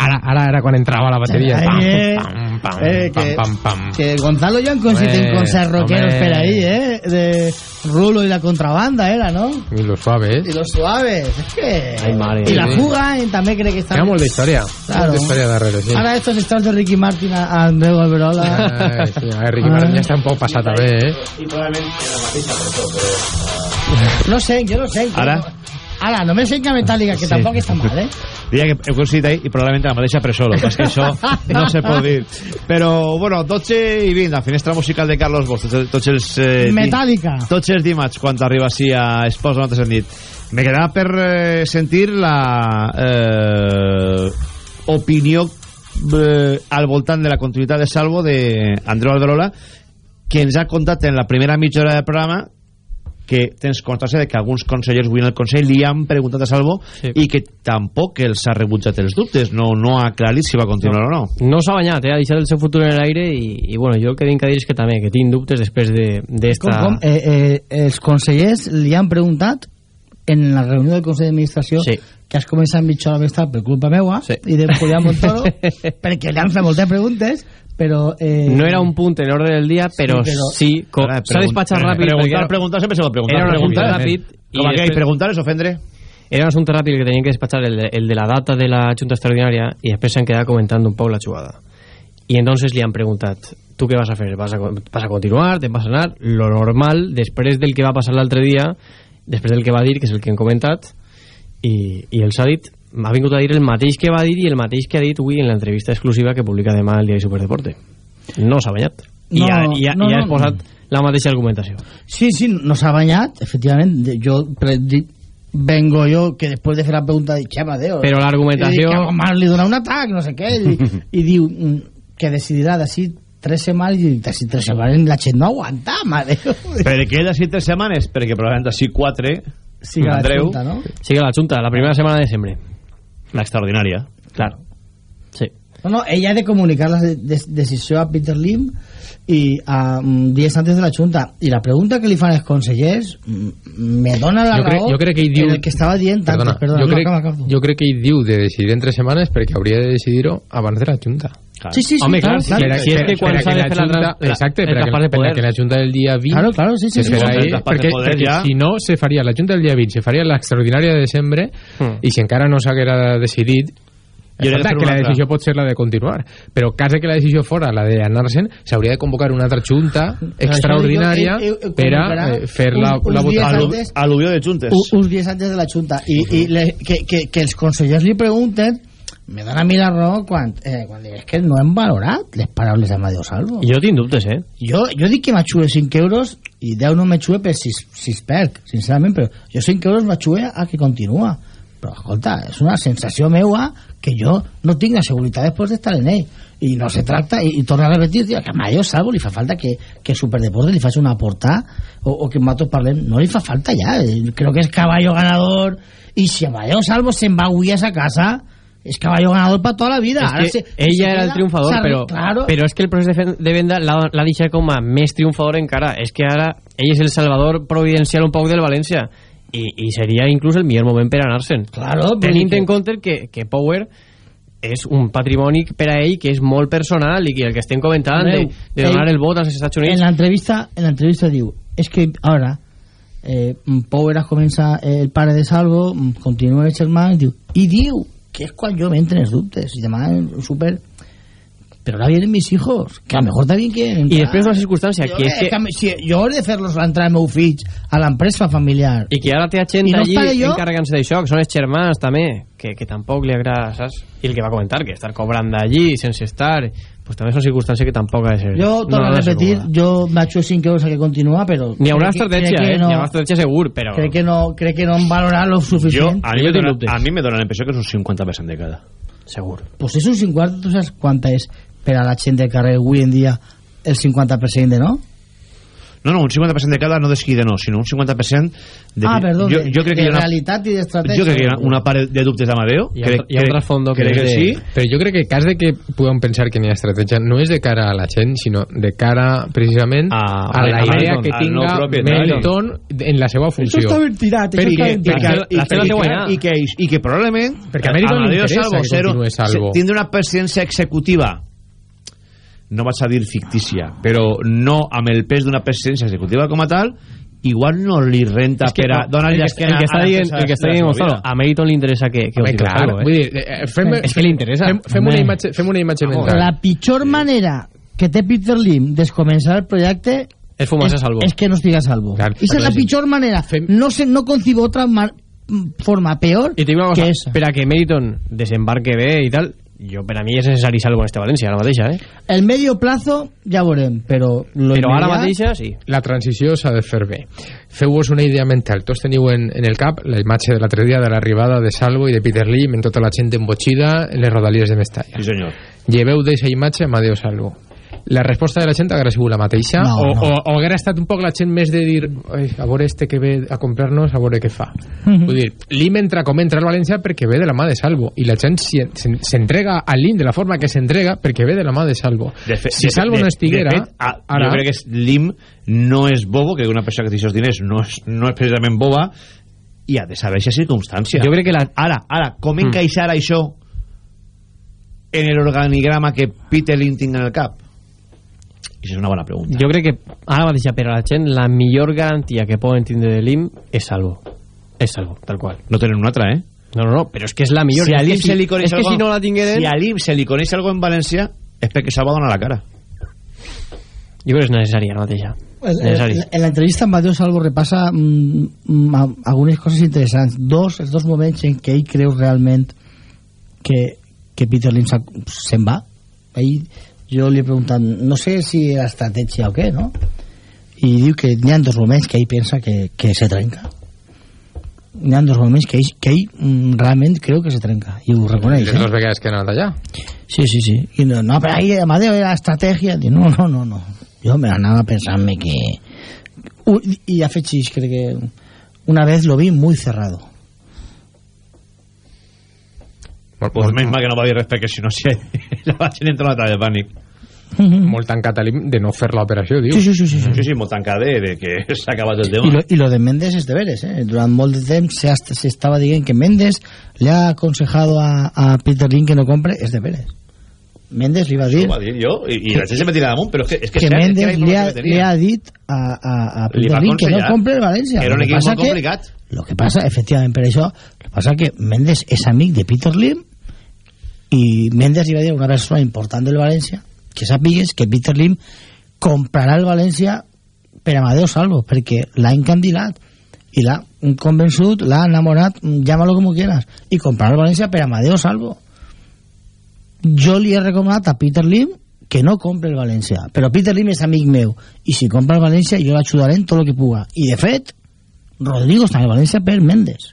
[SPEAKER 10] Ara, ara era quan entrava la bateria. Pam,
[SPEAKER 11] Eh,
[SPEAKER 10] pam, pam,
[SPEAKER 11] eh,
[SPEAKER 10] pam,
[SPEAKER 11] que-
[SPEAKER 10] pam, pam.
[SPEAKER 11] Que Gonzalo ya consisten
[SPEAKER 10] Hombre,
[SPEAKER 11] con ser rockeros
[SPEAKER 10] hombre.
[SPEAKER 11] por ahí, ¿eh? De Rulo y la contrabanda era, ¿no?
[SPEAKER 10] I los suaves.
[SPEAKER 11] Y los suaves. Es que...
[SPEAKER 10] Ai, mare.
[SPEAKER 11] y la
[SPEAKER 10] Sí.
[SPEAKER 11] fuga eh, també crec que està...
[SPEAKER 10] Hi ha molt d'història.
[SPEAKER 11] Claro.
[SPEAKER 10] Molt d'història darrere, sí.
[SPEAKER 11] Ara estos están de Ricky Martin a, a Andreu Alberola.
[SPEAKER 10] Ai, sí, a ver, Ricky Martin ja està un poc passat a bé, eh?
[SPEAKER 1] I probablement la mateixa presó, però...
[SPEAKER 11] No sé, yo no sé.
[SPEAKER 1] Ara?
[SPEAKER 11] Ara, no me sé que Metallica, que
[SPEAKER 1] Sí.
[SPEAKER 11] tampoc està mal, eh?
[SPEAKER 1] Diria que he coincidit ahí i probablement la mateixa presó, el que això no se pot dir. Però, bueno, 12 i 20, la finestra musical de Carlos Bosch, tots, els... Eh,
[SPEAKER 11] Metallica.
[SPEAKER 1] Tots els dimarts, quan arriba així a Esports 97 nit. Me quedarà per eh, sentir la eh, opinió eh, al voltant de la continuïtat de Salvo de Andreu Alberola, que ens ha contat en la primera mitja hora del programa que tens constància de que alguns consellers avui en el Consell li han preguntat a Salvo sí. i que tampoc els ha rebutjat els dubtes no, no ha aclarit si va continuar o no
[SPEAKER 8] No s'ha banyat, eh? ha deixat el seu futur en l'aire i, i bueno, jo el que tinc a dir és que també, que tinc dubtes després de-
[SPEAKER 11] Com,
[SPEAKER 8] d'esta...
[SPEAKER 11] com, eh, eh, els consellers li han preguntat en la reunió del Consell d'Administració
[SPEAKER 8] Sí.
[SPEAKER 11] que has començat mitja hora més tard per culpa meua
[SPEAKER 8] Sí.
[SPEAKER 11] i de Julián Montoro perquè li han fet moltes preguntes però eh,
[SPEAKER 8] No era un punt en l'ordre del dia, però
[SPEAKER 11] Sí, però-
[SPEAKER 8] sí co-
[SPEAKER 1] Ara,
[SPEAKER 8] s'ha despatxat
[SPEAKER 1] pregun-
[SPEAKER 8] ràpid.
[SPEAKER 1] preguntar, preguntar, sempre se pot preguntar,
[SPEAKER 8] Era un assumpte
[SPEAKER 1] preguntar,
[SPEAKER 8] ràpid.
[SPEAKER 1] Com aquell, preguntar és ofendre.
[SPEAKER 8] Era un assumpte ràpid que tenien que despatxar el de, el de la data de la Junta Extraordinaria y després s'han quedat comentant un poc la jugada. Y entonces li han preguntat, ¿tú qué vas a hacer? ¿Vas a, vas a continuar? ¿Te vas a anar? Lo normal, després del que va passar l'altre dia, després del que va dir, que és el que hem comentat, i, i els ha dit, m'ha vingut a dir el mateix que va dir i el mateix que ha dit avui en l'entrevista exclusiva que publica demà el diari Superdeporte. No s'ha banyat. I,
[SPEAKER 11] No,
[SPEAKER 8] ja, i, ja,
[SPEAKER 11] no,
[SPEAKER 8] i ja
[SPEAKER 11] no,
[SPEAKER 8] has posat la mateixa argumentació.
[SPEAKER 11] Sí, sí, no s'ha banyat, efectivament. Jo vengo yo que después de fer la pregunta de que Amadeo
[SPEAKER 8] Però l'argumentació-
[SPEAKER 11] i que a Omar li dona un atac, no sé què i, i diu mm, que decidirà d'ací tres setmanes i d'ací tres setmanes la gent no aguanta, Amadeo
[SPEAKER 1] Per què d'ací tres setmanes? Perquè probablement d'ací quatre
[SPEAKER 11] Siga la Junta, no?
[SPEAKER 8] Sigue la Junta, la primera setmana de desembre.
[SPEAKER 1] La extraordinària
[SPEAKER 8] Claro. Sí.
[SPEAKER 11] No, no, ella ha de comunicar la de de decisió a Peter Lim i a um, dies antes de la Junta i la pregunta que li fan els consellers mm, me dona la
[SPEAKER 10] jo crec,
[SPEAKER 11] raó
[SPEAKER 10] jo crec que ell diu
[SPEAKER 11] en el que estava dient
[SPEAKER 10] perdona,
[SPEAKER 11] antes, perdona,
[SPEAKER 10] jo,
[SPEAKER 11] no,
[SPEAKER 10] crec,
[SPEAKER 11] acaba, acaba.
[SPEAKER 10] jo crec que ell diu de decidir en tres setmanes perquè hauria de decidir-ho abans de la Junta
[SPEAKER 11] Sí, sí, sí,
[SPEAKER 8] Home,
[SPEAKER 11] claro,
[SPEAKER 8] clar,
[SPEAKER 11] claro.
[SPEAKER 8] si és que quan
[SPEAKER 10] a
[SPEAKER 8] s'ha de
[SPEAKER 10] la
[SPEAKER 8] fer la
[SPEAKER 10] Junta,
[SPEAKER 8] la-
[SPEAKER 10] exacte,
[SPEAKER 8] el
[SPEAKER 10] a que,
[SPEAKER 8] traspàs de
[SPEAKER 10] a
[SPEAKER 8] poder.
[SPEAKER 10] que la Junta del dia 20
[SPEAKER 11] Claro, claro, sí, sí, sí,
[SPEAKER 10] ahí,
[SPEAKER 11] el
[SPEAKER 10] perquè,
[SPEAKER 11] poder
[SPEAKER 10] perquè
[SPEAKER 11] ja.
[SPEAKER 10] si no se faria la Junta del dia 20 se faria l'extraordinària de desembre
[SPEAKER 8] Hmm.
[SPEAKER 10] i si encara no s'haguera decidit
[SPEAKER 1] Jo crec que
[SPEAKER 10] la decisió pot ser la de continuar però cas que la decisió fora la d'anar-se'n s'hauria de convocar una altra junta extraordinària per a eh, fer la, la votació
[SPEAKER 11] antes.
[SPEAKER 1] Al·luvió de juntes
[SPEAKER 11] uns dies antes de la Junta i, i le, que, que, que els consellers li pregunten me dona a mi la raó quan, eh, quan és que no hem valorat les paraules d'Amadeu Salvo.
[SPEAKER 8] Jo tinc dubtes, eh?
[SPEAKER 11] jo, jo dic que m'aixue 5 euros i 10 no m'aixue per si, si es perd sincerament, però jo 5 euros m'aixue a que continua. Però escolta, és una sensació meua que jo no tinc la seguretat després d'estar en ell. I no se tracta, i, i torno a repetir tio, que a Mayo Salvo li fa falta que, que Superdeportes li faci una portada o, o que nosaltres parlem, no li fa falta ja Eh, creo que és caballo ganador i si a Mayo Salvo se'n va avui a sa casa és caballo ganador per tota la vida Ara
[SPEAKER 8] És que
[SPEAKER 11] se-
[SPEAKER 8] ella
[SPEAKER 11] se
[SPEAKER 8] era el triomfador,
[SPEAKER 11] s'arri-
[SPEAKER 8] però,
[SPEAKER 11] claro,
[SPEAKER 8] però és que el procés de, de venda l'ha l'ha deixat com a més triomfador encara. És que ara ell és el salvador providencial un poc del València i, i seria inclús el millor moment per anar-se'n.
[SPEAKER 11] Claro,
[SPEAKER 8] Tenint
[SPEAKER 11] que-
[SPEAKER 8] en compte que, que Power és un patrimoni per a ell que és molt personal i que el que estem comentant de, de donar
[SPEAKER 11] ell-
[SPEAKER 8] el vot als Estats
[SPEAKER 11] en
[SPEAKER 8] Units
[SPEAKER 11] la entrevista en la entrevista diu es que ahora eh, Power comença el pare de Salvo mm, continua el germà i diu, i diu que és quan jo m'entren els dubtes i demà super pero ahora vienen mis hijos que a lo mejor también quieren
[SPEAKER 8] i
[SPEAKER 11] entrar.
[SPEAKER 8] després una circumstància
[SPEAKER 11] Jo,
[SPEAKER 8] que és que
[SPEAKER 11] mi- si jo he de fer-los entrar el meu fill a l'empresa familiar
[SPEAKER 8] i que ara té gent
[SPEAKER 11] I no
[SPEAKER 8] allí
[SPEAKER 11] jo?
[SPEAKER 8] encarregant-se d'això, que són els germans també, que, que tampoc li agrada, saps? I el que va comentar, que estar cobrant d'allí sense estar, pues també són circumstàncies que tampoc ha de ser.
[SPEAKER 11] jo torno
[SPEAKER 8] no
[SPEAKER 11] a repetir
[SPEAKER 8] còmode.
[SPEAKER 11] jo m'aixo 5 euros a que continua però
[SPEAKER 8] N'hi haurà estratègia, eh?
[SPEAKER 11] no,
[SPEAKER 8] N'hi haurà estratègia segur, però...
[SPEAKER 11] crec que no, crec que no han valorat lo
[SPEAKER 1] jo,
[SPEAKER 11] suficient
[SPEAKER 1] a, mi
[SPEAKER 8] Jo
[SPEAKER 1] dona, a mi me dona la impressió que és un 50% de cada
[SPEAKER 8] Segur.
[SPEAKER 11] pues és un 50 tu saps quanta és per a la gent del carrer avui en dia el 50% de no?
[SPEAKER 1] No, no, un 50% de cada no de sí de no, sinó un 50% de...
[SPEAKER 11] ah, perdó,
[SPEAKER 1] jo, jo crec
[SPEAKER 11] de
[SPEAKER 1] que hi ha una,
[SPEAKER 11] realitat i d'estratègia.
[SPEAKER 1] Jo crec que hi ha una part de dubtes d'Amadeo
[SPEAKER 8] Hi ha
[SPEAKER 1] crec,
[SPEAKER 8] un- hi ha un trasfondo que
[SPEAKER 1] crec que
[SPEAKER 8] de-
[SPEAKER 1] sí.
[SPEAKER 10] Però jo crec que cas de que puguem pensar que n'hi ha estratègia no és de cara a la gent sinó de cara precisament
[SPEAKER 1] A-
[SPEAKER 10] a, la
[SPEAKER 1] a
[SPEAKER 10] idea
[SPEAKER 1] Melton,
[SPEAKER 10] que tinga
[SPEAKER 1] propietari.
[SPEAKER 10] Melton en la seva funció.
[SPEAKER 11] això està ben tirat això
[SPEAKER 10] Perquè-
[SPEAKER 11] està ben
[SPEAKER 10] perquè-
[SPEAKER 11] tirat.
[SPEAKER 1] i,
[SPEAKER 8] la seva
[SPEAKER 1] i, que, i, que, i que probablement
[SPEAKER 10] Perquè a Amèrica li
[SPEAKER 1] Amadeo
[SPEAKER 10] interessa
[SPEAKER 1] Salvo
[SPEAKER 10] que Salvo.
[SPEAKER 1] se- tindre una presidència executiva no vaig a dir fictícia però no amb el pes d'una presidència executiva com a tal igual no li renta
[SPEAKER 8] És que
[SPEAKER 1] per a
[SPEAKER 8] no,
[SPEAKER 1] donar
[SPEAKER 8] el, que,
[SPEAKER 1] l'esquena
[SPEAKER 8] el que està dient, el que està
[SPEAKER 1] de la
[SPEAKER 8] dient Gonzalo, a Meriton li interessa que, que
[SPEAKER 10] Home,
[SPEAKER 8] ho
[SPEAKER 10] clar,
[SPEAKER 8] Salvo, eh?
[SPEAKER 10] vull dir, eh, fem,
[SPEAKER 8] És que li interessa.
[SPEAKER 10] fem, fem, una imatge, fem una imatge mental.
[SPEAKER 11] La pitjor manera que té Peter Lim descomençar el projecte
[SPEAKER 8] És fumar-se a Salvo.
[SPEAKER 11] és que no estigui a salvo.
[SPEAKER 10] Clar,
[SPEAKER 11] és la pitjor manera.
[SPEAKER 10] Fem-
[SPEAKER 11] no, se, no concibo otra ma- forma peor
[SPEAKER 8] I te dic una cosa,
[SPEAKER 11] que esa.
[SPEAKER 8] per a que Meriton desembarque bé i tal, jo per a mi és necessari Salvo en este València, ara mateixa, eh?
[SPEAKER 11] el medio plazo ja veurem però, lo
[SPEAKER 8] Però ara
[SPEAKER 11] immediat-
[SPEAKER 8] mateixa sí.
[SPEAKER 10] la transició s'ha de fer bé. Feu-vos una idea mental. Tots teniu en, en el cap la imatge de l'altre dia de l'arribada de Salvo i de Peter Lim en tota la gent embotxida en les rodalies de Mestalla.
[SPEAKER 1] Sí senyor.
[SPEAKER 10] Lleveu d'eixa imatge a Amadeo Salvo la resposta de la gent haguera sigut la mateixa
[SPEAKER 11] No,
[SPEAKER 10] o,
[SPEAKER 11] no.
[SPEAKER 10] o, o haguera estat un poc la gent més de dir "Ai, a veure este que ve a comprar-nos a veure què fa
[SPEAKER 11] Mhm.
[SPEAKER 10] vull dir, l'IM entra com entra al València perquè ve de la mà de Salvo i la gent s'entrega a l'IM de la forma que s'entrega perquè ve de la mà de Salvo
[SPEAKER 1] de fe,
[SPEAKER 10] si
[SPEAKER 1] de,
[SPEAKER 10] Salvo
[SPEAKER 1] de,
[SPEAKER 10] no estiguera
[SPEAKER 1] de fet, a,
[SPEAKER 10] ara,
[SPEAKER 1] jo crec que l'IM no és bobo que una persona que té aquests diners no és, no és precisament boba i ha de saber aquesta circumstància
[SPEAKER 8] Jo crec que la...
[SPEAKER 1] ara, ara, com
[SPEAKER 8] Mm.
[SPEAKER 1] encaixar això en el organigrama que Peter Lim tinga en el cap és una bona pregunta
[SPEAKER 8] Jo crec que ara mateixa per a la gent la millor garantia que poden tindre de l'IM és Salvo. És Salvo, tal qual.
[SPEAKER 1] no tenen una altra, eh?
[SPEAKER 8] No, no, no, però és que és la millor.
[SPEAKER 1] si a l'IM se li coneix
[SPEAKER 8] és que
[SPEAKER 1] algo,
[SPEAKER 8] si no la tingueren...
[SPEAKER 1] si a l'IM se li coneix algo en València és perquè se'l va donar la cara
[SPEAKER 8] Jo crec que és necessari ara mateixa.
[SPEAKER 11] El-
[SPEAKER 8] Necessari.
[SPEAKER 11] en la entrevista amb Amadeu Salvo repassa mm, mm, algunes coses interessants dos, els dos moments en què ell creu realment que, que Peter Lim se'n va ell jo li he preguntat no sé si era estratègia o què no? i diu que n'hi ha dos moments que ell pensa que, que se trenca n'hi ha dos moments que ell, que ell mm, realment creu que se trenca i ho reconeix
[SPEAKER 10] Les
[SPEAKER 11] eh?
[SPEAKER 10] dos vegades que han anat allà.
[SPEAKER 11] Sí, sí, sí. Y no, no, pero ahí Amadeo era estrategia. Diu, no, no, no, no. Yo me anava pensando que... Y a Fechis, creo que una vez lo vi muy cerrado.
[SPEAKER 1] Pues menys mal que no va dir res perquè si no si la vaig entrar en una de pànic.
[SPEAKER 10] Molt tancat a l'IM de no fer l'operació, diu.
[SPEAKER 11] Sí, sí, sí, sí, sí.
[SPEAKER 1] Sí, sí, molt tancat de, de que s'ha acabat el tema.
[SPEAKER 11] Y lo, y lo de Méndez es de veres, ¿eh? Durante molt de temps se, hasta, se estaba diciendo que Méndez le ha aconsejado a, a Peter Lin que no compre, es de veres. Méndez li va dir
[SPEAKER 1] ho va dir jo, i, i la gent se me tira damunt, però és que, és que,
[SPEAKER 11] que
[SPEAKER 1] és cert, és
[SPEAKER 11] Méndez
[SPEAKER 1] que
[SPEAKER 11] li ha,
[SPEAKER 1] que
[SPEAKER 11] li ha dit a, a, a Peter Lin que no compre el València.
[SPEAKER 1] Era un
[SPEAKER 11] Lo que
[SPEAKER 1] equip
[SPEAKER 11] pasa
[SPEAKER 1] molt
[SPEAKER 11] que-
[SPEAKER 1] complicat.
[SPEAKER 11] Lo que pasa, efectivamente, per això, lo que pasa que Méndez és amic de Peter Lim i Méndez dir a una persona important del València que sàpigues que Peter Lim comprarà el València per Amadeo Salvo, perquè l'ha encandilat i l'ha convençut, l'ha enamorat, llámalo como quieras, i comprarà el València per Amadeo Salvo. Jo li he recomanat a Peter Lim que no compre el València, però Peter Lim és amic meu, i si compra el València jo l'ajudaré en tot el que puga. I de fet, Rodrigo està en el València per Méndez.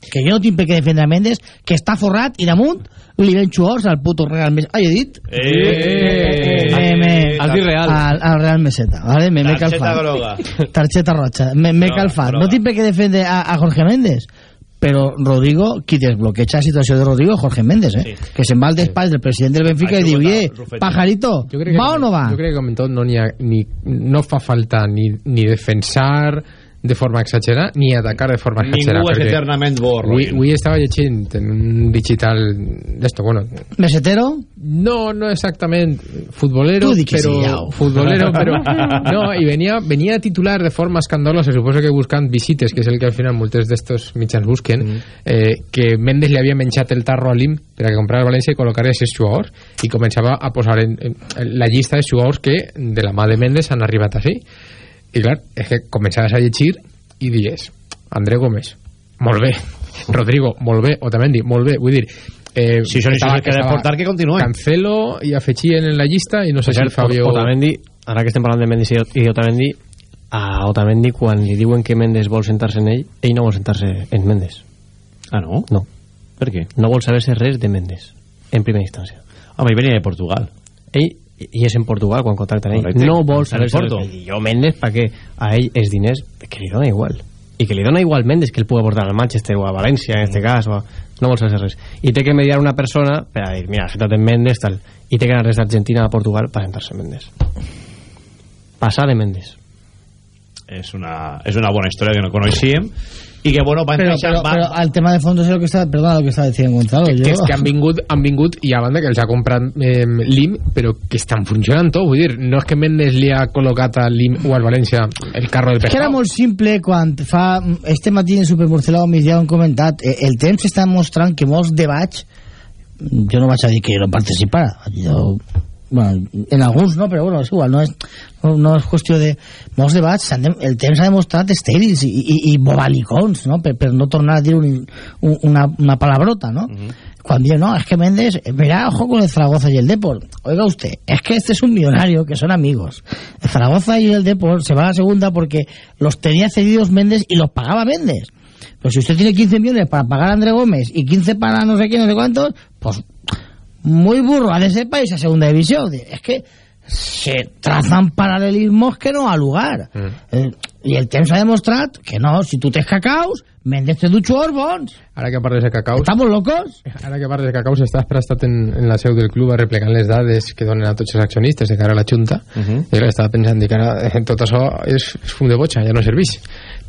[SPEAKER 11] Que jo no tinc per què defendre a Méndez, que està forrat i damunt li ven xuors al puto Real Meseta. Ah, he dit?
[SPEAKER 1] Eh,
[SPEAKER 11] me, me,
[SPEAKER 8] Has dit Real.
[SPEAKER 11] Al, al Real Meseta, ¿vale? Me, me calfat.
[SPEAKER 1] groga.
[SPEAKER 11] Tarxeta roja. Me, me
[SPEAKER 1] No,
[SPEAKER 11] calfat. No tinc per què defendre a, a Jorge Méndez. Però Rodrigo, qui desbloqueja la situació de Rodrigo Jorge Méndez, eh? Que se'n va al despatx del president del Benfica
[SPEAKER 1] Ha
[SPEAKER 11] i diu, oye, pajarito,
[SPEAKER 10] que,
[SPEAKER 11] va o no va?
[SPEAKER 10] Jo crec que com en tot no, ha, ni, no fa falta ni, ni defensar de forma exagerada ni atacar de forma exagerada.
[SPEAKER 1] Ningú és eternament bo,
[SPEAKER 10] Avui,
[SPEAKER 1] Robin.
[SPEAKER 10] avui estava llegint en un digital d'esto, bueno,
[SPEAKER 11] ¿Mesetero?
[SPEAKER 10] no, no exactament futbolero, pero
[SPEAKER 11] sí,
[SPEAKER 10] futbolero, pero no, y venía venía a titular de forma escandalosa, suposo que buscant visites, que és el que al final moltes d'estos mitjans busquen,
[SPEAKER 11] Mm.
[SPEAKER 10] eh, que Méndez li havia menjat el tarro a l'IM per a que comprara el València i col·locar aquests jugadors i començava a posar en, en, en la llista de jugadors que de la mà de Méndez han arribat així i clar, és que començaves a llegir i dies, André Gómez molt bé, Rodrigo, molt bé Otamendi, molt bé, vull dir eh,
[SPEAKER 1] Si són
[SPEAKER 10] estava-
[SPEAKER 1] que
[SPEAKER 10] estava
[SPEAKER 1] portar, que continuen.
[SPEAKER 10] Cancelo i afegien en la llista i no sé
[SPEAKER 8] Per
[SPEAKER 10] si
[SPEAKER 8] cert,
[SPEAKER 10] Fabio...
[SPEAKER 8] Otamendi, ara que estem parlant de Mendes i Otamendi, a Otamendi, quan li diuen que Mendes vol sentar-se en ell, ell no vol sentar-se en Mendes.
[SPEAKER 1] Ah, no?
[SPEAKER 8] No.
[SPEAKER 1] Per què?
[SPEAKER 8] No vol saber-se res de Mendes, en primera instància.
[SPEAKER 1] Home, ell venia de Portugal.
[SPEAKER 8] Ell i és en Portugal quan contracten ell.
[SPEAKER 1] Correcte.
[SPEAKER 8] no vol
[SPEAKER 1] En
[SPEAKER 8] saber
[SPEAKER 1] Porto.
[SPEAKER 8] jo Mendes perquè a ell els diners que li dona igual. I que li dona igual Mendes que el pugui portar al Manchester o a València en este cas o a... no vol saber res. I té que mediar una persona per a dir mira, senta't en Mendes tal. I té que anar des d'Argentina a Portugal per sentar-se en Mendes passar de Mendes
[SPEAKER 1] És una, és una bona història que no coneixíem i que, bueno, va
[SPEAKER 11] Pero,
[SPEAKER 1] encaixar...
[SPEAKER 11] pero,
[SPEAKER 1] va,
[SPEAKER 11] pero al tema de fondo es lo que está, perdona lo que está diciendo Gonzalo.
[SPEAKER 10] que, que és que han vingut, han vingut i a banda que els ha comprat eh, l'IM però que estan funcionant tot vull dir, no és que Mendes li ha col·locat a l'IM o al València el carro del
[SPEAKER 11] És que era
[SPEAKER 10] pescado
[SPEAKER 11] molt simple quan fa... Este matí en Supermurciélago mig dia ho hem comentat. eh, El temps està mostrant que molts debats jo no vaig a dir que no participara. Jo, bueno, en alguns no, però bueno, és igual, no és, no, no és qüestió de... Molts debats, de, el temps ha demostrat estèrils i, i, i bobalicons, no? Per, per no tornar a dir un, un, una, una palabrota, no? Cuando digo, no, es que Méndez, mira, ojo con el Zaragoza y el Depor. Oiga usted, es que este es un millonario, que son amigos. El Zaragoza y el Depor se van a la segunda porque los tenía cedidos Méndez y los pagaba Méndez. Pero si usted tiene 15 millones para pagar a André Gómez y 15 para no sé quién, no sé cuántos, pues muy burro ha de ser país a segunda división. Es que se trazan paralelismos que no ha lugar. Eh, I el temps ha demostrat que no, si tu tens cacaus, Méndez té dos jugadors bons.
[SPEAKER 10] ara que parles de cacaus
[SPEAKER 11] Estamos locos?
[SPEAKER 10] Ara que parles de cacaus, estàs prestat en, en la seu del club a replegar les dades que donen a tots els accionistes de cara a la Junta
[SPEAKER 1] Uh -huh.
[SPEAKER 10] i estava pensant que ara eh, tot això és, és fum de botxa, ja no serveix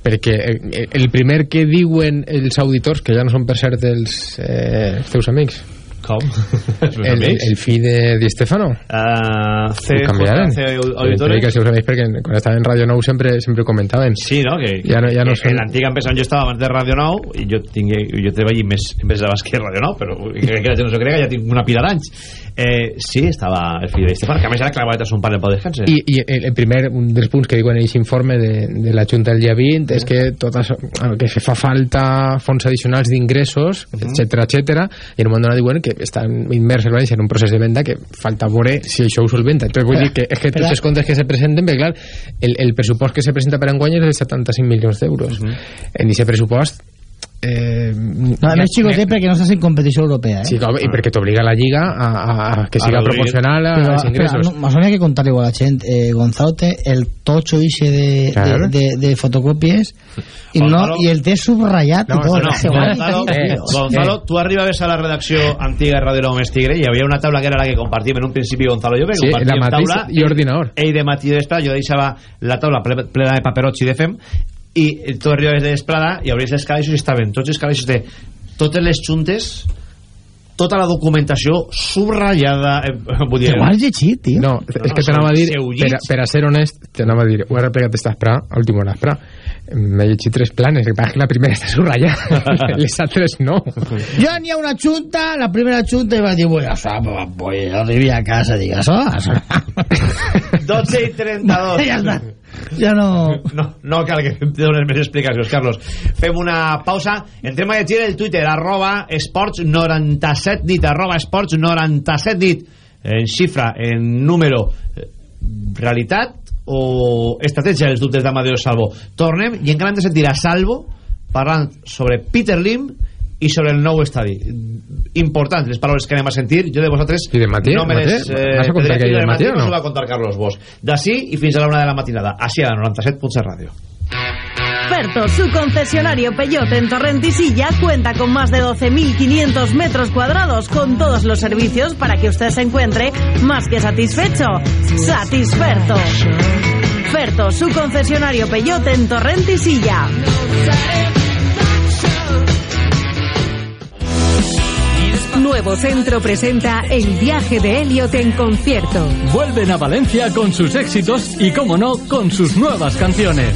[SPEAKER 10] perquè eh, el primer que diuen els auditors, que ja no són per cert els, eh, els teus amics
[SPEAKER 1] Com?
[SPEAKER 10] el, el, el fill de Di Stefano
[SPEAKER 1] Uh,
[SPEAKER 10] ho canviaren
[SPEAKER 1] auditores.
[SPEAKER 10] que els seus amics perquè quan estava en Radio Nou sempre, sempre comentaven
[SPEAKER 1] Sí, no? Que,
[SPEAKER 10] Ja no- ja no
[SPEAKER 1] que
[SPEAKER 10] són-
[SPEAKER 1] En l'antiga empresa on jo estava abans de Radio Nou, i jo, tingué, jo treballé més, més abans que Radio Nou, però que, que la gent no s'ho crega, ja tinc una pila d'anys. Eh, sí, estava el fill d'Estefan que a més era clavat a son pare pel descanse
[SPEAKER 10] I, i el, el primer, un dels punts que diuen en aquest informe de, de la Junta del dia 20 és que tot això, que se fa falta fons addicionals d'ingressos, etc etc i en un moment donat diuen que estan immers el València en un procés de venda que falta veure si això ho solventa. Entonces vull dir que és que tots els comptes que se presenten, perquè clar, el, el pressupost que se presenta per enguany és de 75 milions d'euros. En aquest pressupost eh,
[SPEAKER 11] No, a més xicotet perquè no estàs en competició europea, eh?
[SPEAKER 10] Sí, clar, i perquè t'obliga la Lliga a, a, a que siga
[SPEAKER 11] A
[SPEAKER 10] proporcional a,
[SPEAKER 11] Però,
[SPEAKER 10] als ingressos.
[SPEAKER 11] Però, no, más o menos hay que contar igual a la gent. Eh, Gonzalo té el tocho ixe de,
[SPEAKER 1] Claro.
[SPEAKER 11] de, de, de fotocopies i, no, i el té subratllat
[SPEAKER 1] No,
[SPEAKER 11] i tot.
[SPEAKER 1] no, no. Gonzalo,
[SPEAKER 11] Eh,
[SPEAKER 1] Gonzalo, tu arribaves a la redacció antiga de Radio Només Tigre i hi havia una taula que era la que compartíem en un principi Gonzalo i jo, perquè
[SPEAKER 10] Sí,
[SPEAKER 1] compartíem taula
[SPEAKER 10] i ordinador.
[SPEAKER 1] ell de matí i de vesprada, jo deixava la taula ple- plena de paperots i de fem i tu arribaves de vesprada i obries els calaixos i estaven tots els calaixos de totes les juntes tota la documentació subratllada eh, vull dir,
[SPEAKER 11] Que ho has llegit, tio.
[SPEAKER 10] No, és que t'anava a dir, per, a- per a ser honest, t'anava a dir, ho he repegat esta espra, a última hora espra. M'he llegit tres planes, que que la primera està subratllada, les altres no.
[SPEAKER 11] Jo n'hi ha una junta, la primera junta, i va dir, bueno, això, pues, arribi a casa, dic, això, això.
[SPEAKER 1] 12 i 32
[SPEAKER 11] ja està. Ja no...
[SPEAKER 1] No, no cal que dones més explicacions, Carlos. Fem una pausa. Entrem a llegir el Twitter, arroba esports97 nit, arroba esports97 nit. En xifra, en número, eh, realitat o estratègia dels dubtes d'Amadeo Salvo. Tornem i encara hem de sentir a Salvo parlant sobre Peter Lim i sobre el nou estadi. Important, les paraules que anem a sentir. Jo de vosaltres
[SPEAKER 10] I de Mateo,
[SPEAKER 1] no me les...
[SPEAKER 10] Mateo, vas a contar que hi ha Mateo
[SPEAKER 1] no
[SPEAKER 10] no?
[SPEAKER 1] va contar Carlos Bosch. D'ací i fins a la una de la matinada. Així a la 97.7 Ràdio.
[SPEAKER 12] Ferto, su concesionario Peyote en Torrentisilla cuenta con más de 12.500 metros cuadrados con todos los servicios para que usted se encuentre más que satisfecho. Satisferto. Ferto, su concesionario Peyote en Torrentisilla.
[SPEAKER 5] Nuevo Centro presenta el viaje de Elliot en concierto.
[SPEAKER 6] Vuelven a Valencia con sus éxitos y, como no, con sus nuevas canciones.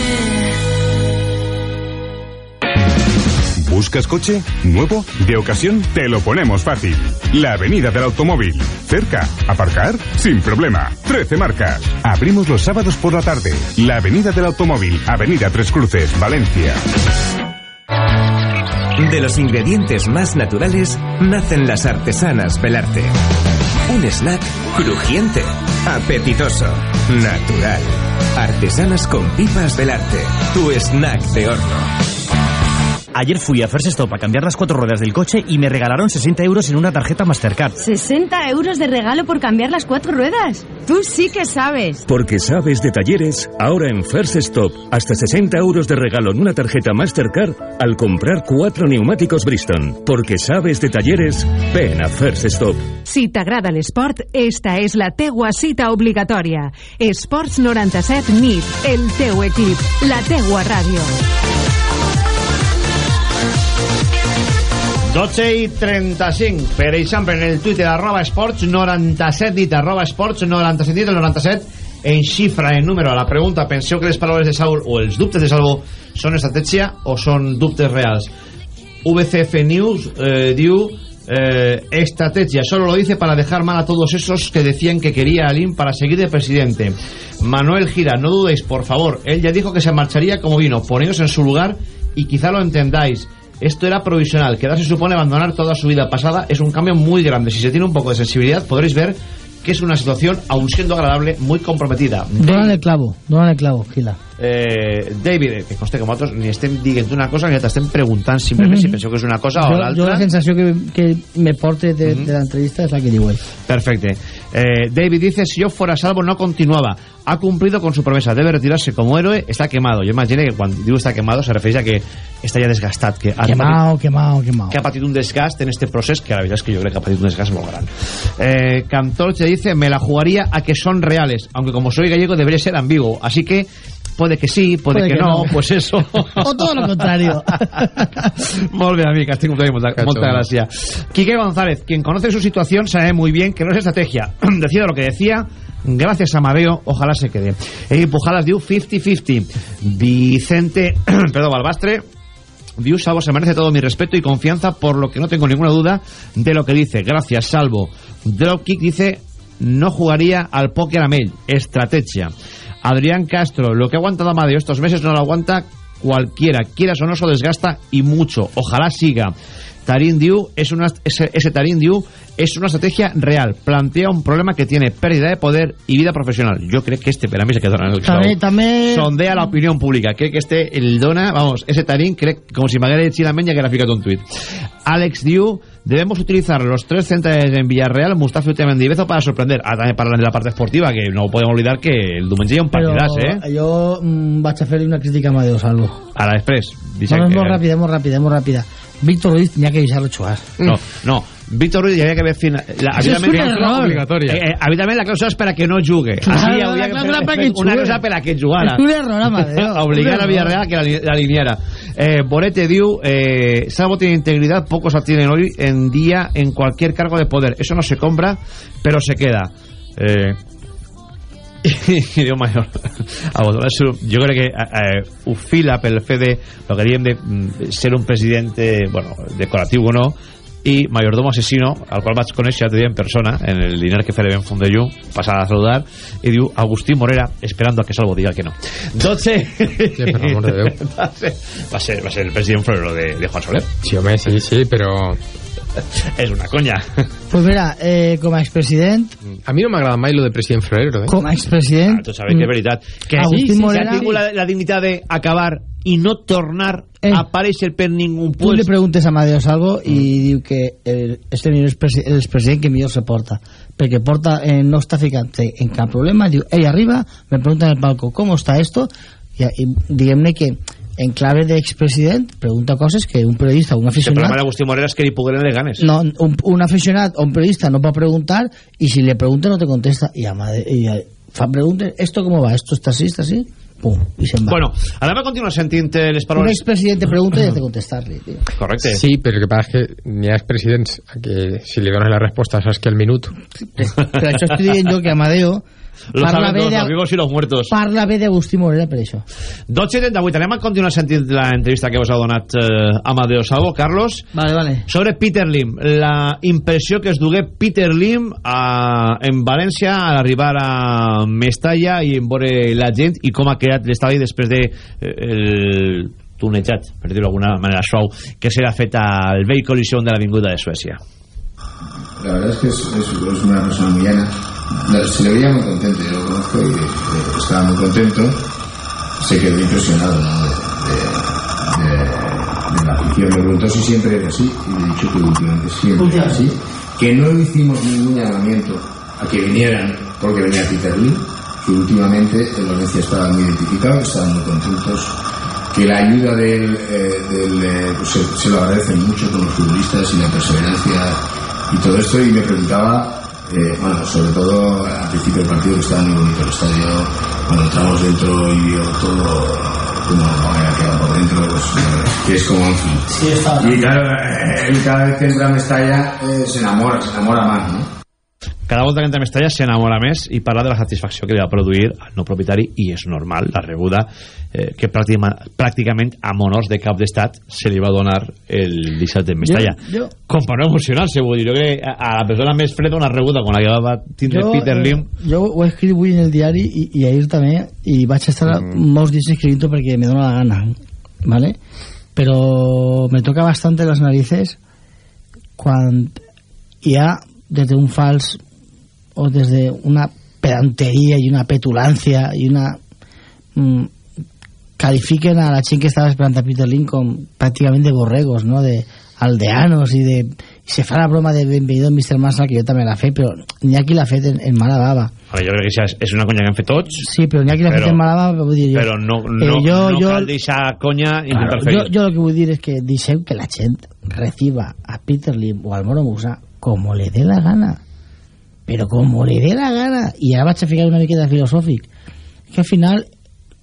[SPEAKER 7] ¿Buscas coche? ¿Nuevo? ¿De ocasión? Te lo ponemos fácil. La Avenida del Automóvil. Cerca. ¿Aparcar? Sin problema. 13 marcas. Abrimos los sábados por la tarde. La Avenida del Automóvil. Avenida Tres Cruces, Valencia.
[SPEAKER 13] De los ingredientes más naturales nacen las artesanas Belarte. Un snack crujiente, apetitoso, natural. Artesanas con pipas Belarte. Tu snack de horno.
[SPEAKER 14] Ayer fui a First Stop a cambiar las cuatro ruedas del coche y me regalaron 60 euros en una tarjeta Mastercard.
[SPEAKER 15] ¿60 euros de regalo por cambiar las cuatro ruedas? Tú sí que sabes.
[SPEAKER 16] Porque sabes de talleres, ahora en First Stop, hasta 60 euros de regalo en una tarjeta Mastercard al comprar cuatro neumáticos Bristol. Porque sabes de talleres, ven a First Stop.
[SPEAKER 5] Si t'agrada l'esport, esta és la teua cita obligatòria. Esports 97 NIT, el teu equip, la teua ràdio.
[SPEAKER 1] 12 i 35, per exemple, en el Twitter, arroba esports 97 dit, arroba esports 97 dit, el 97 en xifra, en número. A la pregunta, penseu que les paraules de Saúl o els dubtes de Salvo són estratègia o són dubtes reals? VCF News eh, diu eh, estrategia, solo lo dice para dejar mal a todos esos que decían que quería a Lim para seguir de presidente. Manuel Gira, no dudéis, por favor. Él ya dijo que se marcharía como vino. Poneos en su lugar y quizá lo entendáis. Esto era provisional. Quedarse supone abandonar toda su vida pasada. Es un cambio muy grande. Si se tiene un poco de sensibilidad, podréis ver que es una situación, aun siendo agradable, muy comprometida.
[SPEAKER 11] Donan el clavo, donan el clavo, Gila.
[SPEAKER 1] Eh, David, eh, que conste que nosaltres ni estem dient una cosa ni t'estem preguntant simplement
[SPEAKER 11] Mhm.
[SPEAKER 1] si penseu que és una cosa o
[SPEAKER 11] Jo, jo
[SPEAKER 1] l'altra.
[SPEAKER 11] la sensació que, que me porte de, de l'entrevista és la que diu ell.
[SPEAKER 1] Perfecte. Eh, David dice, si yo fuera salvo no continuaba. Ha cumplido con su promesa, debe retirarse como héroe, está quemado. Yo imagino que cuando digo está quemado se refiere a que está ya desgastat, que ha,
[SPEAKER 11] Quemado, quemado, quemado.
[SPEAKER 1] que ha patido un desgast en este proceso, que la verdad es que yo creo que ha patido un desgast muy grande. Eh, Cantorche dice, me la jugaría a que son reales, aunque como soy gallego debería ser ambiguo, así que puede que sí, puede,
[SPEAKER 11] Puede
[SPEAKER 1] que,
[SPEAKER 11] que
[SPEAKER 1] no,
[SPEAKER 11] no.
[SPEAKER 1] pues eso.
[SPEAKER 11] O todo lo contrario.
[SPEAKER 1] Molt bé, amic, estic bé, molta, molta gràcia. Quique González, quien conoce su situación sabe muy bien que no es estrategia. decía lo que decía, gracias Amadeo, ojalá se quede. Ell Pujadas diu 50-50. Vicente, perdón, Balbastre, diu Salvo se merece todo mi respeto y confianza por lo que no tengo ninguna duda de lo que dice. Gracias, Salvo. Dropkick dice, no jugaría al póker a Mel, estrategia. Adrián Castro, lo que ha aguantado Amadeo estos meses no lo aguanta cualquiera, quieras o no, se desgasta y mucho. Ojalá siga. Tarín Diu es una, ese, ese Tarín Diu es una estrategia real. Plantea un problema que tiene pérdida de poder y vida profesional. Yo creo que este, per a mí se quedó en el.
[SPEAKER 11] També, també...
[SPEAKER 1] Sondea la opinión pública. Crec que este el dona, vamos, ese Tarín, crec, como si m'haguera llegit la menya que ficat un tuit. Alex Diu, debemos utilizar los tres centrales en Villarreal, Mustafa y Mendivezo para sorprender. Ah, también de la parte esportiva, que no podemos olvidar que el diumenge hi ha un partidàs, eh?
[SPEAKER 11] jo mm, vaig a una crítica a Amadeo Salvo.
[SPEAKER 1] Ara després.
[SPEAKER 11] No,
[SPEAKER 1] Dicen
[SPEAKER 11] no, és
[SPEAKER 1] que...
[SPEAKER 11] molt ràpida, molt ràpida, molt ràpida. Víctor Ruiz tenía que deixar-lo jugar.
[SPEAKER 1] No, no. Víctor Ruiz havia que haver final... La,
[SPEAKER 11] Això és un error.
[SPEAKER 1] Eh, eh, evidentment la clàusula és per a que no jugue.
[SPEAKER 11] Claro,
[SPEAKER 1] Així
[SPEAKER 11] la
[SPEAKER 1] hauria que una cosa per a que jugara.
[SPEAKER 11] És un error, Amadeo.
[SPEAKER 1] Obligar a. Villarreal que la, la alineara. Eh, Borete diu, eh, Salvo tiene integridad, pocos la tienen hoy en día en cualquier cargo de poder. Eso no se compra, pero se queda. Eh, i diu jo crec que eh, ho fila pel fet de lo que diem de mm, ser un president eh, bueno, decoratiu o no i mayordomo asesino, al qual vaig conèixer l'altre dia en persona, en el diner que farem en Fondellú passar a saludar, i diu Agustín Morera, esperando a que Salvo diga que no 12
[SPEAKER 10] Sí, per amor de Déu.
[SPEAKER 1] va, ser, va, ser, va ser el president Florero de, de Juan Soler
[SPEAKER 10] Sí, home, sí, sí, però...
[SPEAKER 1] és una conya
[SPEAKER 11] Pues mira, eh, com a expresident,
[SPEAKER 10] A mi no m'agrada mai lo de president Florero, eh?
[SPEAKER 11] com a expresident...
[SPEAKER 1] Ah, tu sabes que és veritat que
[SPEAKER 11] Agustín
[SPEAKER 1] si
[SPEAKER 11] Morera-
[SPEAKER 1] ha tingut la, la dignitat d'acabar i no tornar
[SPEAKER 11] Eh.
[SPEAKER 1] a aparèixer per ningú
[SPEAKER 11] Tu li preguntes a Amadeo Salvo i diu que el, este millor és el president que millor se porta perquè porta, eh, no està ficant en cap problema, diu, ell arriba me pregunta en el palco, ¿cómo está esto? i, i diguem-ne que en clave d'expresident pregunta coses que un periodista o un
[SPEAKER 1] el problema
[SPEAKER 11] aficionat
[SPEAKER 1] d'Agustí Morera és que li pogueren les ganes
[SPEAKER 11] no, un, un aficionat o un periodista no pot preguntar i si le pregunta no te contesta i, Amade, i fa preguntes, ¿esto cómo va? ¿esto está así? ¿está así? Pum, i se'n va
[SPEAKER 1] bueno, anem a continuar sentint les
[SPEAKER 11] un
[SPEAKER 1] paraules
[SPEAKER 11] expresident te pregunta i has de contestar-li
[SPEAKER 1] correcte
[SPEAKER 10] Sí, però el que passa és que n'hi ha expresidents que si li dones la resposta saps que al minut
[SPEAKER 11] per això estic dient jo que Amadeo
[SPEAKER 1] lo
[SPEAKER 11] parla
[SPEAKER 1] saben todos
[SPEAKER 11] de,
[SPEAKER 1] los vivos y los muertos.
[SPEAKER 11] Parla bé d'Agustí Morera per això
[SPEAKER 1] 12.78, anem a continuar sentint la entrevista que vos ha donat eh, Amadeo Salvo, Carlos
[SPEAKER 11] vale, vale.
[SPEAKER 1] sobre Peter Lim, la impressió que es dugué Peter Lim a, en València a arribar a Mestalla i en veure la gent i com ha quedat l'estadi després de eh, el tunejat, per dir-ho d'alguna manera suau, que s'era fet al vell col·lisió de l'Avinguda de Suècia.
[SPEAKER 2] La verdad es que es, es- es una persona muy llana. Se le veía muy contento, yo lo conozco y eh, estaba muy contento. Se quedó impresionado ¿no? de, de- de- la afición. Me preguntó si siempre era así y le he dicho que últimamente siempre era así. Que no hicimos ningún llamamiento a que vinieran porque venía Peter Lee, que últimamente en Valencia estaban muy identificados, estaban muy contentos que la ayuda del, eh, del, eh, pues se, se lo agradecen mucho con los futbolistas y la perseverancia y todo esto y me preguntaba eh, bueno sobre todo al principio del partido que estaba muy bonito el estadio cuando entramos dentro y vio todo como había quedado por dentro pues, eh, que es como Anfield y claro eh, él cada vez que entra a Mestalla eh, se enamora se enamora más ¿no?
[SPEAKER 1] Cada volta que entra a Mestalla s'enamora més i parla de la satisfacció que li va produir al no propietari i és normal, la rebuda eh, que pràcticament, pràcticament a honors de cap d'estat se li va donar el dissabte en Mestalla.
[SPEAKER 11] Jo- jo-
[SPEAKER 1] Com per no emocionar-se, vull dir, jo crec que a, a la persona més freda una rebuda com la que va tindre
[SPEAKER 11] Jo,
[SPEAKER 1] Peter
[SPEAKER 11] eh,
[SPEAKER 1] Lim
[SPEAKER 11] jo ho he escrit avui en el diari i, i ahir també i vaig estar
[SPEAKER 1] Mm.
[SPEAKER 11] molts dies escrivint perquè me dóna la gana ¿vale? pero me toca bastante las narices quan hi ha des d'un fals o des d'una pedanteria i una petulancia i una mm, califiquen a la gent que estava esperant a Peter Lim com pràcticament de borregos, no? de aldeanos i de se fa la broma de benvenido Mr. Massa que jo també la fe però n'hi ha qui l'ha fet en, en mala bava
[SPEAKER 1] Ara, jo crec que és, és una conya que han fet tots
[SPEAKER 11] sí, però n'hi ha qui l'ha fet
[SPEAKER 1] Però-
[SPEAKER 11] en mala bava vull dir jo,
[SPEAKER 1] però no,
[SPEAKER 11] eh,
[SPEAKER 1] no,
[SPEAKER 11] jo,
[SPEAKER 1] no
[SPEAKER 11] jo,
[SPEAKER 1] cal deixar conya i intentar
[SPEAKER 11] Claro,
[SPEAKER 1] fer
[SPEAKER 11] yo, yo lo que voy a decir es que deixeu que la gent reciba a Peter Lim o al Moro Musa como le dé la gana pero como le dé la gana i ara vaig a ficar una miqueta filosòfic que al final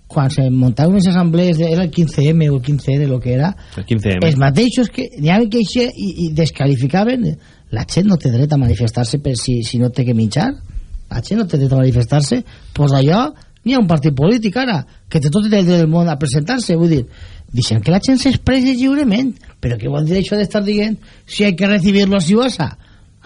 [SPEAKER 11] quan se muntaven unes assemblees de, era el 15M o el 15R lo que era
[SPEAKER 1] el 15M
[SPEAKER 11] els mateixos que n'hi havia que eixe i, i descalificaven la gent no té dret a manifestar-se per si, si no té que mitjar. La gent no té dret a manifestar-se. Pues allò n'hi ha un partit polític ara que té tot el dret del món a presentar-se. Vull dir, deixem que la gent s'expressi lliurement. Però què vol dir això d'estar dient si hay que recibirlo si pasa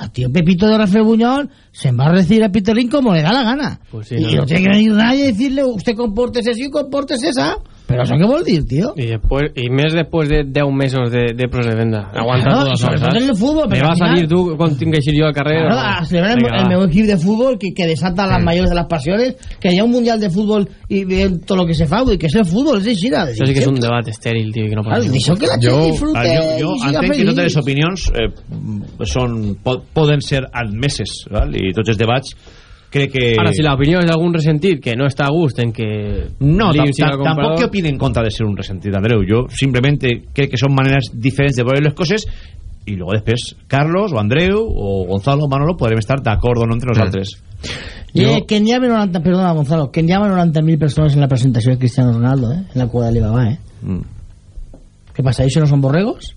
[SPEAKER 11] al tío Pepito de Rafael Buñol se va a recibir a Peter Lin como le da la gana
[SPEAKER 8] Pues sí,
[SPEAKER 11] y
[SPEAKER 8] no.
[SPEAKER 11] no tiene que venir nadie y decirle usted compórtese así, compórtese esa pero això què vol dir, tío?
[SPEAKER 8] Y, después, y mes después de 10 meses de, de pros de venda. Aguanta
[SPEAKER 11] Claro,
[SPEAKER 8] eso,
[SPEAKER 11] todo
[SPEAKER 8] ¿sabes?
[SPEAKER 11] en el fútbol,
[SPEAKER 8] Me
[SPEAKER 11] pero
[SPEAKER 8] va a
[SPEAKER 11] final-
[SPEAKER 8] salir tú cuando tenga que ir yo al carrera.
[SPEAKER 11] Claro, a celebrar el,
[SPEAKER 8] Venga,
[SPEAKER 11] el meu equip de fútbol que, que desata las mayores de las pasiones que hi ha un mundial de fútbol i veiem tot lo que se fa vull dir que és el fútbol, és així
[SPEAKER 8] Eso sí que es un debate estéril, tío, que no
[SPEAKER 11] Claro, deixeu que la gent disfrute
[SPEAKER 1] Ah, jo, jo
[SPEAKER 11] i
[SPEAKER 1] entenc que totes les opinions eh, són, po poden ser admeses val? i tots els debats crec que
[SPEAKER 8] Ahora, si la opinión es de algún resentido que no está a gusto en que...
[SPEAKER 1] No,
[SPEAKER 8] Lim
[SPEAKER 1] tam
[SPEAKER 8] siga
[SPEAKER 1] tam tampoc
[SPEAKER 8] comprador,
[SPEAKER 1] que opine en contra de ser un ressentit, Andreu. Jo simplemente crec que són maneres diferents de veure les coses i luego després Carlos o Andreu o Gonzalo o Manolo podrem estar d'acord o no entre nosaltres.
[SPEAKER 11] I eh, que n'hi ha 90, perdona Gonzalo, que n'hi ha 90.000 persones en la presentació de Cristiano Ronaldo, eh? en la cua de Alibaba, eh?
[SPEAKER 1] Mm.
[SPEAKER 11] Què passa, això no són borregos?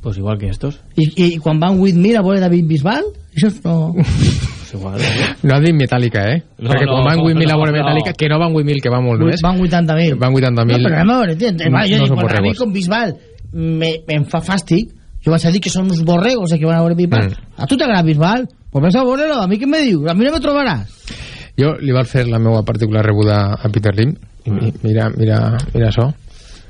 [SPEAKER 8] Pues igual que estos.
[SPEAKER 11] I, i quan van with me a veure David Bisbal? Això no...
[SPEAKER 8] Pues igual.
[SPEAKER 10] No ha dit Metallica, eh?
[SPEAKER 11] No,
[SPEAKER 10] Perquè
[SPEAKER 11] no,
[SPEAKER 10] quan van 8.000 a veure
[SPEAKER 11] no.
[SPEAKER 10] Metallica, que no van 8.000, que van molt més.
[SPEAKER 11] Van 80.000.
[SPEAKER 10] Van 80.000.
[SPEAKER 11] No, però a veure, tio,
[SPEAKER 10] No-
[SPEAKER 11] jo
[SPEAKER 10] no
[SPEAKER 11] dic, a mi com Bisbal me, em fa fàstic, jo vaig a dir que són uns borregos eh, que van a veure Bisbal.
[SPEAKER 10] Mm.
[SPEAKER 11] A tu t'agrada Bisbal? Pues ves a veure-lo, a mi què me dius? A mi no me trobaràs.
[SPEAKER 10] Jo li vaig fer la meva particular rebuda a Peter Lim mi- mira, mira, mira això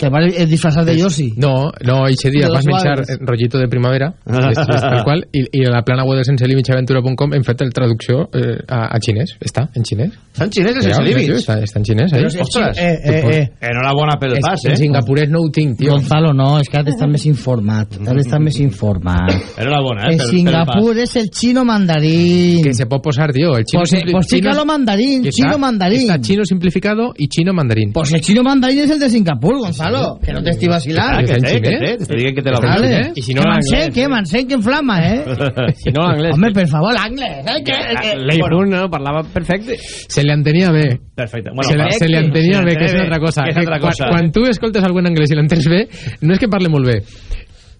[SPEAKER 11] Que va eh, disfrazat de Yossi.
[SPEAKER 10] No, no, dia
[SPEAKER 11] De
[SPEAKER 10] vas menjar eh, rollito de primavera és, és tal qual, i, i a la plana web de senselimichaventura.com hem fet el traducció eh, a, a xinès, està en xinès
[SPEAKER 1] Està en xinès, el
[SPEAKER 10] Ja,
[SPEAKER 1] Sense Límits?
[SPEAKER 10] està en xinès, eh?
[SPEAKER 11] Ostres. xin- eh, eh, eh.
[SPEAKER 1] Enhorabona pel
[SPEAKER 10] És-
[SPEAKER 1] pas,
[SPEAKER 10] En
[SPEAKER 1] eh?
[SPEAKER 10] singapurès no ho tinc, tio.
[SPEAKER 11] Gonzalo, no, és que has d'estar més informat. Has d'estar més informat.
[SPEAKER 1] Enhorabona, eh?
[SPEAKER 11] En Singapur és el chino mandarín.
[SPEAKER 10] Que se pot posar, tio. El chino
[SPEAKER 11] Pues, eh,
[SPEAKER 10] simpli-
[SPEAKER 11] pues mandarín,
[SPEAKER 10] que
[SPEAKER 11] chino
[SPEAKER 10] está-
[SPEAKER 11] mandarín.
[SPEAKER 10] Está chino simplificado y chino mandarín.
[SPEAKER 11] Pues el chino mandarín es el de Singapur, Gonzalo. Que no te estic vacilant.
[SPEAKER 1] Que
[SPEAKER 10] Está en
[SPEAKER 1] que
[SPEAKER 10] xinès.
[SPEAKER 1] té. T'estic dient que te la
[SPEAKER 11] Vale.
[SPEAKER 1] eh?
[SPEAKER 8] Y si no
[SPEAKER 11] que
[SPEAKER 8] l'anglès,
[SPEAKER 11] que m'encenc que inflama, eh?
[SPEAKER 8] Si no l'anglès.
[SPEAKER 11] Home, per favor, l'anglès. Eh? Que, que,
[SPEAKER 8] Leifun no, parlava perfecte.
[SPEAKER 10] Se le entenia bé.
[SPEAKER 1] Perfecte.
[SPEAKER 10] se, le, se le entenia bé, que és una altra cosa.
[SPEAKER 1] Que és altra
[SPEAKER 10] Que quan-
[SPEAKER 1] cosa.
[SPEAKER 10] Quan, tu escoltes algú en anglès i l'entens bé, no és que parle molt bé.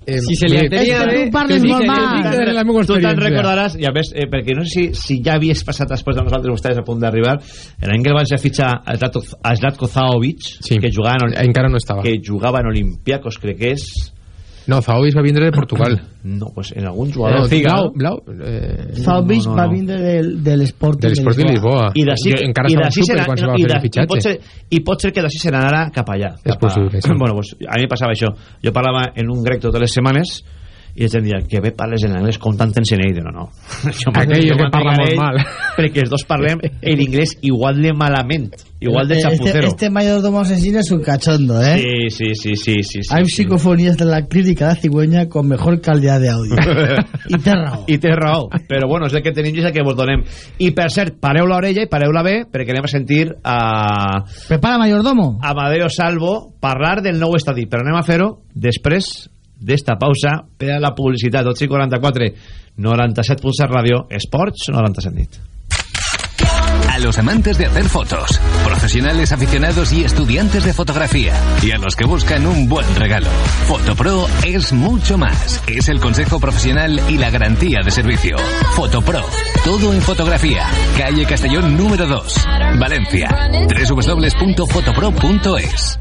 [SPEAKER 10] Eh,
[SPEAKER 8] Si se li entenia
[SPEAKER 11] que
[SPEAKER 8] bé...
[SPEAKER 11] tu parles molt mal.
[SPEAKER 1] Tu te'n recordaràs, i a més, eh, perquè no sé si, si ja havies passat després de nosaltres, vostès a punt d'arribar, l'any que el van ser fitxar a Zlatko, Zaovic, que jugava en,
[SPEAKER 10] encara no estava.
[SPEAKER 1] que jugava en Olympiacos, crec que és...
[SPEAKER 10] No, Zaovic va vindre de Portugal.
[SPEAKER 1] No, pues en algun jugador...
[SPEAKER 10] Blau, Blau, eh,
[SPEAKER 11] Zaovic
[SPEAKER 1] no, no,
[SPEAKER 11] va
[SPEAKER 1] no.
[SPEAKER 11] vindre del, de l'Sporting
[SPEAKER 10] de l'Esport de Lisboa.
[SPEAKER 1] I d'ací
[SPEAKER 10] encara
[SPEAKER 1] i
[SPEAKER 10] estava
[SPEAKER 1] serà-
[SPEAKER 10] quan se va fer
[SPEAKER 1] de-
[SPEAKER 10] el fitxatge.
[SPEAKER 1] I pot ser, i pot ser que d'ací se n'anara cap allà.
[SPEAKER 10] És
[SPEAKER 1] cap a-
[SPEAKER 10] possible, sí.
[SPEAKER 1] Bueno, pues, a mi passava això. Jo parlava en un grec totes les setmanes i em deien que bé parles en anglès com tant t'ensenyé i dic, no, no Jo
[SPEAKER 10] Aquell
[SPEAKER 1] jo
[SPEAKER 10] que parla molt
[SPEAKER 1] ell,
[SPEAKER 10] mal.
[SPEAKER 1] perquè els dos parlem en inglès igual de malament igual de
[SPEAKER 11] Este,
[SPEAKER 1] chapuzero
[SPEAKER 11] este mayordomo asesino es un cachondo, ¿eh?
[SPEAKER 1] sí, sí, sí, sí, sí, sí,
[SPEAKER 11] Hay
[SPEAKER 1] sí.
[SPEAKER 11] psicofonías de la clínica de la cigüeña con mejor calidad de audio. I té raó.
[SPEAKER 1] i té raó, però bueno, és el que tenim i és el que vos donem i per cert, pareu l'orella i pareu-la bé perquè anem a sentir a
[SPEAKER 11] Prepara, mayordomo.
[SPEAKER 1] Amadeo Salvo parlar del nou estadi, però anem a fer-ho després d'esta pausa per a la publicitat 8 i 44 97.7 ràdio Esports 97 nit
[SPEAKER 17] A los amantes de hacer fotos, profesionales aficionados y estudiantes de fotografía, y a los que buscan un buen regalo. Fotopro es mucho más. Es el consejo profesional y la garantía de servicio. Fotopro, todo en fotografía. Calle Castellón número 2, Valencia. www.fotopro.es.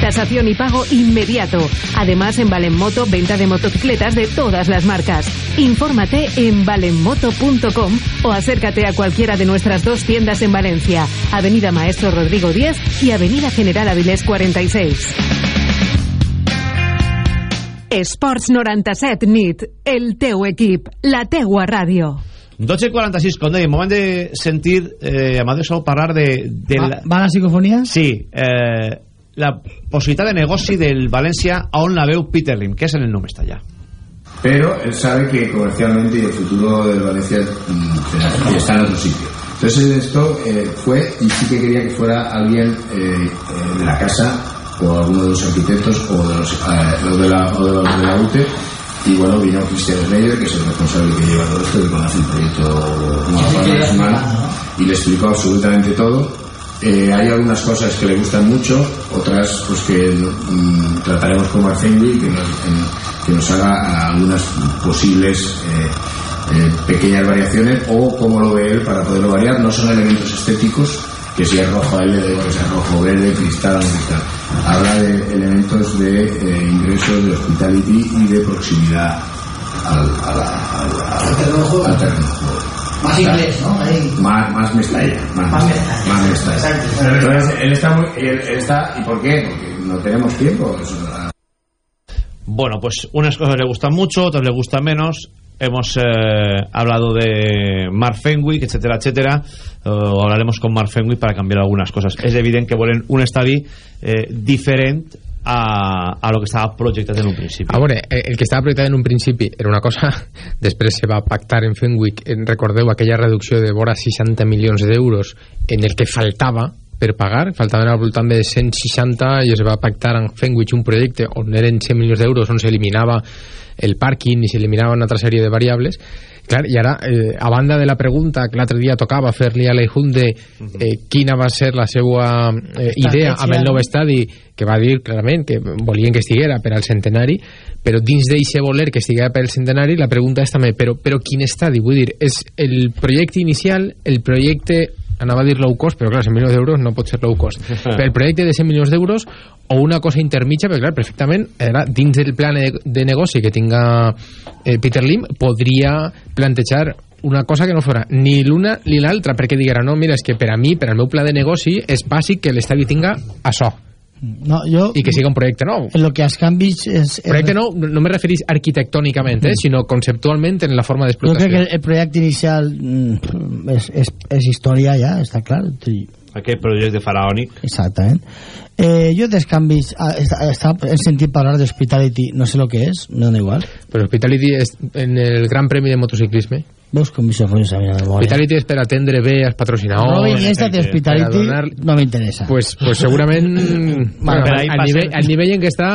[SPEAKER 5] Tasación y pago inmediato. Además, en Valenmoto, venta de motocicletas de todas las marcas. Infórmate en valenmoto.com o acércate a cualquiera de nuestras dos tiendas en Valencia. Avenida Maestro Rodrigo 10 y Avenida General Avilés 46. Esports 97 nit. El teu equip. La teua ràdio.
[SPEAKER 1] 12.46, com dèiem, moment de sentir eh, Amadeu parlar de... de
[SPEAKER 11] Va,
[SPEAKER 1] la,
[SPEAKER 11] va la psicofonia?
[SPEAKER 1] sí, eh, la possibilitat de negoci del València a on la veu Peter Lim, que és en el nom està allà.
[SPEAKER 2] pero él sabe que comercialmente y el futuro del Valencia mm, está en otro sitio. Entonces esto eh, fue y sí que quería que fuera alguien eh, eh, de la casa o alguno de los arquitectos o de los, eh, o de, la, o de los de la UTE y bueno vino Cristian Schneider que es el responsable que lleva todo esto que conoce el proyecto como la palma de la semana y le explicó absolutamente todo Eh, hay algunas cosas que le gustan mucho, otras pues que mm, trataremos con Marcengui que que nos haga algunas posibles eh, eh, pequeñas variaciones o como lo ve él para poderlo variar. No son elementos estéticos, que si es rojo él le igual que sea rojo, verde, cristal cristal. Habla de elementos de eh, ingresos, de hospitality y de proximidad al, al, al- terreno.
[SPEAKER 11] Más inglés, ¿no? Ahí.
[SPEAKER 2] Más, más Mestalla. Más,
[SPEAKER 11] Más Mestalla.
[SPEAKER 2] Más Mestalla.
[SPEAKER 11] Exacto.
[SPEAKER 2] Entonces, él está muy. Él, él está, ¿Y por qué? Porque no tenemos tiempo. Eso,
[SPEAKER 1] Bueno, pues unas cosas le gustan mucho, otras le gustan menos. Hemos eh, hablado de Mark Fenwick, etcétera, etcétera. Eh, hablaremos con Mark Fenwick para cambiar algunas cosas. Es evidente que volen un estadi eh, diferent a, a lo que estava projectat en un principi.
[SPEAKER 10] A veure, eh, el que estava projectat en un principi era una cosa, després se va pactar en Fenwick, en, recordeu aquella reducció de vora 60 milions d'euros en el que faltava per pagar, faltaven al voltant de 160 i es va pactar en Fenwick un projecte on eren 100 milions d'euros on s'eliminava el pàrquing i s'eliminava una altra sèrie de variables. Clar, i ara, eh, a banda de la pregunta que l'altre dia tocava fer-li a l'Ejunde eh, quina va ser la seva eh, idea amb el nou estadi, que va dir clarament que volien que estiguera per al centenari, però dins d'eixe voler que estiguera per al centenari, la pregunta és també, però, però quin estadi? Vull dir, és el projecte inicial, el projecte anava a dir low cost, però clar, 100 milions d'euros no pot ser low cost. però el projecte de 100 milions d'euros o una cosa intermitja, perquè clar, perfectament era dins del plan de, de negoci que tinga eh, Peter Lim, podria plantejar una cosa que no fora ni l'una ni l'altra, perquè diguera, no, mira, és que per a mi, per al meu pla de negoci, és bàsic que l'estadi tinga això,
[SPEAKER 11] No, yo,
[SPEAKER 10] i que siga un projecte nou.
[SPEAKER 11] en lo que als canvis és...
[SPEAKER 10] Projecte nou no me referís arquitectònicament, eh, sinó conceptualment en la forma
[SPEAKER 11] Jo crec
[SPEAKER 10] d'explotació.
[SPEAKER 11] que el, el projecte inicial mm, és, és, és història ja, està clar.
[SPEAKER 1] Aquest projecte faraònic.
[SPEAKER 11] Exactament. Eh, jo dels canvis, ah, està, he sentit parlar d'Hospitality, no sé el que és, me dona igual.
[SPEAKER 10] Però Hospitality és en el Gran Premi de Motociclisme.
[SPEAKER 11] Veus com això fos a mi no me mola.
[SPEAKER 10] Hospitality és per atendre bé als patrocinadors.
[SPEAKER 11] Robin Esta de Hospitality
[SPEAKER 10] per a donar-
[SPEAKER 11] no m'interessa.
[SPEAKER 10] Pues, pues segurament bueno,
[SPEAKER 11] per ahí
[SPEAKER 10] al,
[SPEAKER 11] passa-
[SPEAKER 10] nivell, al nivell en què està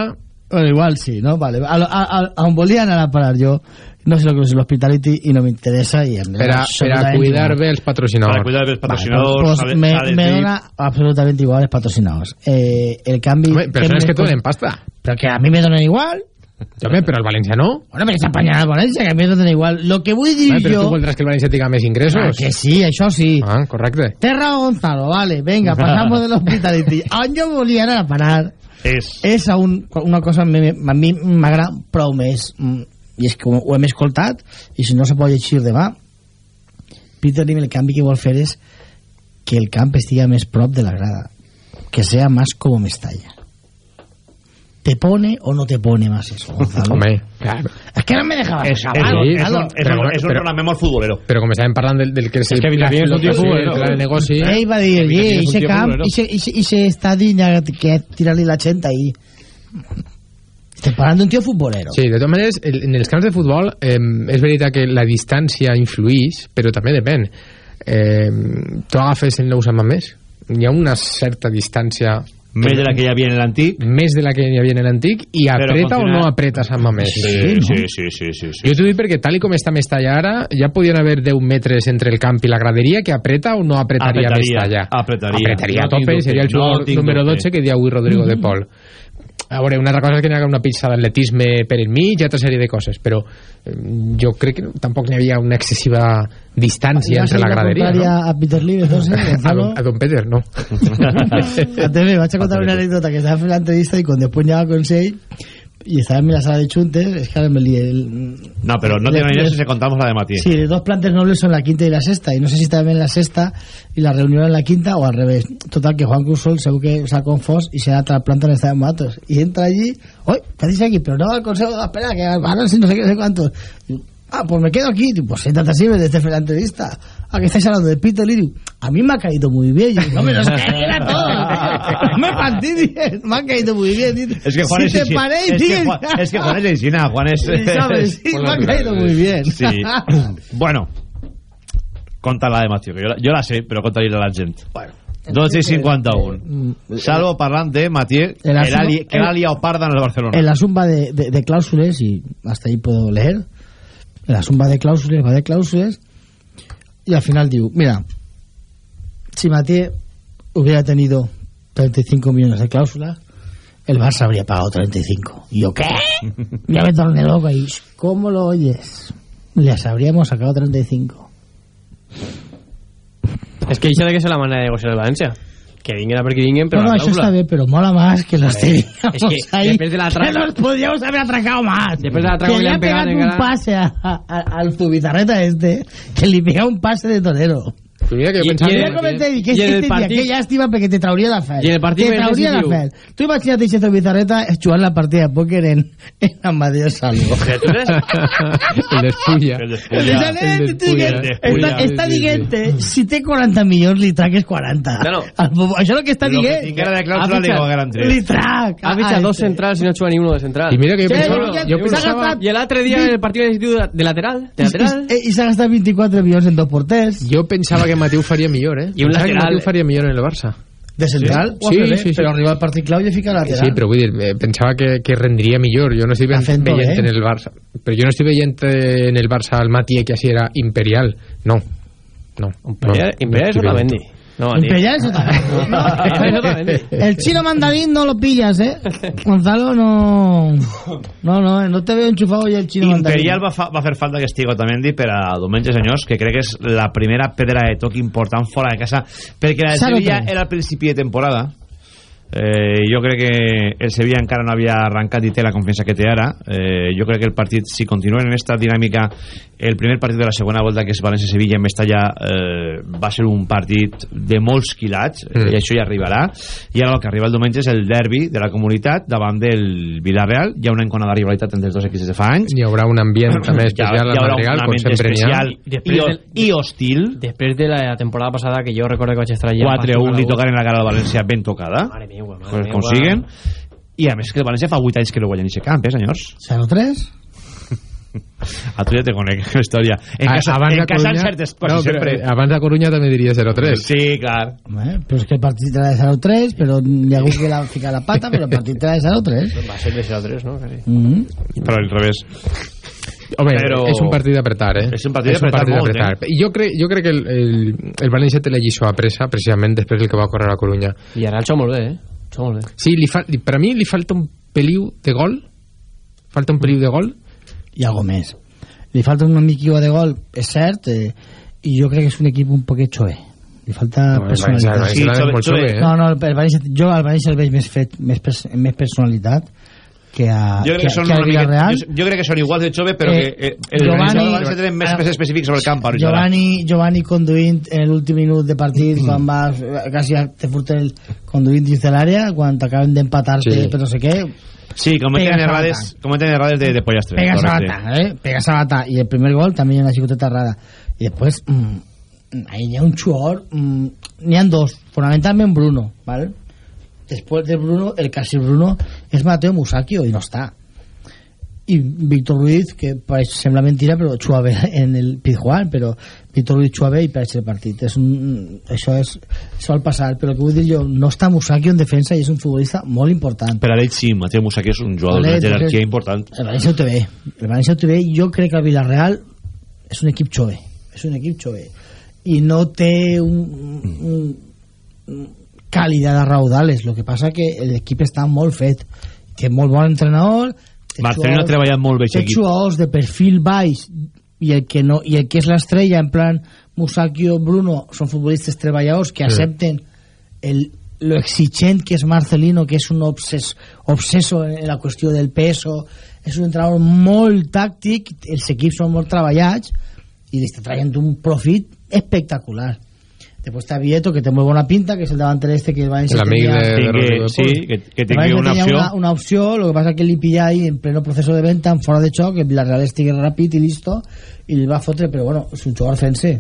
[SPEAKER 11] Bueno, igual sí, ¿no? Vale. A, a, a, a on volia anar a parar jo, no sé lo que és l'Hospitality i no m'interessa i em
[SPEAKER 10] per a, per a cuidar bé els patrocinadors.
[SPEAKER 1] Per a cuidar bé els
[SPEAKER 11] Vale,
[SPEAKER 1] patrocinadors,
[SPEAKER 11] pues,
[SPEAKER 1] ha de-
[SPEAKER 11] me,
[SPEAKER 1] ha de
[SPEAKER 11] me
[SPEAKER 1] dir-
[SPEAKER 11] dona absolutamente igual els patrocinadors. Eh, el canvi...
[SPEAKER 10] Home, persones que donen pasta.
[SPEAKER 11] Però que a mi me donen igual.
[SPEAKER 10] Home, però el València no.
[SPEAKER 11] Bueno, però s'apanyarà el València, que a mi me donen igual. Lo que vull dir
[SPEAKER 10] Home, però
[SPEAKER 11] jo...
[SPEAKER 10] tu voldràs que el València tinga més ingressos.
[SPEAKER 11] Ah, que sí, això sí.
[SPEAKER 10] Ah, correcte.
[SPEAKER 11] Té raó Gonzalo, vale, venga, pasamos de l'Hospitality. On jo volia anar a parar
[SPEAKER 1] és,
[SPEAKER 11] és a un, una cosa que a mi m'agrada prou més mm, i és que ho, ho hem escoltat i si no se pot llegir demà Peter Lim el canvi que vol fer és que el camp estigui més prop de la grada que sea más como Mestalla ¿te pone o no te pone más eso Gonzalo?
[SPEAKER 10] Home, claro.
[SPEAKER 11] es que no me dejaba
[SPEAKER 1] És,
[SPEAKER 11] pensar,
[SPEAKER 1] és,
[SPEAKER 11] Gonzalo.
[SPEAKER 1] un, és, un, és, un, és un
[SPEAKER 10] però-
[SPEAKER 1] programa molt futbolero.
[SPEAKER 10] Però com estàvem parlant del, del que és,
[SPEAKER 8] És que Villarreal és un tio futbolero.
[SPEAKER 10] el negoci...
[SPEAKER 11] Ell va dir,
[SPEAKER 8] Mira,
[SPEAKER 11] "Oye,
[SPEAKER 8] tienes un
[SPEAKER 11] ese
[SPEAKER 8] tío
[SPEAKER 11] camp,
[SPEAKER 8] futbolero".
[SPEAKER 11] ese, ese, ese estadio ya que tirarle la 80 ahí. Estem parlant d'un tio futbolero.
[SPEAKER 10] Sí, de totes maneres, en els camps de futbol eh, és veritat que la distància influïx, però també depèn. Eh, tu agafes el nou Sant Mamés, hi ha una certa distància
[SPEAKER 1] més de la que hi havia en l'antic
[SPEAKER 10] més de la que hi havia en l'antic i apreta o no apreta Sant Mamés
[SPEAKER 1] Sí, sí, sí, sí, sí, sí.
[SPEAKER 10] jo t'ho dic perquè tal com està Mestalla ara ja podien haver 10 metres entre el camp i la graderia que apreta o no apretaria,
[SPEAKER 1] Apretaria,
[SPEAKER 10] Mestalla
[SPEAKER 1] apretaria.
[SPEAKER 10] apretaria
[SPEAKER 1] No
[SPEAKER 10] a tope seria el
[SPEAKER 1] no
[SPEAKER 10] jugador
[SPEAKER 1] tinc
[SPEAKER 10] número
[SPEAKER 1] dubte.
[SPEAKER 10] 12 que dia avui Rodrigo de Pol a veure, una altra cosa és que n'hi haga una pista d'atletisme per enmig i altra sèrie de coses però eh, jo crec que tampoc n'hi havia una excessiva distància entre la graderia no?
[SPEAKER 11] a Peter Lee, entonces,
[SPEAKER 10] a,
[SPEAKER 11] Gonzalo.
[SPEAKER 10] don, a don Peter, no
[SPEAKER 11] A TV, vaig a contar una anécdota que estaba en la entrevista y cuando después llegaba con Sei y estaba en la sala de chuntes, es que ahora me lié. el-
[SPEAKER 1] No, pero no imaginas
[SPEAKER 11] le-
[SPEAKER 1] si contamos la de Matí.
[SPEAKER 11] Sí, de dos plantes nobles son la quinta y la sexta, y no sé si estaba en la sexta y la reunión en la quinta o al revés. Total, que Juan Cruzol según que se ha confós y se da otra planta en esta de Matos. Y entra allí. ¿Qué hacéis aquí? Pero no, al consejo, espera, que ahora sí no sé qué, no sé cuánto. Y, Ah, pues me quedo aquí. Pues siéntate así desde la entrevista. Ah, que estáis hablando de Peter Liri. A mí me ha caído muy bien. Yo, no me los era todo. Me fastidies. Me ha caído muy bien. Dice,
[SPEAKER 1] Es que Juan
[SPEAKER 11] si
[SPEAKER 1] es
[SPEAKER 11] te
[SPEAKER 1] es, que. Juan, es que Juan es Juan es...
[SPEAKER 11] Sí, ¿sabes? Sí, me ha caído muy bien.
[SPEAKER 1] Sí. bueno, conta la de Matí, que jo, la- jo la sé, però conta-li a la gent. Bueno. 12 i 51. Salvo parlant de Matí,
[SPEAKER 11] El
[SPEAKER 1] que l'ha
[SPEAKER 11] asunto-
[SPEAKER 1] li- que l'ha liado parda en el Barcelona.
[SPEAKER 11] En la sumba de, de, de cláusulas, y hasta ahí puedo leer, en la sumba de cláusulas, va de cláusulas, y al final digo, mira, si Matié hubiera tenido 35 millones de cláusulas, el Barça habría pagado 35. ¿Y yo qué? Ya me torné loco ahí. ¿Cómo lo oyes? Les habríamos sacado 35.
[SPEAKER 8] És que ha de ser la manera de negociar el València. Que vinguen a per que vinguen, però
[SPEAKER 11] no, no, eso
[SPEAKER 8] cláusula.
[SPEAKER 11] está bien, pero mola más que los teníamos
[SPEAKER 8] es que
[SPEAKER 11] ahí.
[SPEAKER 8] después de la traca-
[SPEAKER 11] que nos podíamos haber atracado más.
[SPEAKER 8] Después de la traca
[SPEAKER 11] que
[SPEAKER 8] que
[SPEAKER 11] le
[SPEAKER 8] le
[SPEAKER 11] ha
[SPEAKER 8] han pegado
[SPEAKER 11] un pase a, a- al Zubizarreta este, que le pega un pase de torero.
[SPEAKER 10] Pues mira que jo
[SPEAKER 8] I-
[SPEAKER 10] pensava
[SPEAKER 8] i
[SPEAKER 11] Yo
[SPEAKER 8] en
[SPEAKER 11] le
[SPEAKER 8] el-
[SPEAKER 11] comenté y que,
[SPEAKER 8] y en
[SPEAKER 11] que
[SPEAKER 8] el
[SPEAKER 11] este día,
[SPEAKER 8] partit-
[SPEAKER 11] que llástima porque te trauría la fe.
[SPEAKER 8] Y en el partit
[SPEAKER 11] Te
[SPEAKER 8] més
[SPEAKER 11] trauría la
[SPEAKER 8] decisiu.
[SPEAKER 11] fe. Tú imagínate si Zubizarreta es jugar la partida de póker en, en Amadeo Salvo.
[SPEAKER 10] el despulla
[SPEAKER 1] El
[SPEAKER 11] El
[SPEAKER 1] despulla.
[SPEAKER 11] Villanet,
[SPEAKER 10] El
[SPEAKER 11] tu diguent,
[SPEAKER 1] despulla.
[SPEAKER 11] Està, està
[SPEAKER 10] Sí, sí, sí.
[SPEAKER 11] dient, si té 40 milions, li tragues 40.
[SPEAKER 8] No, no.
[SPEAKER 11] Al Bobo- Això és el que està
[SPEAKER 1] Lo que
[SPEAKER 11] dient.
[SPEAKER 1] tinguera de clàusula
[SPEAKER 8] Ha
[SPEAKER 1] li
[SPEAKER 8] fitxat-
[SPEAKER 1] cogueren tres.
[SPEAKER 11] Li trac.
[SPEAKER 8] Ha
[SPEAKER 11] a-
[SPEAKER 8] fitxat
[SPEAKER 11] a
[SPEAKER 8] dos
[SPEAKER 11] este.
[SPEAKER 8] centrals i no juga ni uno de central.
[SPEAKER 10] i mira que jo
[SPEAKER 11] Sí,
[SPEAKER 10] pensava,
[SPEAKER 11] ja-
[SPEAKER 10] jo
[SPEAKER 11] s'ha
[SPEAKER 10] pensava
[SPEAKER 11] gastat-
[SPEAKER 8] I l'altre dia en el partit d'institut de, de lateral, de lateral,
[SPEAKER 11] I, i, i s'ha gastat 24 milions en dos porters.
[SPEAKER 10] jo pensava que Mateu faria millor eh?
[SPEAKER 8] I un
[SPEAKER 10] Pensava que
[SPEAKER 8] lateral.
[SPEAKER 10] Mateu faria millor en el Barça
[SPEAKER 11] De central,
[SPEAKER 10] Sí,
[SPEAKER 11] bé,
[SPEAKER 10] sí, sí.
[SPEAKER 11] però arriba al partit clau i li fica lateral.
[SPEAKER 10] Sí, però vull dir, eh, pensava que, que rendria millor. Jo no estic veient
[SPEAKER 11] bé.
[SPEAKER 10] en el Barça. Però jo no estic veient eh, en el Barça al Mati que així era imperial. No. No.
[SPEAKER 8] Imperial,
[SPEAKER 10] no,
[SPEAKER 8] Imperial otra
[SPEAKER 10] veient.
[SPEAKER 8] Mendy. No.
[SPEAKER 11] Imperial es otra
[SPEAKER 8] Mendy.
[SPEAKER 11] El chino mandarín no lo pillas, ¿eh? Gonzalo no... No, no, no te veo enchufado y el chino mandarín.
[SPEAKER 1] Imperial va, fa, va fer falta que estigui Otamendi per a diumenge, senyors, que crec que és la primera pedra de toc important fora de casa, perquè la de Sevilla era al principi de temporada, Eh, jo crec que el Sevilla encara no havia arrencat i té la confiança que té ara. Eh, jo crec que el partit, si continuen en esta dinàmica el primer partit de la segona volta que és València-Sevilla en Mestalla eh, va ser un partit de molts quilats mm. i això ja arribarà. I ara el que arriba el diumenge és el derbi de la comunitat davant del Villarreal. Hi ha una enconada rivalitat entre els dos equips de fa anys.
[SPEAKER 10] Hi haurà un ambient també especial al Madrigal, com sempre n'hi ha.
[SPEAKER 1] especial
[SPEAKER 8] Després
[SPEAKER 1] i,
[SPEAKER 8] del-
[SPEAKER 1] i hostil.
[SPEAKER 8] Després de la temporada passada, que jo recordo que vaig estar allà...
[SPEAKER 1] 4-1 li tocaren la cara al València ben tocada.
[SPEAKER 8] Mare meua, mare
[SPEAKER 1] pues
[SPEAKER 8] meua.
[SPEAKER 1] consiguen? I a més que el València fa 8 anys que no guanya en aquest camp, eh senyors?
[SPEAKER 11] 0-3
[SPEAKER 1] a tu ja te conec la història en
[SPEAKER 10] A-
[SPEAKER 1] casa,
[SPEAKER 10] abans
[SPEAKER 1] en casa
[SPEAKER 10] Coruña-
[SPEAKER 1] certes coses
[SPEAKER 10] no,
[SPEAKER 1] sempre
[SPEAKER 10] eh, abans de Coruña també diria 0-3
[SPEAKER 1] sí, clar
[SPEAKER 11] Home, però és que el partit era de 0-3 però hi ha hagut que la ficar la pata però el partit era de 0-3
[SPEAKER 8] Va ser de 0-3, no?
[SPEAKER 11] Mm -hmm.
[SPEAKER 1] però al revés
[SPEAKER 10] Home,
[SPEAKER 1] Però-
[SPEAKER 10] és un partit d'apretar, eh?
[SPEAKER 1] És un partit d'apretar molt.
[SPEAKER 10] I jo crec, jo crec que el, el, el València té la lliçó a pressa, precisament després del que va córrer a Coruña.
[SPEAKER 8] I ara el xou molt bé, eh? Xou molt bé.
[SPEAKER 10] Sí, li fa, per a mi li falta un peliu de gol, falta un peliu de gol,
[SPEAKER 11] i algo més li falta una miquilla de gol, és cert eh, i jo crec que és un equip un poquet xoe li falta
[SPEAKER 10] No, el
[SPEAKER 11] personalitat
[SPEAKER 10] València- el València és molt xoe, eh?
[SPEAKER 11] no, no, el València, jo al València el veig més fet més, pers més personalitat que a,
[SPEAKER 1] jo crec que, són
[SPEAKER 11] que al
[SPEAKER 1] mica,
[SPEAKER 11] Villarreal
[SPEAKER 1] jo, jo crec que són iguals de jove però
[SPEAKER 11] Eh,
[SPEAKER 1] que eh, el
[SPEAKER 11] Giovanni-
[SPEAKER 1] València València tenen més, més específics sobre el camp ara.
[SPEAKER 11] Giovanni, Giovanni conduint en l'últim minut de partit
[SPEAKER 1] Mm.
[SPEAKER 11] quan vas quasi te furten el conduint dins de l'àrea quan t'acaben d'empatar-te
[SPEAKER 1] Sí.
[SPEAKER 11] per no sé què
[SPEAKER 1] sí, cometen
[SPEAKER 11] Pega
[SPEAKER 1] errades
[SPEAKER 11] Sabata.
[SPEAKER 1] cometen errades de, de pollastre
[SPEAKER 11] pega
[SPEAKER 1] correcte.
[SPEAKER 11] Sabata eh? pega Sabata i el primer gol també hi ha una xicoteta rara i després mm, ahí hi ha un xuor mm, n'hi ha dos fonamentalment Bruno ¿vale? després de Bruno el casi Bruno és Mateo Musacchio i no està i Víctor Ruiz que pareix, sembla mentira però juga bé en el Pizjuán però Juga bé i perd el partit. És un, això és, sol passar però el que vull dir jo, no està Musaki en defensa i és un futbolista molt important.
[SPEAKER 1] Per a ell sí, Mateo Musaki és un jugador de jerarquia important.
[SPEAKER 11] el València ho té bé. El València ho té bé. Jo crec que el Villarreal és un equip xove. És un equip xove. I no té un, un, un càlida de raudales el que passa que l'equip està molt fet. Té molt bon entrenador. Té
[SPEAKER 1] Marcelino ha treballat molt bé aquest equip.
[SPEAKER 11] jugadors de perfil baix i el que, no, i el que és l'estrella en plan Musaki o Bruno són futbolistes treballadors que
[SPEAKER 10] Sí.
[SPEAKER 11] accepten el, lo exigent que és Marcelino que és un obses, obseso en la qüestió del peso és un entrenador molt tàctic els equips són molt treballats i li està traient un profit espectacular Després està Vieto, que té molt bona pinta, que és el davanter este que el València tenia-
[SPEAKER 10] de- de
[SPEAKER 1] sí, que, que
[SPEAKER 11] el
[SPEAKER 1] tingui una opció.
[SPEAKER 11] Una, una opció, lo que pasa que li pilla ahí en pleno proceso de venta, en fora de xoc, que Villarreal estigui ràpid i listo, i li va fotre, però bueno, és un jugador fent-se.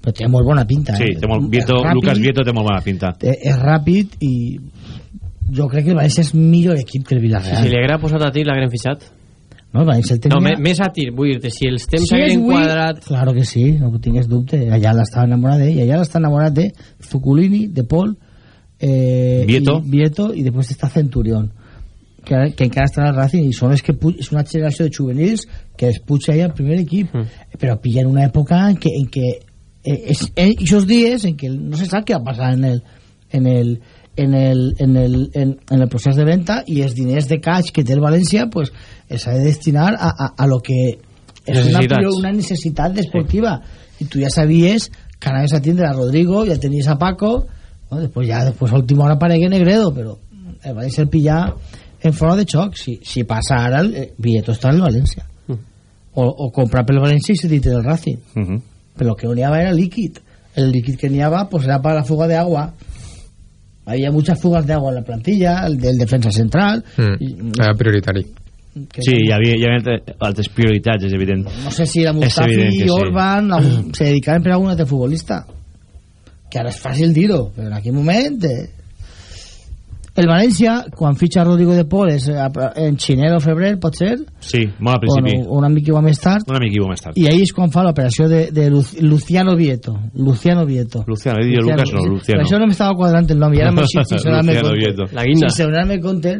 [SPEAKER 11] Però té molt bona pinta.
[SPEAKER 1] Sí,
[SPEAKER 11] eh?
[SPEAKER 1] té molt, Vieto,
[SPEAKER 11] ràpid,
[SPEAKER 1] Lucas Vieto té molt bona pinta.
[SPEAKER 11] És ràpid i jo crec que el València és millor equip que el Villarreal.
[SPEAKER 8] si li haguera posat a tir, l'hagueren fitxat.
[SPEAKER 11] No, el València el tenia...
[SPEAKER 8] No, més a tir, vull dir-te, si els temps
[SPEAKER 11] Si avui-
[SPEAKER 8] quadrat...
[SPEAKER 11] Claro que sí, no tingues dubte. Allà l'estava enamorat d'ell, allà l'està enamorat de Zuculini, de Paul, eh,
[SPEAKER 1] Vieto.
[SPEAKER 11] i, Vieto, i després està Centurión, que, que encara està el Racing, i són els que pu- és una generació de juvenils que es puja ahí al primer equip, però pillen una època en que, en que eh, és, en esos dies en que no se sap què va passar en el, en el, en el, en el, en, en el procés de venta i els diners de cash que té el València pues, s'ha de destinar a, a, a lo que és una, una necessitat deportiva i tu ja sabies que anaves a tindre a Rodrigo ja tenies a Paco no? després ja després a última hora aparegué Negredo però el València el pillar en fora de xoc. Si, si passa ara el Vieto està en el València o, o comprar pel València i se dit del Racing.
[SPEAKER 1] Uh -huh.
[SPEAKER 11] pero lo que no n'hi havia era líquid. El líquid que n'hi havia pues era para la fuga de agua había muchas fugas de agua en la plantilla el del defensa central
[SPEAKER 10] Mm. Era prioritari.
[SPEAKER 11] que
[SPEAKER 1] Sí, hi havia, hi havia altres prioritats, és evident.
[SPEAKER 11] no sé si la
[SPEAKER 1] És
[SPEAKER 11] Mustafi i
[SPEAKER 1] sí.
[SPEAKER 11] Orban algun- se dedicaven per a algun altre futbolista que ara és fàcil dir-ho però en aquell moment eh, el València quan fitxa Rodrigo de Paul és eh, en xiner o febrer pot ser
[SPEAKER 1] Sí, molt al
[SPEAKER 11] o
[SPEAKER 1] principi.
[SPEAKER 11] no, una mica igual més tard
[SPEAKER 1] Una mica més tard.
[SPEAKER 11] i ahí és quan fa l'operació de, de Lu- Luciano Vieto Luciano Vieto
[SPEAKER 1] Luciano, he dit jo Lucas, no. Luciano.
[SPEAKER 11] Per això no m'estava quadrant el nom i ara m'he sense donar-me
[SPEAKER 1] Luciano
[SPEAKER 11] compte.
[SPEAKER 1] Vieto.
[SPEAKER 8] La guinda.
[SPEAKER 11] Sense donar-me compte.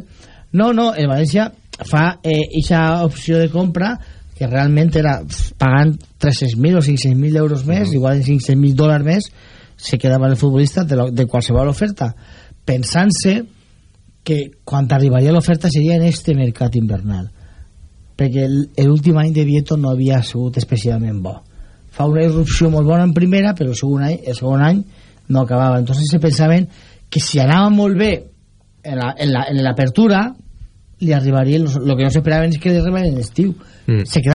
[SPEAKER 11] No, no, el València fa eh, eixa opció de compra que realment era pagant 300.000 o 500.000 euros més, igual en 500.000 dòlars més, se quedava el futbolista de, lo, de qualsevol oferta, pensant-se que quan arribaria l'oferta seria en este mercat invernal perquè el- l'últim any de Vieto no havia sigut especialment bo. Fa una irrupció molt bona en primera però el segon any, el segon any no acabava. Entonces se pensaven que si anava molt bé en la- en la- en l'apertura li arribaria el que no s'esperaven és que li arribaria en l'estiu.
[SPEAKER 10] Mm.
[SPEAKER 11] se